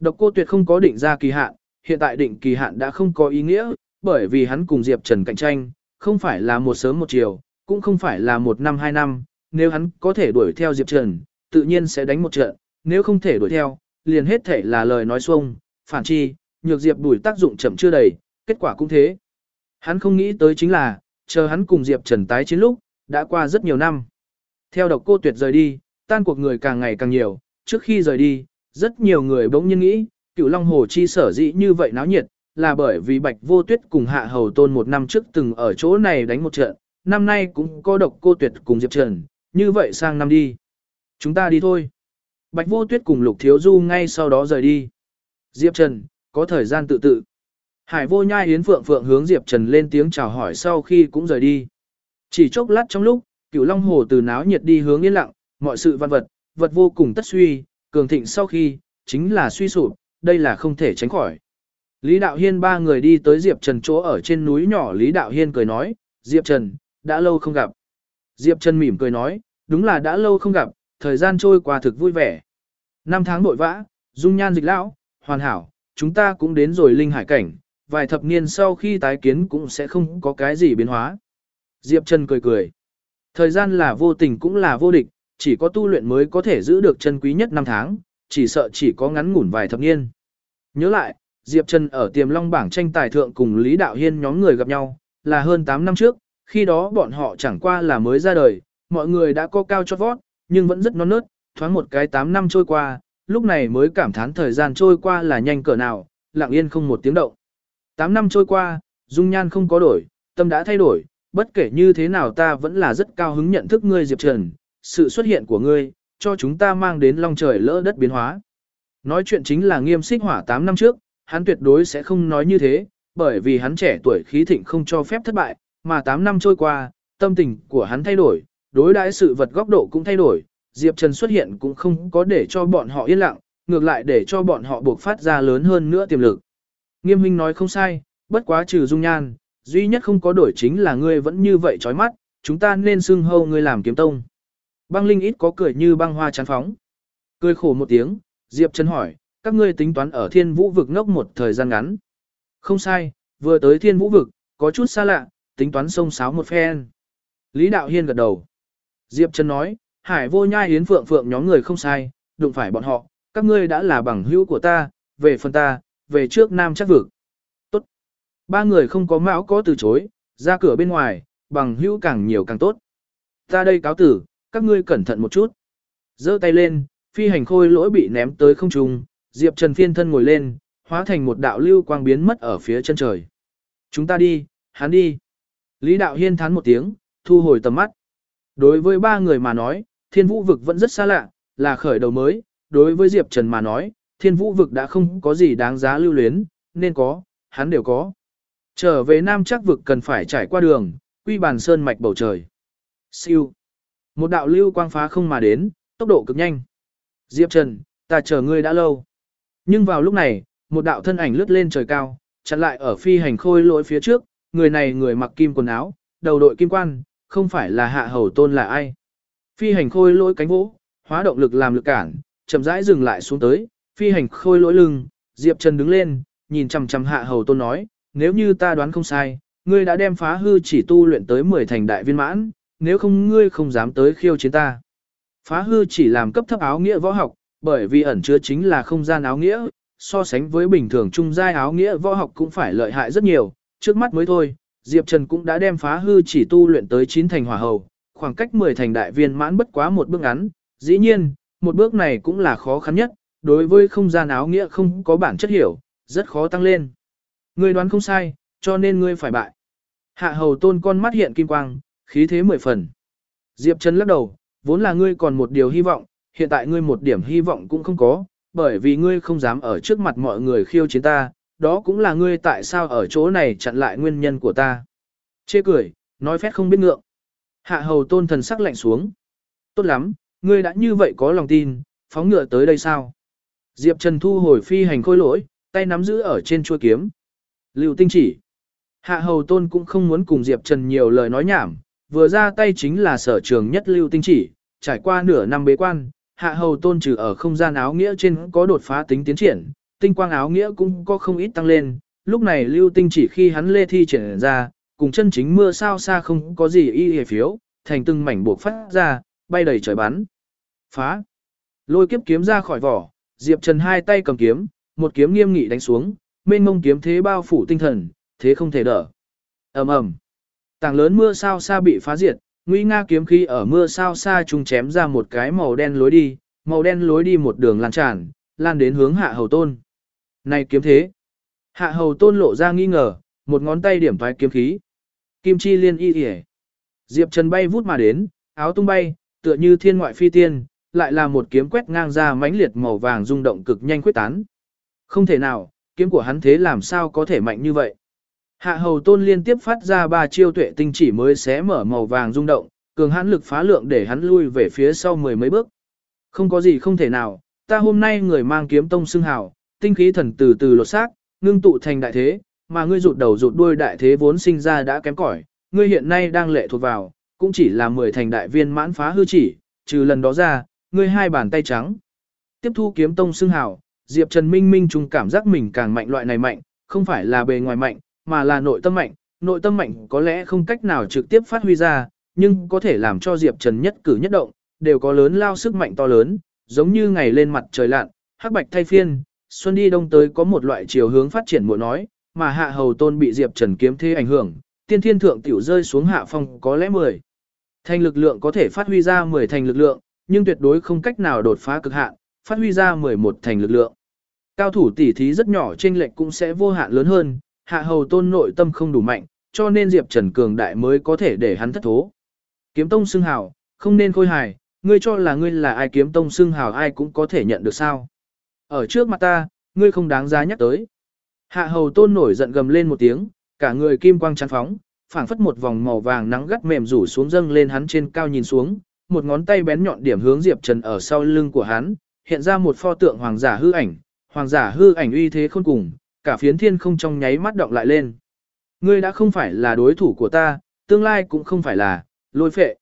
Độc cô tuyệt không có định ra kỳ hạn, hiện tại định kỳ hạn đã không có ý nghĩa, bởi vì hắn cùng Diệp Trần cạnh tranh, không phải là một sớm một chiều, cũng không phải là một năm hai năm, nếu hắn có thể đuổi theo Diệp Trần, tự nhiên sẽ đánh một trận, nếu không thể đuổi theo, liền hết thể là lời nói xuông, phản chi, nhược Diệp đuổi tác dụng chậm chưa đầy, kết quả cũng thế. Hắn không nghĩ tới chính là, chờ hắn cùng Diệp Trần tái chiến lúc, đã qua rất nhiều năm. Theo độc cô tuyệt rời đi, tan cuộc người càng ngày càng nhiều, trước khi rời đi, rất nhiều người bỗng nhiên nghĩ, cựu Long Hồ chi sở dĩ như vậy náo nhiệt, là bởi vì Bạch Vô Tuyết cùng Hạ Hầu Tôn một năm trước từng ở chỗ này đánh một trận, năm nay cũng có độc cô tuyệt cùng Diệp Trần, như vậy sang năm đi. Chúng ta đi thôi. Bạch Vô Tuyết cùng Lục Thiếu Du ngay sau đó rời đi. Diệp Trần, có thời gian tự tự. Hải vô nhai yến phượng phượng hướng Diệp Trần lên tiếng chào hỏi sau khi cũng rời đi. Chỉ chốc lát trong lúc, cửu long hồ từ náo nhiệt đi hướng yên lặng, mọi sự văn vật, vật vô cùng tất suy, cường thịnh sau khi, chính là suy sụp, đây là không thể tránh khỏi. Lý Đạo Hiên ba người đi tới Diệp Trần chỗ ở trên núi nhỏ Lý Đạo Hiên cười nói, Diệp Trần, đã lâu không gặp. Diệp Trần mỉm cười nói, đúng là đã lâu không gặp, thời gian trôi qua thực vui vẻ. Năm tháng bội vã, dung nhan dịch lão, hoàn hảo, chúng ta cũng đến rồi linh hải cảnh, vài thập niên sau khi tái kiến cũng sẽ không có cái gì biến hóa. Diệp Trần cười cười. Thời gian là vô tình cũng là vô địch, chỉ có tu luyện mới có thể giữ được chân quý nhất năm tháng, chỉ sợ chỉ có ngắn ngủn vài thập niên. Nhớ lại, Diệp Trần ở tiềm long bảng tranh tài thượng cùng Lý Đạo Hiên nhóm người gặp nhau, là hơn 8 năm trước, khi đó bọn họ chẳng qua là mới ra đời, mọi người đã có cao cho vót, nhưng vẫn rất non nớt, thoáng một cái 8 năm trôi qua, lúc này mới cảm thán thời gian trôi qua là nhanh cỡ nào, lặng yên không một tiếng động. 8 năm trôi qua, dung nhan không có đổi, tâm đã thay đổi, bất kể như thế nào ta vẫn là rất cao hứng nhận thức ngươi Diệp Trần, sự xuất hiện của ngươi, cho chúng ta mang đến long trời lỡ đất biến hóa. Nói chuyện chính là nghiêm xích hỏa 8 năm trước, hắn tuyệt đối sẽ không nói như thế, bởi vì hắn trẻ tuổi khí thịnh không cho phép thất bại, mà 8 năm trôi qua, tâm tình của hắn thay đổi, đối đãi sự vật góc độ cũng thay đổi, Diệp Trần xuất hiện cũng không có để cho bọn họ yên lặng, ngược lại để cho bọn họ buộc phát ra lớn hơn nữa tiềm lực. Nghiêm Minh nói không sai, bất quá trừ dung nhan, duy nhất không có đổi chính là ngươi vẫn như vậy chói mắt, chúng ta nên xưng hâu ngươi làm kiếm tông. Băng Linh ít có cười như băng hoa chán phóng. Cười khổ một tiếng, Diệp Trần hỏi, các ngươi tính toán ở thiên vũ vực ngốc một thời gian ngắn. Không sai, vừa tới thiên vũ vực, có chút xa lạ, tính toán sông sáo một phen. Lý Đạo Hiên gật đầu. Diệp Trần nói, hải vô nhai hiến phượng phượng nhóm người không sai, đụng phải bọn họ, các ngươi đã là bằng hữu của ta, về phần ta, về trước nam chắc vực. Tốt. Ba người không có mão có từ chối, ra cửa bên ngoài, bằng hữu càng nhiều càng tốt. Ta đây cáo tử, các ngươi cẩn thận một chút. giơ tay lên, phi hành khôi lỗi bị ném tới không trung, Diệp Trần phiên thân ngồi lên, hóa thành một đạo lưu quang biến mất ở phía chân trời. Chúng ta đi, hắn đi. Lý đạo hiên thán một tiếng, thu hồi tầm mắt. Đối với ba người mà nói, thiên vũ vực vẫn rất xa lạ, là khởi đầu mới. Đối với Diệp Trần mà nói, thiên vũ vực đã không có gì đáng giá lưu luyến, nên có, hắn đều có. Trở về Nam chắc vực cần phải trải qua đường, quy bàn sơn mạch bầu trời. Siêu. Một đạo lưu quang phá không mà đến, tốc độ cực nhanh. Diệp Trần, ta chờ ngươi đã lâu. Nhưng vào lúc này, một đạo thân ảnh lướt lên trời cao, chặn lại ở phi hành khôi lỗi phía trước, người này người mặc kim quần áo, đầu đội kim quan, không phải là hạ hầu tôn là ai. Phi hành khôi lỗi cánh vỗ, hóa động lực làm lực cản, chậm rãi dừng lại xuống tới, phi hành khôi lỗi lưng, Diệp Trần đứng lên, nhìn chằm chằm hạ hầu tôn nói, nếu như ta đoán không sai, ngươi đã đem phá hư chỉ tu luyện tới 10 thành đại viên mãn, nếu không ngươi không dám tới khiêu chiến ta. Phá hư chỉ làm cấp thấp áo nghĩa võ học, bởi vì ẩn chứa chính là không gian áo nghĩa, so sánh với bình thường trung giai áo nghĩa võ học cũng phải lợi hại rất nhiều, trước mắt mới thôi, Diệp Trần cũng đã đem phá hư chỉ tu luyện tới 9 thành hỏa hầu, khoảng cách 10 thành đại viên mãn bất quá một bước ngắn, dĩ nhiên, một bước này cũng là khó khăn nhất, đối với không gian áo nghĩa không có bản chất hiểu, rất khó tăng lên. Ngươi đoán không sai, cho nên ngươi phải bại. Hạ hầu tôn con mắt hiện kim quang, khí thế mười phần. Diệp Trần lắc đầu, vốn là ngươi còn một điều hy vọng, hiện tại ngươi một điểm hy vọng cũng không có, bởi vì ngươi không dám ở trước mặt mọi người khiêu chiến ta, đó cũng là ngươi tại sao ở chỗ này chặn lại nguyên nhân của ta. Chê cười, nói phét không biết ngượng. Hạ hầu tôn thần sắc lạnh xuống. Tốt lắm, ngươi đã như vậy có lòng tin, phóng ngựa tới đây sao? Diệp Trần thu hồi phi hành khôi lỗi, tay nắm giữ ở trên chuôi kiếm. Lưu tinh chỉ. Hạ hầu tôn cũng không muốn cùng Diệp Trần nhiều lời nói nhảm, vừa ra tay chính là sở trường nhất lưu tinh chỉ, trải qua nửa năm bế quan, hạ hầu tôn trừ ở không gian áo nghĩa trên có đột phá tính tiến triển, tinh quang áo nghĩa cũng có không ít tăng lên, lúc này lưu tinh chỉ khi hắn lê thi triển ra, cùng chân chính mưa sao xa không có gì y hề phiếu, thành từng mảnh buộc phát ra, bay đầy trời bắn. Phá! Lôi kiếp kiếm ra khỏi vỏ, Diệp Trần hai tay cầm kiếm, một kiếm nghiêm nghị đánh xuống, mênh mông kiếm thế bao phủ tinh thần, thế không thể đỡ. ầm ầm, Tảng lớn mưa sao xa bị phá diệt, nguy nga kiếm khí ở mưa sao xa trùng chém ra một cái màu đen lối đi, màu đen lối đi một đường lan tràn, lan đến hướng hạ hầu tôn. Này kiếm thế! Hạ hầu tôn lộ ra nghi ngờ, một ngón tay điểm thoái kiếm khí. Kim chi liên y hề. Diệp Trần bay vút mà đến, áo tung bay, tựa như thiên ngoại phi tiên, lại là một kiếm quét ngang ra mãnh liệt màu vàng rung động cực nhanh quyết tán. Không thể nào, kiếm của hắn thế làm sao có thể mạnh như vậy. Hạ hầu tôn liên tiếp phát ra ba chiêu tuệ tinh chỉ mới xé mở màu vàng rung động, cường hãn lực phá lượng để hắn lui về phía sau mười mấy bước. Không có gì không thể nào, ta hôm nay người mang kiếm tông xưng hào, tinh khí thần từ từ lột xác, ngưng tụ thành đại thế, mà ngươi rụt đầu rụt đuôi đại thế vốn sinh ra đã kém cỏi, ngươi hiện nay đang lệ thuộc vào, cũng chỉ là mười thành đại viên mãn phá hư chỉ, trừ lần đó ra, ngươi hai bàn tay trắng. Tiếp thu kiếm tông xưng hào, Diệp Trần Minh Minh trùng cảm giác mình càng mạnh loại này mạnh, không phải là bề ngoài mạnh, mà là nội tâm mạnh. Nội tâm mạnh có lẽ không cách nào trực tiếp phát huy ra, nhưng có thể làm cho Diệp Trần nhất cử nhất động, đều có lớn lao sức mạnh to lớn, giống như ngày lên mặt trời lặn, hắc bạch thay phiên, xuân đi đông tới có một loại chiều hướng phát triển muội nói, mà hạ hầu tôn bị Diệp Trần kiếm thế ảnh hưởng, tiên thiên thượng tiểu rơi xuống hạ phong có lẽ 10. Thành lực lượng có thể phát huy ra 10 thành lực lượng, nhưng tuyệt đối không cách nào đột phá cực hạn, phát huy ra 11 thành lực lượng. Cao thủ tỷ thí rất nhỏ trên lệch cũng sẽ vô hạn lớn hơn, hạ hầu tôn nội tâm không đủ mạnh, cho nên Diệp Trần cường đại mới có thể để hắn thất thố. Kiếm tông xưng hào, không nên khôi hài, ngươi cho là ngươi là ai kiếm tông xưng hào ai cũng có thể nhận được sao. Ở trước mặt ta, ngươi không đáng giá nhắc tới. Hạ hầu tôn nổi giận gầm lên một tiếng, cả người kim quang chắn phóng, phảng phất một vòng màu vàng nắng gắt mềm rủ xuống dâng lên hắn trên cao nhìn xuống, một ngón tay bén nhọn điểm hướng Diệp Trần ở sau lưng của hắn, hiện ra một pho tượng hoàng giả hư ảnh, hoàng giả hư ảnh uy thế khôn cùng, cả phiến thiên không trong nháy mắt động lại lên. Ngươi đã không phải là đối thủ của ta, tương lai cũng không phải là, lôi phệ.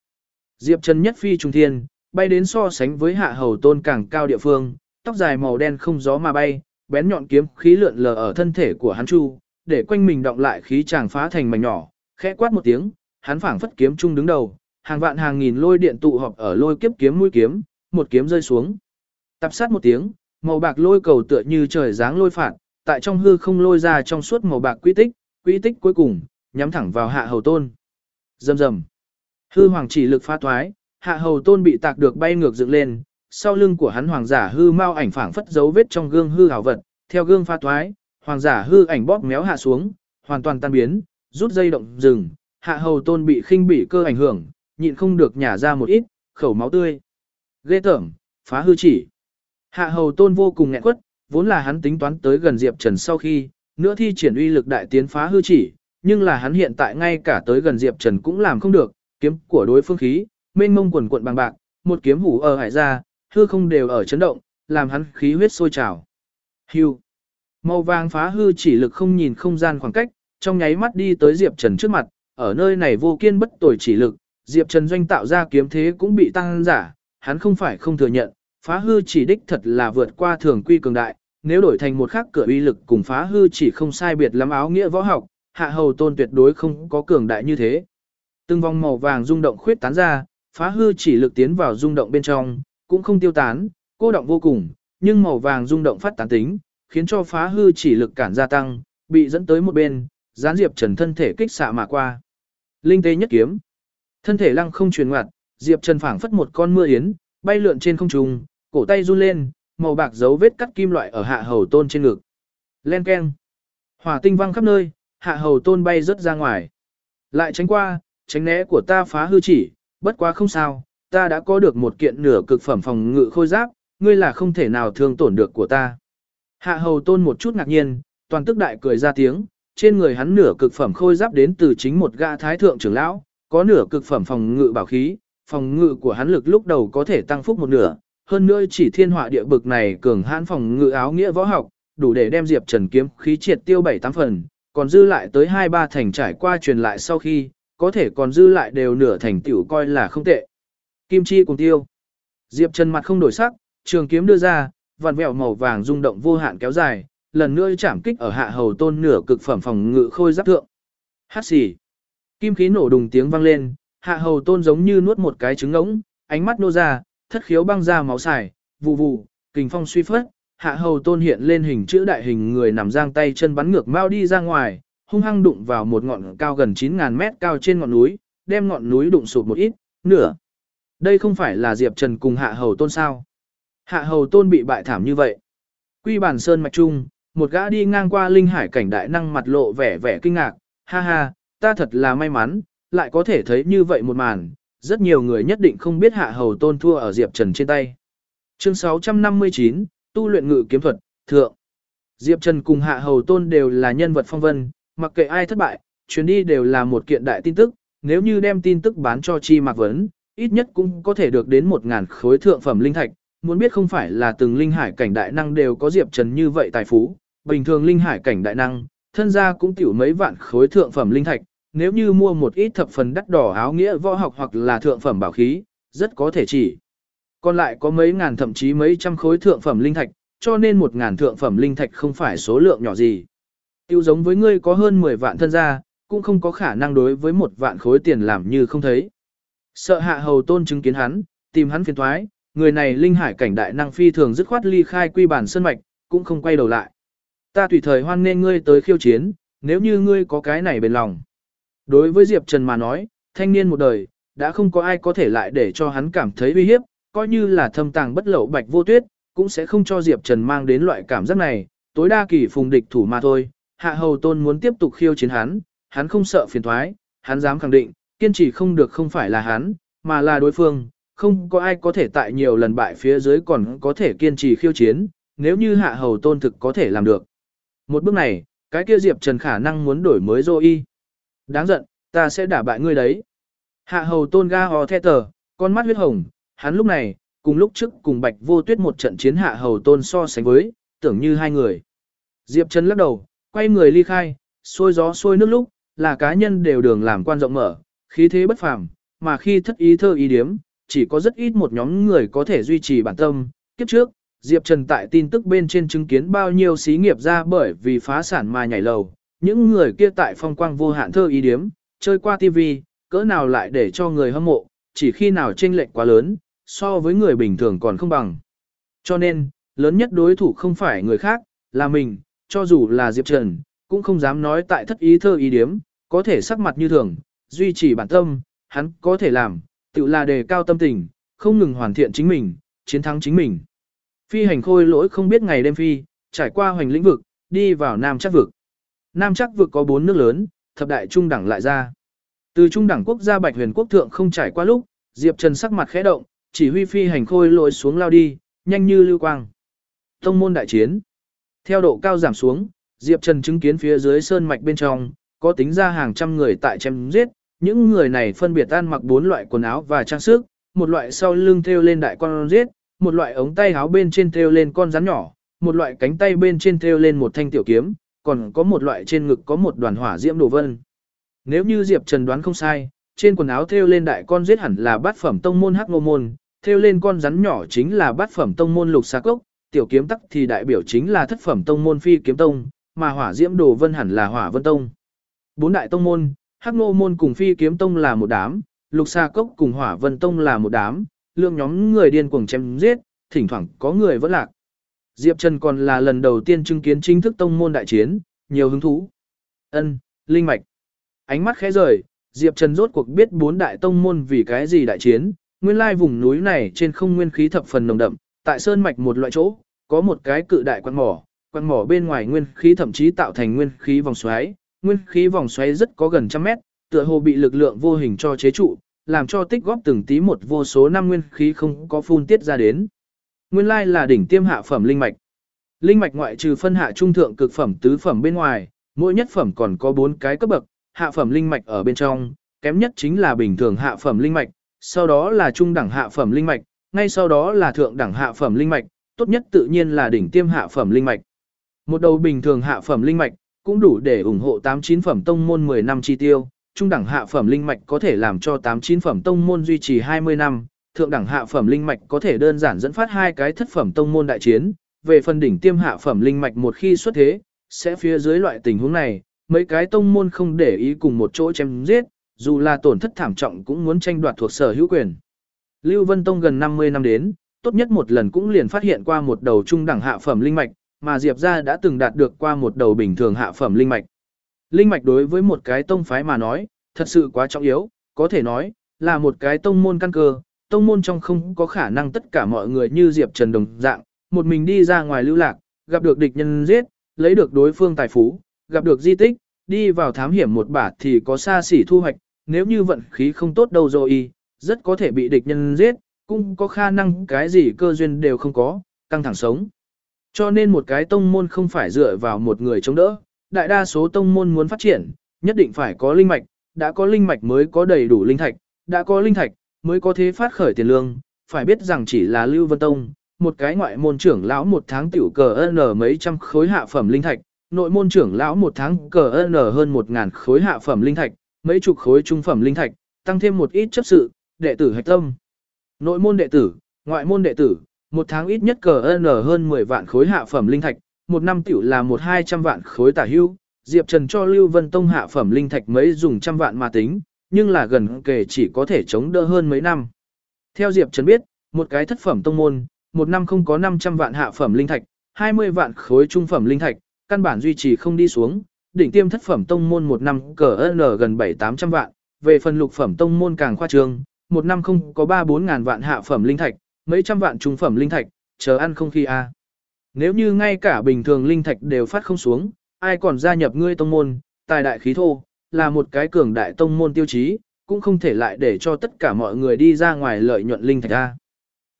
Diệp Trần nhất phi trung thiên, bay đến so sánh với hạ hầu tôn càng cao địa phương, tóc dài màu đen không gió mà bay, bén nhọn kiếm khí lượn lờ ở thân thể của hắn chu, để quanh mình động lại khí chàng phá thành mảnh nhỏ, khẽ quát một tiếng, hắn phảng phất kiếm trung đứng đầu, hàng vạn hàng nghìn lôi điện tụ họp ở lôi kiếp kiếm mũi kiếm, một kiếm rơi xuống. Tập sát một tiếng, màu bạc lôi cầu tựa như trời giáng lôi phạt, tại trong hư không lôi ra trong suốt màu bạc quy tích, quy tích cuối cùng, nhắm thẳng vào hạ hầu tôn. Rầm rầm. Hư hoàng chỉ lực phá thoái, hạ hầu tôn bị tạc được bay ngược dựng lên, sau lưng của hắn hoàng giả hư mau ảnh phảng phất dấu vết trong gương hư hảo vật, theo gương phá thoái, hoàng giả hư ảnh bóp méo hạ xuống, hoàn toàn tan biến, rút dây động dừng, hạ hầu tôn bị khinh bị cơ ảnh hưởng, nhịn không được nhả ra một ít, khẩu máu tươi. Ghê tởm, phá hư chỉ. Hạ hầu tôn vô cùng nghẹn quất, vốn là hắn tính toán tới gần Diệp Trần sau khi, nữa thi triển uy lực đại tiến phá hư chỉ, nhưng là hắn hiện tại ngay cả tới gần Diệp Trần cũng làm không được, kiếm của đối phương khí, mênh mông quần quận bằng bạc, một kiếm hủ ở hải ra, hư không đều ở chấn động, làm hắn khí huyết sôi trào. Hưu. Màu vàng phá hư chỉ lực không nhìn không gian khoảng cách, trong nháy mắt đi tới Diệp Trần trước mặt, ở nơi này vô kiên bất tồi chỉ lực, Diệp Trần doanh tạo ra kiếm thế cũng bị tăng giả, hắn không phải không thừa nhận, phá hư chỉ đích thật là vượt qua thường quy cường đại, nếu đổi thành một khắc cửa uy lực cùng phá hư chỉ không sai biệt lắm áo nghĩa võ học, hạ hầu tôn tuyệt đối không có cường đại như thế. Từng vòng màu vàng rung động khuyết tán ra, phá hư chỉ lực tiến vào rung động bên trong, cũng không tiêu tán, cô động vô cùng, nhưng màu vàng rung động phát tán tính, khiến cho phá hư chỉ lực cản gia tăng, bị dẫn tới một bên, gián diệp trần thân thể kích xạ mà qua. Linh tê nhất kiếm. Thân thể lăng không truyền ngoặt, diệp trần phảng phất một con mưa yến, bay lượn trên không trung, cổ tay run lên, màu bạc dấu vết cắt kim loại ở hạ hầu tôn trên ngực. Len keng. Hỏa tinh văng khắp nơi, hạ hầu tôn bay rớt ra ngoài. Lại tránh qua, tránh né của ta phá hư chỉ, bất quá không sao, ta đã có được một kiện nửa cực phẩm phòng ngự khôi giáp, ngươi là không thể nào thương tổn được của ta. Hạ hầu tôn một chút ngạc nhiên, toàn tức đại cười ra tiếng, trên người hắn nửa cực phẩm khôi giáp đến từ chính một gã thái thượng trưởng lão, có nửa cực phẩm phòng ngự bảo khí, phòng ngự của hắn lực lúc đầu có thể tăng phúc một nửa, hơn nữa chỉ thiên họa địa bực này cường hãn phòng ngự áo nghĩa võ học, đủ để đem Diệp Trần kiếm khí triệt tiêu bảy tám phần, còn dư lại tới hai ba thành trải qua truyền lại sau khi, có thể còn dư lại đều nửa thành tiểu coi là không tệ. Kim chi cùng tiêu. Diệp Trần mặt không đổi sắc, trường kiếm đưa ra, vằn vẹo màu vàng rung động vô hạn kéo dài, lần nữa chạm kích ở hạ hầu tôn nửa cực phẩm phòng ngự khôi giáp thượng. Hát xì. Kim khí nổ đùng tiếng vang lên, hạ hầu tôn giống như nuốt một cái trứng ngỗng, ánh mắt nô ra, thất khiếu băng ra máu xài, vụ vụ, kình phong suy phất, hạ hầu tôn hiện lên hình chữ đại hình người nằm giang tay chân bắn ngược mau đi ra ngoài, hung hăng đụng vào một ngọn cao gần 9.000 mét cao trên ngọn núi, đem ngọn núi đụng sụt một ít, nửa. Đây không phải là Diệp Trần cùng hạ hầu tôn sao. Hạ hầu tôn bị bại thảm như vậy. Quy bản sơn mạch trung, một gã đi ngang qua linh hải cảnh đại năng mặt lộ vẻ vẻ kinh ngạc, ha ha, ta thật là may mắn, lại có thể thấy như vậy một màn, rất nhiều người nhất định không biết hạ hầu tôn thua ở Diệp Trần trên tay. Chương 659, tu luyện ngự kiếm thuật, thượng. Diệp Trần cùng hạ hầu tôn đều là nhân vật phong vân, mặc kệ ai thất bại, chuyến đi đều là một kiện đại tin tức, nếu như đem tin tức bán cho chi mạc vấn, ít nhất cũng có thể được đến 1.000 khối thượng phẩm linh thạch, muốn biết không phải là từng linh hải cảnh đại năng đều có Diệp Trần như vậy tài phú, bình thường linh hải cảnh đại năng, thân gia cũng tiểu mấy vạn khối thượng phẩm linh thạch, nếu như mua một ít thập phần đắt đỏ áo nghĩa võ học hoặc là thượng phẩm bảo khí, rất có thể chỉ. Còn lại có mấy ngàn thậm chí mấy trăm khối thượng phẩm linh thạch, cho nên một ngàn thượng phẩm linh thạch không phải số lượng nhỏ gì. Tiêu giống với ngươi có hơn 10 vạn thân gia, cũng không có khả năng đối với một vạn khối tiền làm như không thấy. Sợ hạ hầu tôn chứng kiến hắn, tìm hắn phiền thoái, người này linh hải cảnh đại năng phi thường dứt khoát ly khai quy bản sân mạch, cũng không quay đầu lại. Ta tùy thời hoan nên ngươi tới khiêu chiến, nếu như ngươi có cái này bên lòng. Đối với Diệp Trần mà nói, thanh niên một đời, đã không có ai có thể lại để cho hắn cảm thấy uy hiếp, coi như là thâm tàng bất lậu bạch vô tuyết, cũng sẽ không cho Diệp Trần mang đến loại cảm giác này, tối đa kỳ phùng địch thủ mà thôi. Hạ Hầu Tôn muốn tiếp tục khiêu chiến hắn, hắn không sợ phiền thoái, hắn dám khẳng định, kiên trì không được không phải là hắn, mà là đối phương, không có ai có thể tại nhiều lần bại phía dưới còn có thể kiên trì khiêu chiến, nếu như Hạ Hầu Tôn thực có thể làm được. Một bước này, cái kia Diệp Trần khả năng muốn đổi mới dô y. Đáng giận, ta sẽ đả bại ngươi đấy. Hạ hầu tôn ga hò the tờ, con mắt huyết hồng, hắn lúc này, cùng lúc trước cùng bạch vô tuyết một trận chiến hạ hầu tôn so sánh với, tưởng như hai người. Diệp Trần lắc đầu, quay người ly khai, xôi gió xôi nước lúc, là cá nhân đều đường làm quan rộng mở, khí thế bất phàm, mà khi thất ý thơ ý điếm, chỉ có rất ít một nhóm người có thể duy trì bản tâm. Kiếp trước, Diệp Trần tại tin tức bên trên chứng kiến bao nhiêu xí nghiệp ra bởi vì phá sản mà nhảy lầu, những người kia tại phong quang vô hạn thơ ý điếm, chơi qua TV, cỡ nào lại để cho người hâm mộ, chỉ khi nào chênh lệch quá lớn, so với người bình thường còn không bằng. Cho nên, lớn nhất đối thủ không phải người khác, là mình, cho dù là Diệp Trần, cũng không dám nói tại thất ý thơ ý điếm, có thể sắc mặt như thường, duy trì bản tâm, hắn có thể làm, tự là đề cao tâm tình, không ngừng hoàn thiện chính mình, chiến thắng chính mình. Phi hành khôi lỗi không biết ngày đêm phi, trải qua hoành lĩnh vực, đi vào nam chắc vực. Nam chắc vượt có bốn nước lớn, thập đại trung đẳng lại ra. Từ trung đẳng quốc gia Bạch Huyền quốc thượng không trải qua lúc, Diệp Trần sắc mặt khẽ động, chỉ huy phi hành khôi lội xuống lao đi, nhanh như lưu quang. Tông môn đại chiến. Theo độ cao giảm xuống, Diệp Trần chứng kiến phía dưới sơn mạch bên trong, có tính ra hàng trăm người tại chém giết, những người này phân biệt ăn mặc bốn loại quần áo và trang sức, một loại sau lưng thêu lên đại con giết, một loại ống tay áo bên trên thêu lên con rắn nhỏ, một loại cánh tay bên trên thêu lên một thanh tiểu kiếm, còn có một loại trên ngực có một đoàn hỏa diễm đồ vân. Nếu như Diệp Trần đoán không sai, trên quần áo thêu lên đại con giết hẳn là bát phẩm tông môn hắc ngô môn, thêu lên con rắn nhỏ chính là bát phẩm tông môn lục xà cốc, tiểu kiếm tắc thì đại biểu chính là thất phẩm tông môn phi kiếm tông, mà hỏa diễm đồ vân hẳn là hỏa vân tông. Bốn đại tông môn, Hắc Nô môn cùng Phi Kiếm tông là một đám, Lục Sa Cốc cùng Hỏa Vân tông là một đám, lượng nhóm người điên cuồng chém giết, thỉnh thoảng có người vẫn lạc. Diệp Trần còn là lần đầu tiên chứng kiến chính thức tông môn đại chiến, nhiều hứng thú. Ân, linh mạch. Ánh mắt khẽ rời, Diệp Trần rốt cuộc biết bốn đại tông môn vì cái gì đại chiến, nguyên lai vùng núi này trên không nguyên khí thập phần nồng đậm, tại sơn mạch một loại chỗ, có một cái cự đại quan mỏ, quan mỏ bên ngoài nguyên khí thậm chí tạo thành nguyên khí vòng xoáy, nguyên khí vòng xoáy rất có gần trăm mét, tựa hồ bị lực lượng vô hình cho chế trụ, làm cho tích góp từng tí một vô số năm nguyên khí không có phun tiết ra đến. Nguyên lai là đỉnh tiêm hạ phẩm linh mạch. Linh mạch ngoại trừ phân hạ trung thượng cực phẩm tứ phẩm bên ngoài, mỗi nhất phẩm còn có bốn cái cấp bậc, hạ phẩm linh mạch ở bên trong, kém nhất chính là bình thường hạ phẩm linh mạch, sau đó là trung đẳng hạ phẩm linh mạch, ngay sau đó là thượng đẳng hạ phẩm linh mạch, tốt nhất tự nhiên là đỉnh tiêm hạ phẩm linh mạch. Một đầu bình thường hạ phẩm linh mạch cũng đủ để ủng hộ 89 phẩm tông môn 10 năm chi tiêu, trung đẳng hạ phẩm linh mạch có thể làm cho 89 phẩm tông môn duy trì 20 năm, thượng đẳng hạ phẩm linh mạch có thể đơn giản dẫn phát hai cái thất phẩm tông môn đại chiến, về phần đỉnh tiêm hạ phẩm linh mạch một khi xuất thế, sẽ phía dưới loại tình huống này, mấy cái tông môn không để ý cùng một chỗ chém giết, dù là tổn thất thảm trọng cũng muốn tranh đoạt thuộc sở hữu quyền. Lưu Vân Tông gần 50 năm đến, tốt nhất một lần cũng liền phát hiện qua một đầu trung đẳng hạ phẩm linh mạch, mà Diệp gia đã từng đạt được qua một đầu bình thường hạ phẩm linh mạch. Linh mạch đối với một cái tông phái mà nói, thật sự quá trọng yếu, có thể nói, là một cái tông môn căn cơ, tông môn trong không có khả năng tất cả mọi người như Diệp Trần đồng dạng, một mình đi ra ngoài lưu lạc, gặp được địch nhân giết, lấy được đối phương tài phú, gặp được di tích, đi vào thám hiểm một bả thì có xa xỉ thu hoạch, nếu như vận khí không tốt đâu rồi, rất có thể bị địch nhân giết, cũng có khả năng cái gì cơ duyên đều không có, căng thẳng sống. Cho nên một cái tông môn không phải dựa vào một người chống đỡ, đại đa số tông môn muốn phát triển, nhất định phải có linh mạch, đã có linh mạch mới có đầy đủ linh thạch, đã có linh thạch, mới có thế phát khởi tiền lương, phải biết rằng chỉ là Lưu Vân Tông, một cái ngoại môn trưởng lão một tháng tiểu cờ n mấy trăm khối hạ phẩm linh thạch, nội môn trưởng lão một tháng cờ n hơn một ngàn khối hạ phẩm linh thạch, mấy chục khối trung phẩm linh thạch, tăng thêm một ít chấp sự, đệ tử hạch tâm. Nội môn đệ tử, ngoại môn đệ tử, một tháng ít nhất cờ n hơn 10 vạn khối hạ phẩm linh thạch, một năm tiểu là một hai trăm vạn khối tả hưu. Diệp Trần cho Lưu Vân Tông hạ phẩm linh thạch mấy dùng trăm vạn mà tính, nhưng là gần kể chỉ có thể chống đỡ hơn mấy năm. Theo Diệp Trần biết, một cái thất phẩm tông môn, một năm không có 500 vạn hạ phẩm linh thạch, 20 vạn khối trung phẩm linh thạch, căn bản duy trì không đi xuống, đỉnh tiêm thất phẩm tông môn một năm cỡ N gần 7-800 vạn, về phần lục phẩm tông môn càng khoa trương, một năm không có 3-4 ngàn vạn hạ phẩm linh thạch, mấy trăm vạn trung phẩm linh thạch, chờ ăn không khi a. Nếu như ngay cả bình thường linh thạch đều phát không xuống, ai còn gia nhập ngươi tông môn, tài đại khí thô, là một cái cường đại tông môn tiêu chí, cũng không thể lại để cho tất cả mọi người đi ra ngoài lợi nhuận linh thạch ra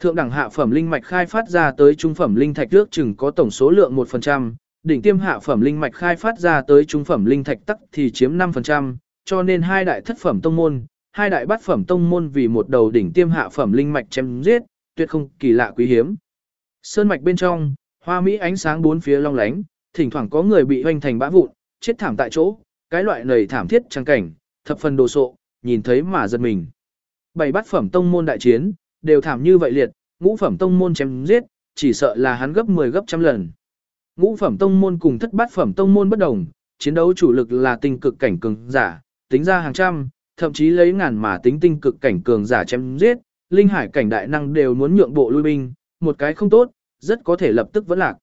Thượng đẳng hạ phẩm linh mạch khai phát ra tới trung phẩm linh thạch ước chừng có tổng số lượng 1%, đỉnh tiêm hạ phẩm linh mạch khai phát ra tới trung phẩm linh thạch tắc thì chiếm 5%, cho nên hai đại thất phẩm tông môn, hai đại bát phẩm tông môn vì một đầu đỉnh tiêm hạ phẩm linh mạch chém giết, tuyệt không kỳ lạ quý hiếm. Sơn mạch bên trong, hoa mỹ ánh sáng bốn phía long lánh, thỉnh thoảng có người bị hoành thành bã vụn, chết thảm tại chỗ, cái loại nầy thảm thiết trang cảnh, thập phần đồ sộ, nhìn thấy mà giật mình. Bảy bát phẩm tông môn đại chiến, đều thảm như vậy liệt, ngũ phẩm tông môn chém giết, chỉ sợ là hắn gấp 10 gấp trăm lần. Ngũ phẩm tông môn cùng thất bát phẩm tông môn bất đồng, chiến đấu chủ lực là tinh cực cảnh cường giả, tính ra hàng trăm, thậm chí lấy ngàn mà tính tinh cực cảnh cường giả chém giết, linh hải cảnh đại năng đều muốn nhượng bộ lui binh, một cái không tốt, rất có thể lập tức vẫn lạc.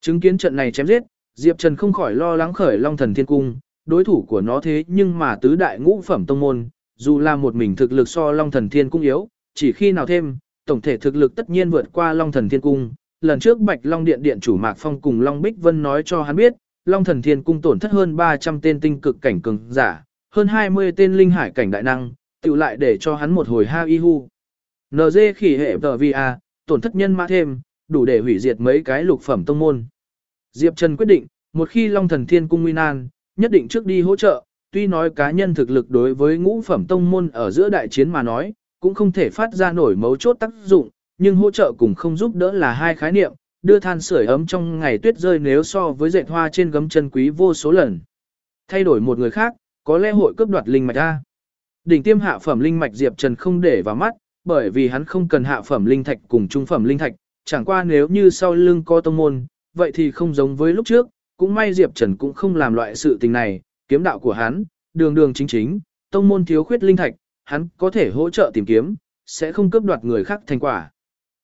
Chứng kiến trận này chém giết, Diệp Trần không khỏi lo lắng khởi Long Thần Thiên Cung, đối thủ của nó thế nhưng mà tứ đại ngũ phẩm tông môn, dù là một mình thực lực so Long Thần Thiên Cung yếu, chỉ khi nào thêm, tổng thể thực lực tất nhiên vượt qua Long Thần Thiên Cung. Lần trước Bạch Long Điện Điện chủ Mạc Phong cùng Long Bích Vân nói cho hắn biết, Long Thần Thiên Cung tổn thất hơn 300 tên tinh cực cảnh cường giả, hơn 20 tên linh hải cảnh đại năng, tự lại để cho hắn một hồi ha y hu. NG khỉ hệ tờ VA, tổn thất nhân mã thêm, đủ để hủy diệt mấy cái lục phẩm tông môn. Diệp Trần quyết định, một khi Long Thần Thiên Cung nguy nan, nhất định trước đi hỗ trợ, tuy nói cá nhân thực lực đối với ngũ phẩm tông môn ở giữa đại chiến mà nói, cũng không thể phát ra nổi mấu chốt tác dụng, nhưng hỗ trợ cùng không giúp đỡ là hai khái niệm, đưa than sưởi ấm trong ngày tuyết rơi nếu so với dệt hoa trên gấm chân quý vô số lần. Thay đổi một người khác, có lẽ hội cướp đoạt linh mạch ra. Đỉnh tiêm hạ phẩm linh mạch Diệp Trần không để vào mắt, bởi vì hắn không cần hạ phẩm linh thạch cùng trung phẩm linh thạch, chẳng qua nếu như sau lưng có tông môn, vậy thì không giống với lúc trước, cũng may Diệp Trần cũng không làm loại sự tình này, Kiếm đạo của hắn, đường đường chính chính, tông môn thiếu khuyết linh thạch, hắn có thể hỗ trợ tìm kiếm, sẽ không cướp đoạt người khác thành quả.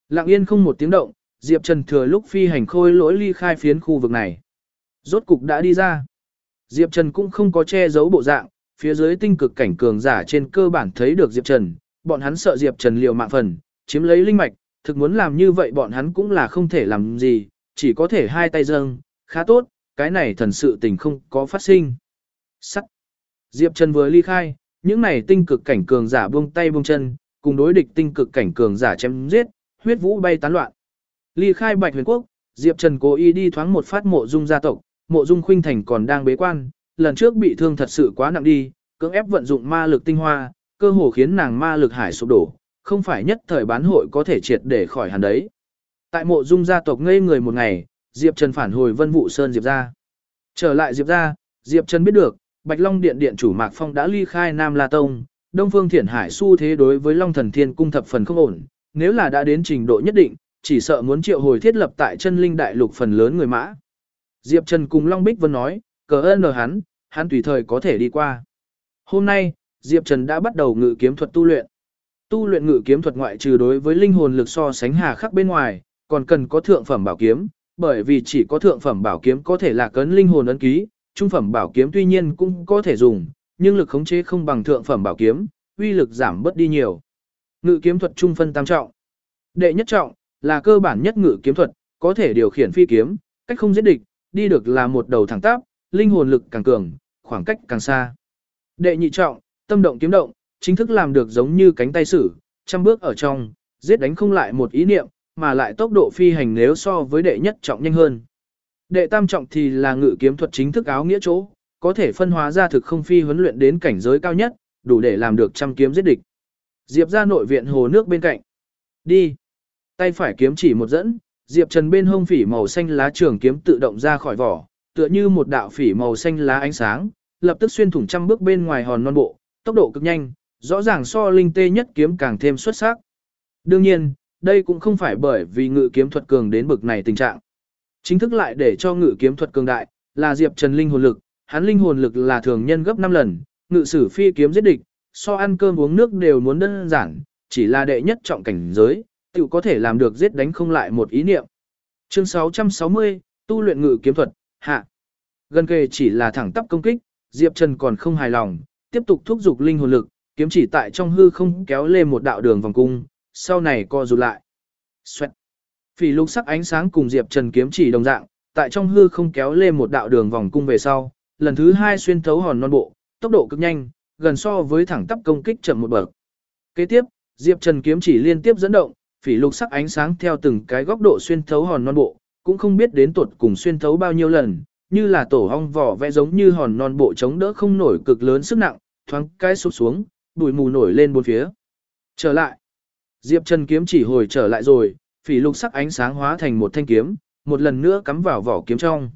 Lặng yên không một tiếng động, Diệp Trần thừa lúc phi hành khôi lỗi ly khai phiến khu vực này. Rốt cục đã đi ra. Diệp Trần cũng không có che giấu bộ dạng, phía dưới tinh cực cảnh cường giả trên cơ bản thấy được Diệp Trần, bọn hắn sợ Diệp Trần liều mạng phần, chiếm lấy linh mạch, thực muốn làm như vậy bọn hắn cũng là không thể làm gì, chỉ có thể hai tay dâng, khá tốt, cái này thần sự tình không có phát sinh. Sắt. Diệp Trần vừa ly khai, những này tinh cực cảnh cường giả buông tay buông chân, cùng đối địch tinh cực cảnh cường giả chém giết, huyết vũ bay tán loạn. Ly khai Bạch Huyền Quốc, Diệp Trần cố ý đi thoáng một phát mộ dung gia tộc, mộ dung khuynh thành còn đang bế quan, lần trước bị thương thật sự quá nặng đi, cưỡng ép vận dụng ma lực tinh hoa, cơ hồ khiến nàng ma lực hải sụp đổ, không phải nhất thời bán hội có thể triệt để khỏi hẳn đấy. Tại mộ dung gia tộc ngây người một ngày, Diệp Trần phản hồi Vân Vũ Sơn Diệp ra. Trở lại Diệp ra, Diệp Trần biết được, Bạch Long Điện Điện chủ Mạc Phong đã ly khai Nam La Tông, Đông Phương Thiển Hải xu thế đối với Long Thần Thiên cung thập phần không ổn, nếu là đã đến trình độ nhất định, chỉ sợ muốn triệu hồi thiết lập tại chân linh đại lục phần lớn người mã. Diệp Trần cùng Long Bích Vân nói, cờ ơn hắn, hắn tùy thời có thể đi qua. Hôm nay, Diệp Trần đã bắt đầu ngự kiếm thuật tu luyện. Tu luyện ngự kiếm thuật ngoại trừ đối với linh hồn lực so sánh hà khắc bên ngoài, còn cần có thượng phẩm bảo kiếm, bởi vì chỉ có thượng phẩm bảo kiếm có thể là cấn linh hồn ấn ký, trung phẩm bảo kiếm tuy nhiên cũng có thể dùng, nhưng lực khống chế không bằng thượng phẩm bảo kiếm, uy lực giảm bớt đi nhiều. Ngự kiếm thuật trung phân tam trọng. Đệ nhất trọng là cơ bản nhất ngự kiếm thuật, có thể điều khiển phi kiếm, cách không giết địch, đi được là một đầu thẳng tắp, linh hồn lực càng cường, khoảng cách càng xa. Đệ nhị trọng, tâm động kiếm động, chính thức làm được giống như cánh tay sử, trăm bước ở trong, giết đánh không lại một ý niệm, mà lại tốc độ phi hành nếu so với đệ nhất trọng nhanh hơn. Đệ tam trọng thì là ngự kiếm thuật chính thức áo nghĩa chỗ, có thể phân hóa ra thực không phi huấn luyện đến cảnh giới cao nhất, đủ để làm được trăm kiếm giết địch. Diệp ra nội viện hồ nước bên cạnh. Đi. Tay phải kiếm chỉ một dẫn, Diệp Trần bên hông phỉ màu xanh lá trường kiếm tự động ra khỏi vỏ, tựa như một đạo phỉ màu xanh lá ánh sáng, lập tức xuyên thủng trăm bước bên ngoài hòn non bộ, tốc độ cực nhanh, rõ ràng so linh tê nhất kiếm càng thêm xuất sắc. Đương nhiên, đây cũng không phải bởi vì ngự kiếm thuật cường đến bực này tình trạng. Chính thức lại để cho ngự kiếm thuật cường đại, là Diệp Trần linh hồn lực, hắn linh hồn lực là thường nhân gấp 5 lần, ngự sử phi kiếm giết địch, so ăn cơm uống nước đều muốn đơn giản, chỉ là đệ nhất trọng cảnh giới, tự có thể làm được giết đánh không lại một ý niệm. Chương 660, tu luyện ngự kiếm thuật, hạ. Gần kề chỉ là thẳng tắp công kích, Diệp Trần còn không hài lòng, tiếp tục thúc giục linh hồn lực, kiếm chỉ tại trong hư không kéo lên một đạo đường vòng cung, sau này co rụt lại. Xoẹt. Phỉ lục sắc ánh sáng cùng Diệp Trần kiếm chỉ đồng dạng, tại trong hư không kéo lên một đạo đường vòng cung về sau, lần thứ hai xuyên thấu hòn non bộ, tốc độ cực nhanh, gần so với thẳng tắp công kích chậm một bậc. Kế tiếp, Diệp Trần kiếm chỉ liên tiếp dẫn động, phỉ lục sắc ánh sáng theo từng cái góc độ xuyên thấu hòn non bộ, cũng không biết đến tuột cùng xuyên thấu bao nhiêu lần, như là tổ ong vỏ vẽ giống như hòn non bộ chống đỡ không nổi cực lớn sức nặng, thoáng cái sụp xuống, bụi mù nổi lên bốn phía. Trở lại. Diệp Trần kiếm chỉ hồi trở lại rồi, phỉ lục sắc ánh sáng hóa thành một thanh kiếm, một lần nữa cắm vào vỏ kiếm trong.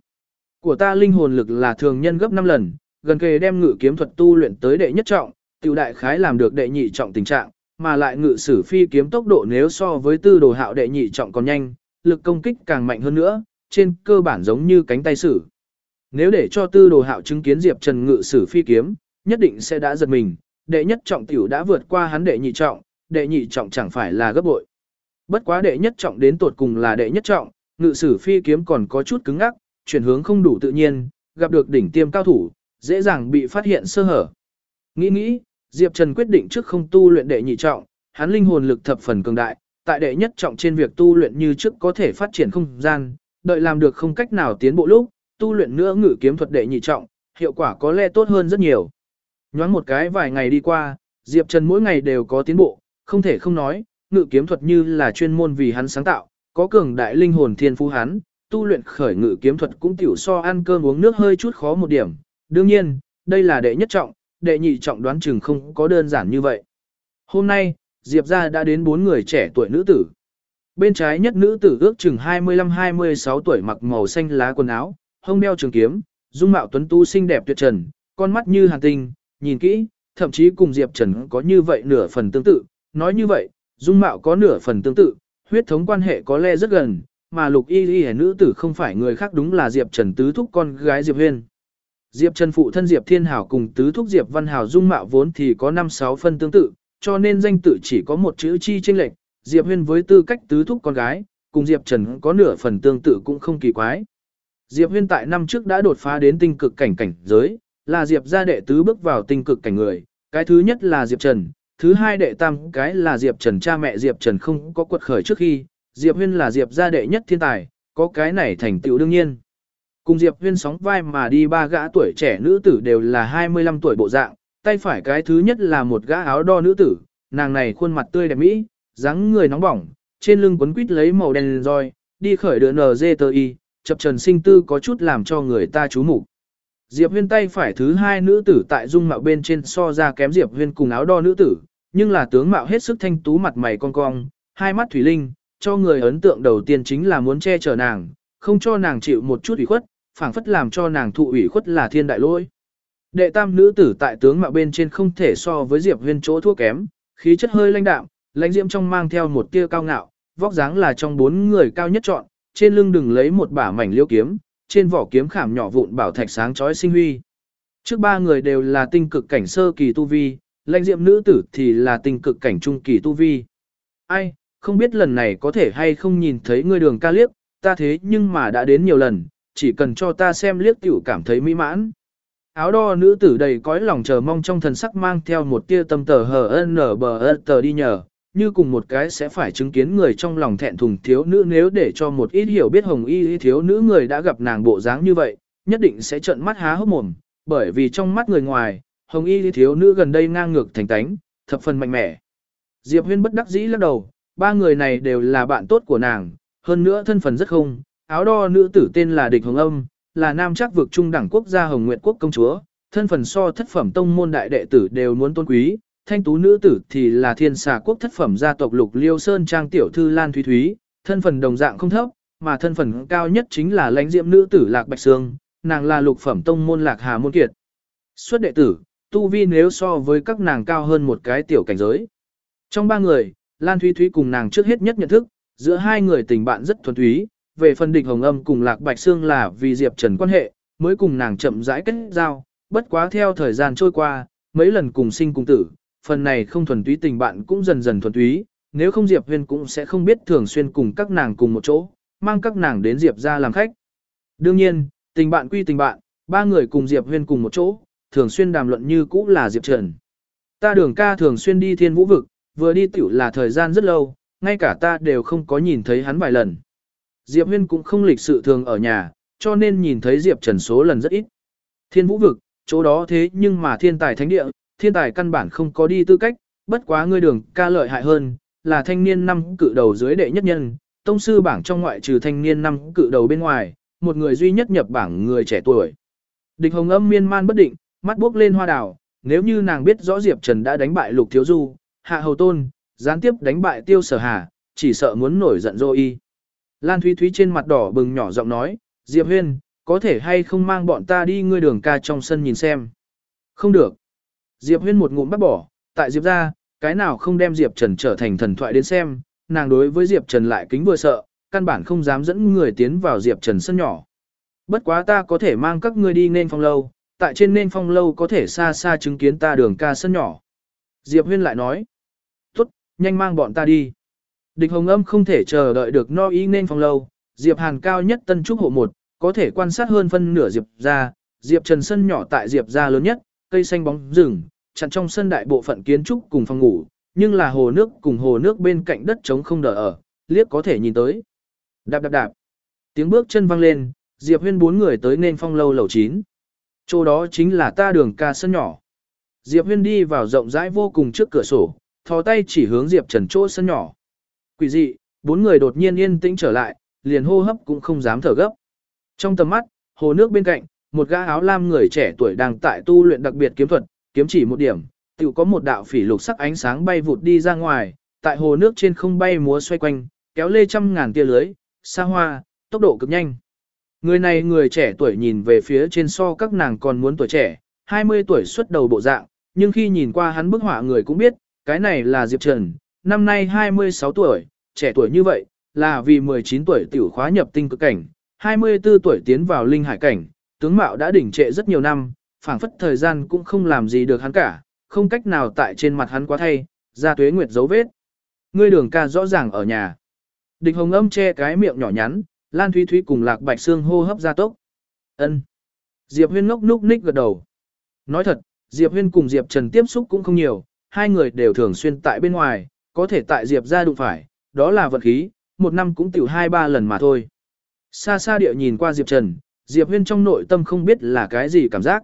Của ta linh hồn lực là thường nhân gấp 5 lần, gần kề đem ngự kiếm thuật tu luyện tới đệ nhất trọng, tiểu đại khái làm được đệ nhị trọng tình trạng, mà lại ngự sử phi kiếm tốc độ nếu so với tư đồ hạo đệ nhị trọng còn nhanh, lực công kích càng mạnh hơn nữa, trên cơ bản giống như cánh tay sử. Nếu để cho tư đồ hạo chứng kiến Diệp Trần ngự sử phi kiếm, nhất định sẽ đã giật mình, đệ nhất trọng tiểu đã vượt qua hắn đệ nhị trọng, đệ nhị trọng chẳng phải là gấp bội. Bất quá đệ nhất trọng đến tột cùng là đệ nhất trọng, ngự sử phi kiếm còn có chút cứng ngắc, chuyển hướng không đủ tự nhiên, gặp được đỉnh tiêm cao thủ, dễ dàng bị phát hiện sơ hở. Nghĩ nghĩ, Diệp Trần quyết định trước không tu luyện đệ nhị trọng, hắn linh hồn lực thập phần cường đại, tại đệ nhất trọng trên việc tu luyện như trước có thể phát triển không gian, đợi làm được không cách nào tiến bộ lúc, tu luyện nữa ngự kiếm thuật đệ nhị trọng, hiệu quả có lẽ tốt hơn rất nhiều. Nhoáng một cái vài ngày đi qua, Diệp Trần mỗi ngày đều có tiến bộ, không thể không nói, ngự kiếm thuật như là chuyên môn vì hắn sáng tạo, có cường đại linh hồn thiên phú hắn, tu luyện khởi ngự kiếm thuật cũng tiểu so ăn cơm uống nước hơi chút khó một điểm. Đương nhiên, đây là đệ nhất trọng, đệ nhị trọng đoán chừng không có đơn giản như vậy. Hôm nay, Diệp ra đã đến bốn người trẻ tuổi nữ tử. Bên trái nhất nữ tử ước chừng 25-26 tuổi mặc màu xanh lá quần áo, hông đeo trường kiếm, dung mạo tuấn tu xinh đẹp tuyệt trần, con mắt như hàn tinh, nhìn kỹ, thậm chí cùng Diệp Trần có như vậy nửa phần tương tự, nói như vậy, dung mạo có nửa phần tương tự, huyết thống quan hệ có lẽ rất gần, mà lục y y nữ tử không phải người khác đúng là Diệp Trần tứ thúc con gái Diệp Huyên. Diệp Trần phụ thân Diệp Thiên Hảo cùng tứ thúc Diệp Văn Hảo dung mạo vốn thì có 5-6 phân tương tự, cho nên danh tự chỉ có một chữ chi chênh lệch, Diệp Huyên với tư cách tứ thúc con gái, cùng Diệp Trần có nửa phần tương tự cũng không kỳ quái. Diệp Huyên tại năm trước đã đột phá đến tinh cực cảnh cảnh giới, là Diệp gia đệ tứ bước vào tinh cực cảnh người, cái thứ nhất là Diệp Trần, thứ hai đệ tam cái là Diệp Trần cha mẹ Diệp Trần không có quật khởi trước khi, Diệp Huyên là Diệp gia đệ nhất thiên tài, có cái này thành tựu đương nhiên. Cùng Diệp Huyên sóng vai mà đi ba gã tuổi trẻ nữ tử đều là 25 tuổi bộ dạng, tay phải cái thứ nhất là một gã áo đo nữ tử, nàng này khuôn mặt tươi đẹp mỹ, dáng người nóng bỏng, trên lưng quấn quít lấy màu đen roi, đi khởi đỡ NGTI, chập trần sinh tư có chút làm cho người ta chú mục. Diệp Huyên tay phải thứ hai nữ tử tại dung mạo bên trên so ra kém Diệp Huyên cùng áo đo nữ tử, nhưng là tướng mạo hết sức thanh tú mặt mày cong cong, hai mắt thủy linh, cho người ấn tượng đầu tiên chính là muốn che chở nàng, không cho nàng chịu một chút ủy khuất, phảng phất làm cho nàng thụ ủy khuất là thiên đại lỗi. Đệ tam nữ tử tại tướng mạo bên trên không thể so với Diệp Huyên chỗ thua kém, khí chất hơi lãnh đạm, lãnh diễm trong mang theo một tia cao ngạo, vóc dáng là trong bốn người cao nhất chọn, trên lưng đừng lấy một bả mảnh liêu kiếm, trên vỏ kiếm khảm nhỏ vụn bảo thạch sáng chói sinh huy. Trước ba người đều là tinh cực cảnh sơ kỳ tu vi, lãnh diệm nữ tử thì là tinh cực cảnh trung kỳ tu vi. Ai, không biết lần này có thể hay không nhìn thấy ngươi đường ca liếc, ta thế nhưng mà đã đến nhiều lần, chỉ cần cho ta xem liếc tiểu cảm thấy mỹ mãn. Áo đo nữ tử đầy cõi lòng chờ mong trong thần sắc mang theo một tia tâm tờ hờ nở bờ tờ đi nhờ, như cùng một cái sẽ phải chứng kiến người trong lòng thẹn thùng thiếu nữ nếu để cho một ít hiểu biết hồng y thiếu nữ người đã gặp nàng bộ dáng như vậy, nhất định sẽ trợn mắt há hốc mồm, bởi vì trong mắt người ngoài, hồng y thiếu nữ gần đây ngang ngược thành tánh, thập phần mạnh mẽ. Diệp Huyên bất đắc dĩ lắc đầu, ba người này đều là bạn tốt của nàng, hơn nữa thân phận rất không, áo đo nữ tử tên là Địch Hồng Âm, là nam chắc vực trung đẳng quốc gia Hồng Nguyệt quốc công chúa, thân phận so thất phẩm tông môn đại đệ tử đều muốn tôn quý, thanh tú nữ tử thì là thiên xà quốc thất phẩm gia tộc lục liêu sơn trang tiểu thư Lan Thúy Thúy, thân phận đồng dạng không thấp, mà thân phận cao nhất chính là lãnh diệm nữ tử Lạc Bạch Sương, nàng là lục phẩm tông môn Lạc Hà Môn Kiệt. Xuất đệ tử, tu vi nếu so với các nàng cao hơn một cái tiểu cảnh giới. Trong ba người, Lan Thúy Thúy cùng nàng trước hết nhất nhận thức, giữa hai người tình bạn rất thuần túy, về phần địch hồng âm cùng Lạc Bạch Sương là vì Diệp Trần quan hệ, mới cùng nàng chậm rãi kết giao, bất quá theo thời gian trôi qua, mấy lần cùng sinh cùng tử, phần này không thuần túy tình bạn cũng dần dần thuần túy, nếu không Diệp Huyên cũng sẽ không biết thường xuyên cùng các nàng cùng một chỗ, mang các nàng đến Diệp ra làm khách. Đương nhiên, tình bạn quy tình bạn, ba người cùng Diệp Huyên cùng một chỗ, thường xuyên đàm luận như cũ là Diệp Trần. Ta đường ca thường xuyên đi thiên vũ vực, vừa đi tiểu là thời gian rất lâu, ngay cả ta đều không có nhìn thấy hắn vài lần. Diệp Huyên cũng không lịch sự thường ở nhà, cho nên nhìn thấy Diệp Trần số lần rất ít. Thiên vũ vực, chỗ đó thế nhưng mà thiên tài thánh địa, thiên tài căn bản không có đi tư cách, bất quá ngươi đường ca lợi hại hơn, là thanh niên năm cự đầu dưới đệ nhất nhân, tông sư bảng trong ngoại trừ thanh niên năm cự đầu bên ngoài, một người duy nhất nhập bảng người trẻ tuổi. Địch hồng âm miên man bất định, mắt buốc lên hoa đào, nếu như nàng biết rõ Diệp Trần đã đánh bại Lục Thiếu Du, Hạ Hầu Tôn, gián tiếp đánh bại Tiêu Sở Hà, chỉ sợ muốn nổi giận dô y. Lan Thúy Thúy trên mặt đỏ bừng nhỏ giọng nói, Diệp Huyên, có thể hay không mang bọn ta đi ngươi đường ca trong sân nhìn xem. Không được. Diệp Huyên một ngụm bắt bỏ, tại Diệp ra, cái nào không đem Diệp Trần trở thành thần thoại đến xem, nàng đối với Diệp Trần lại kính vừa sợ, căn bản không dám dẫn người tiến vào Diệp Trần sân nhỏ. Bất quá ta có thể mang các ngươi đi nên phong lâu, tại trên nên phong lâu có thể xa xa chứng kiến ta đường ca sân nhỏ. Diệp Huyên lại nói, tốt, nhanh mang bọn ta đi. Địch Hồng Âm không thể chờ đợi được no ý nên phong lâu, Diệp Hàn cao nhất tân trúc hộ một, có thể quan sát hơn phân nửa Diệp ra, Diệp Trần sân nhỏ tại Diệp ra lớn nhất, cây xanh bóng rừng, chặn trong sân đại bộ phận kiến trúc cùng phòng ngủ, nhưng là hồ nước cùng hồ nước bên cạnh đất trống không đỡ ở, liếc có thể nhìn tới. Đạp đạp đạp. Tiếng bước chân vang lên, Diệp Huyên bốn người tới nên phong lâu lầu 9. Chỗ đó chính là ta đường ca sân nhỏ. Diệp Huyên đi vào rộng rãi vô cùng trước cửa sổ, thò tay chỉ hướng Diệp Trần chỗ sân nhỏ. Quỷ dị, bốn người đột nhiên yên tĩnh trở lại, liền hô hấp cũng không dám thở gấp. Trong tầm mắt, hồ nước bên cạnh, một gã áo lam người trẻ tuổi đang tại tu luyện đặc biệt kiếm thuật, kiếm chỉ một điểm, tự có một đạo phỉ lục sắc ánh sáng bay vụt đi ra ngoài, tại hồ nước trên không bay múa xoay quanh, kéo lê trăm ngàn tia lưới, xa hoa, tốc độ cực nhanh. Người này người trẻ tuổi nhìn về phía trên so các nàng còn muốn tuổi trẻ, 20 tuổi xuất đầu bộ dạng, nhưng khi nhìn qua hắn bức họa người cũng biết, cái này là Diệp Trần, năm nay 26 tuổi, trẻ tuổi như vậy, là vì 19 tuổi tiểu khóa nhập tinh cực cảnh, 24 tuổi tiến vào linh hải cảnh, tướng mạo đã đỉnh trệ rất nhiều năm, phảng phất thời gian cũng không làm gì được hắn cả, không cách nào tại trên mặt hắn quá thay, ra tuế nguyệt dấu vết. Ngươi đường ca rõ ràng ở nhà. Địch hồng âm che cái miệng nhỏ nhắn, Lan Thúy Thúy cùng Lạc Bạch Sương hô hấp ra tốc. Ân. Diệp Huyên ngốc núc ních gật đầu. Nói thật, Diệp Huyên cùng Diệp Trần tiếp xúc cũng không nhiều, hai người đều thường xuyên tại bên ngoài, có thể tại Diệp ra đụng phải, đó là vận khí, một năm cũng tiểu hai ba lần mà thôi. Xa xa địa nhìn qua Diệp Trần, Diệp Huyên trong nội tâm không biết là cái gì cảm giác.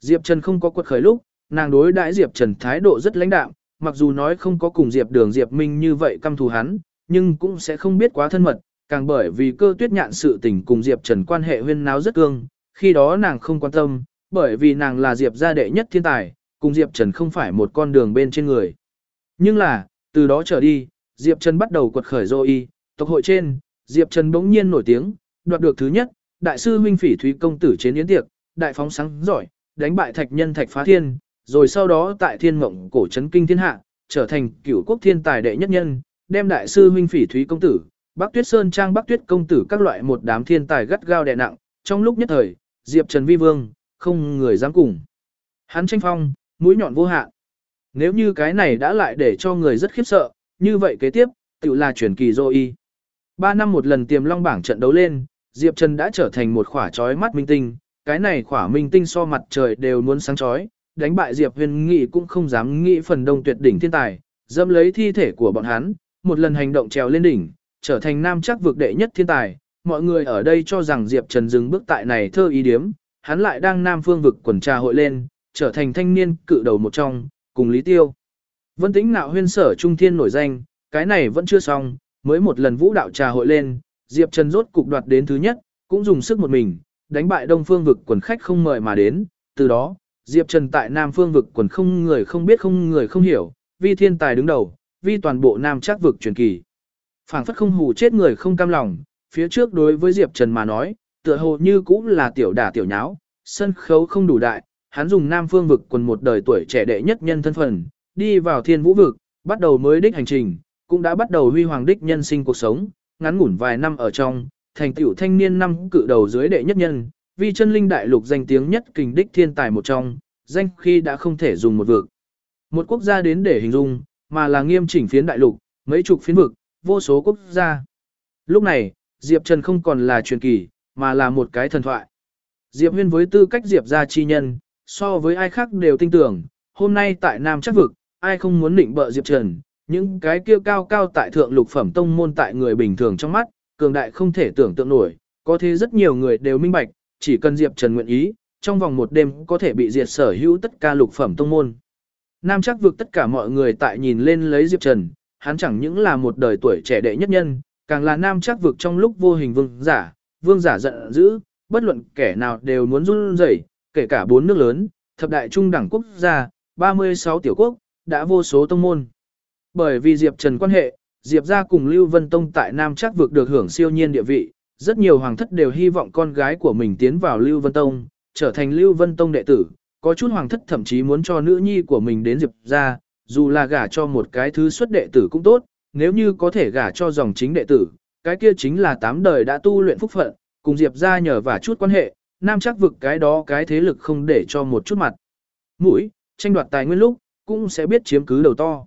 Diệp Trần không có quật khởi lúc, nàng đối đãi Diệp Trần thái độ rất lãnh đạm, mặc dù nói không có cùng Diệp Đường Diệp Minh như vậy căm thù hắn, nhưng cũng sẽ không biết quá thân mật, càng bởi vì cơ tuyết nhạn sự tình cùng Diệp Trần quan hệ huyên náo rất cương, khi đó nàng không quan tâm, bởi vì nàng là Diệp gia đệ nhất thiên tài, cùng Diệp Trần không phải một con đường bên trên người. Nhưng là, từ đó trở đi, Diệp Trần bắt đầu quật khởi dô y, tộc hội trên, Diệp Trần bỗng nhiên nổi tiếng, đoạt được thứ nhất, đại sư huynh phỉ thúy công tử chế yến tiệc, đại phóng sáng giỏi, đánh bại thạch nhân thạch phá thiên, rồi sau đó tại thiên mộng cổ trấn kinh thiên hạ, trở thành cửu quốc thiên tài đệ nhất nhân, đem đại sư huynh phỉ thúy công tử, Bắc Tuyết Sơn Trang Bắc Tuyết công tử các loại một đám thiên tài gắt gao đè nặng, trong lúc nhất thời, Diệp Trần Vi Vương, không người dám cùng. Hắn tranh phong, mũi nhọn vô hạn. Nếu như cái này đã lại để cho người rất khiếp sợ, như vậy kế tiếp, tự là chuyển kỳ dô y. Ba năm một lần tiềm long bảng trận đấu lên, Diệp Trần đã trở thành một khỏa trói mắt minh tinh, cái này khỏa minh tinh so mặt trời đều muốn sáng chói, đánh bại Diệp Huyền Nghị cũng không dám nghĩ phần đông tuyệt đỉnh thiên tài, dâm lấy thi thể của bọn hắn, một lần hành động trèo lên đỉnh, trở thành nam chắc vực đệ nhất thiên tài. Mọi người ở đây cho rằng Diệp Trần dừng bước tại này thơ ý điếm, hắn lại đang nam phương vực quần trà hội lên, trở thành thanh niên cự đầu một trong, cùng Lý Tiêu. Vân Tĩnh Nạo huyên sở trung thiên nổi danh, cái này vẫn chưa xong, mới một lần vũ đạo trà hội lên, Diệp Trần rốt cục đoạt đến thứ nhất, cũng dùng sức một mình, đánh bại đông phương vực quần khách không mời mà đến, từ đó, Diệp Trần tại Nam Phương vực quần không người không biết không người không hiểu, vi thiên tài đứng đầu, vi toàn bộ Nam Trác vực truyền kỳ. phảng phất không hù chết người không cam lòng, phía trước đối với Diệp Trần mà nói, tựa hồ như cũng là tiểu đả tiểu nháo, sân khấu không đủ đại, hắn dùng Nam Phương vực quần một đời tuổi trẻ đệ nhất nhân thân phận, đi vào thiên vũ vực, bắt đầu mới đích hành trình, cũng đã bắt đầu huy hoàng đích nhân sinh cuộc sống, ngắn ngủn vài năm ở trong, thành tiểu thanh niên năm cự đầu dưới đệ nhất nhân, vì chân linh đại lục danh tiếng nhất kình đích thiên tài một trong, danh khi đã không thể dùng một vực. Một quốc gia đến để hình dung, mà là nghiêm chỉnh phiến đại lục, mấy chục phiến vực, vô số quốc gia. Lúc này, Diệp Trần không còn là truyền kỳ, mà là một cái thần thoại. Diệp Huyên với tư cách Diệp gia chi nhân, so với ai khác đều tin tưởng, hôm nay tại Nam chắc vực, ai không muốn định bợ Diệp Trần, những cái kia cao cao tại thượng lục phẩm tông môn tại người bình thường trong mắt, cường đại không thể tưởng tượng nổi, có thế rất nhiều người đều minh bạch, chỉ cần Diệp Trần nguyện ý, trong vòng một đêm có thể bị diệt sở hữu tất cả lục phẩm tông môn. Nam chắc vực tất cả mọi người tại nhìn lên lấy Diệp Trần, hắn chẳng những là một đời tuổi trẻ đệ nhất nhân, càng là nam chắc vực trong lúc vô hình vương giả, vương giả giận dữ, bất luận kẻ nào đều muốn run rẩy, kể cả bốn nước lớn, thập đại trung đẳng quốc gia, 36 tiểu quốc, đã vô số tông môn. Bởi vì Diệp Trần quan hệ, Diệp gia cùng Lưu Vân Tông tại Nam chắc vực được hưởng siêu nhiên địa vị, rất nhiều hoàng thất đều hy vọng con gái của mình tiến vào Lưu Vân Tông, trở thành Lưu Vân Tông đệ tử, có chút hoàng thất thậm chí muốn cho nữ nhi của mình đến Diệp ra, dù là gả cho một cái thứ xuất đệ tử cũng tốt, nếu như có thể gả cho dòng chính đệ tử, cái kia chính là tám đời đã tu luyện phúc phận, cùng Diệp ra nhờ và chút quan hệ, nam chắc vực cái đó cái thế lực không để cho một chút mặt. Mũi, tranh đoạt tài nguyên lúc, cũng sẽ biết chiếm cứ đầu to.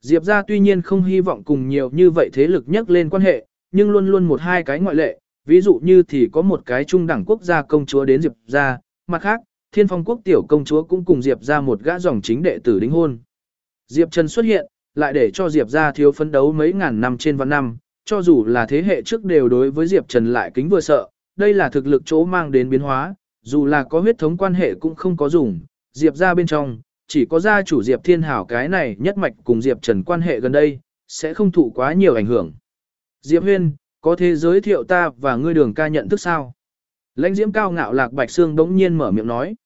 Diệp ra tuy nhiên không hy vọng cùng nhiều như vậy thế lực nhắc lên quan hệ, nhưng luôn luôn một hai cái ngoại lệ, ví dụ như thì có một cái trung đẳng quốc gia công chúa đến Diệp ra, mặt khác, thiên phong quốc tiểu công chúa cũng cùng Diệp ra một gã dòng chính đệ tử đính hôn. Diệp Trần xuất hiện, lại để cho Diệp ra thiếu phấn đấu mấy ngàn năm trên vạn năm, cho dù là thế hệ trước đều đối với Diệp Trần lại kính vừa sợ, đây là thực lực chỗ mang đến biến hóa, dù là có huyết thống quan hệ cũng không có dùng, Diệp ra bên trong, chỉ có gia chủ Diệp Thiên Hảo cái này nhất mạch cùng Diệp Trần quan hệ gần đây, sẽ không thụ quá nhiều ảnh hưởng. Diệp Huyên, có thể giới thiệu ta và ngươi đường ca nhận thức sao? Lãnh diễm cao ngạo lạc bạch xương đống nhiên mở miệng nói.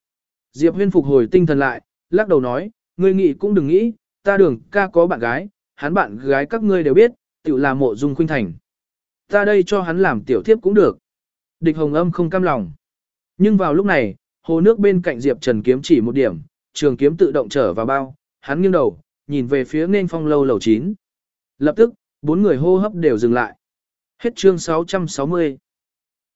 Diệp huyên phục hồi tinh thần lại, lắc đầu nói, ngươi nghĩ cũng đừng nghĩ, ta đường ca có bạn gái, hắn bạn gái các ngươi đều biết, tự là mộ dung khuynh thành. Ta đây cho hắn làm tiểu thiếp cũng được. Địch hồng âm không cam lòng. Nhưng vào lúc này, hồ nước bên cạnh Diệp Trần kiếm chỉ một điểm, trường kiếm tự động trở vào bao, hắn nghiêng đầu, nhìn về phía nên phong lâu lầu 9. Lập tức, bốn người hô hấp đều dừng lại. Hết chương 660.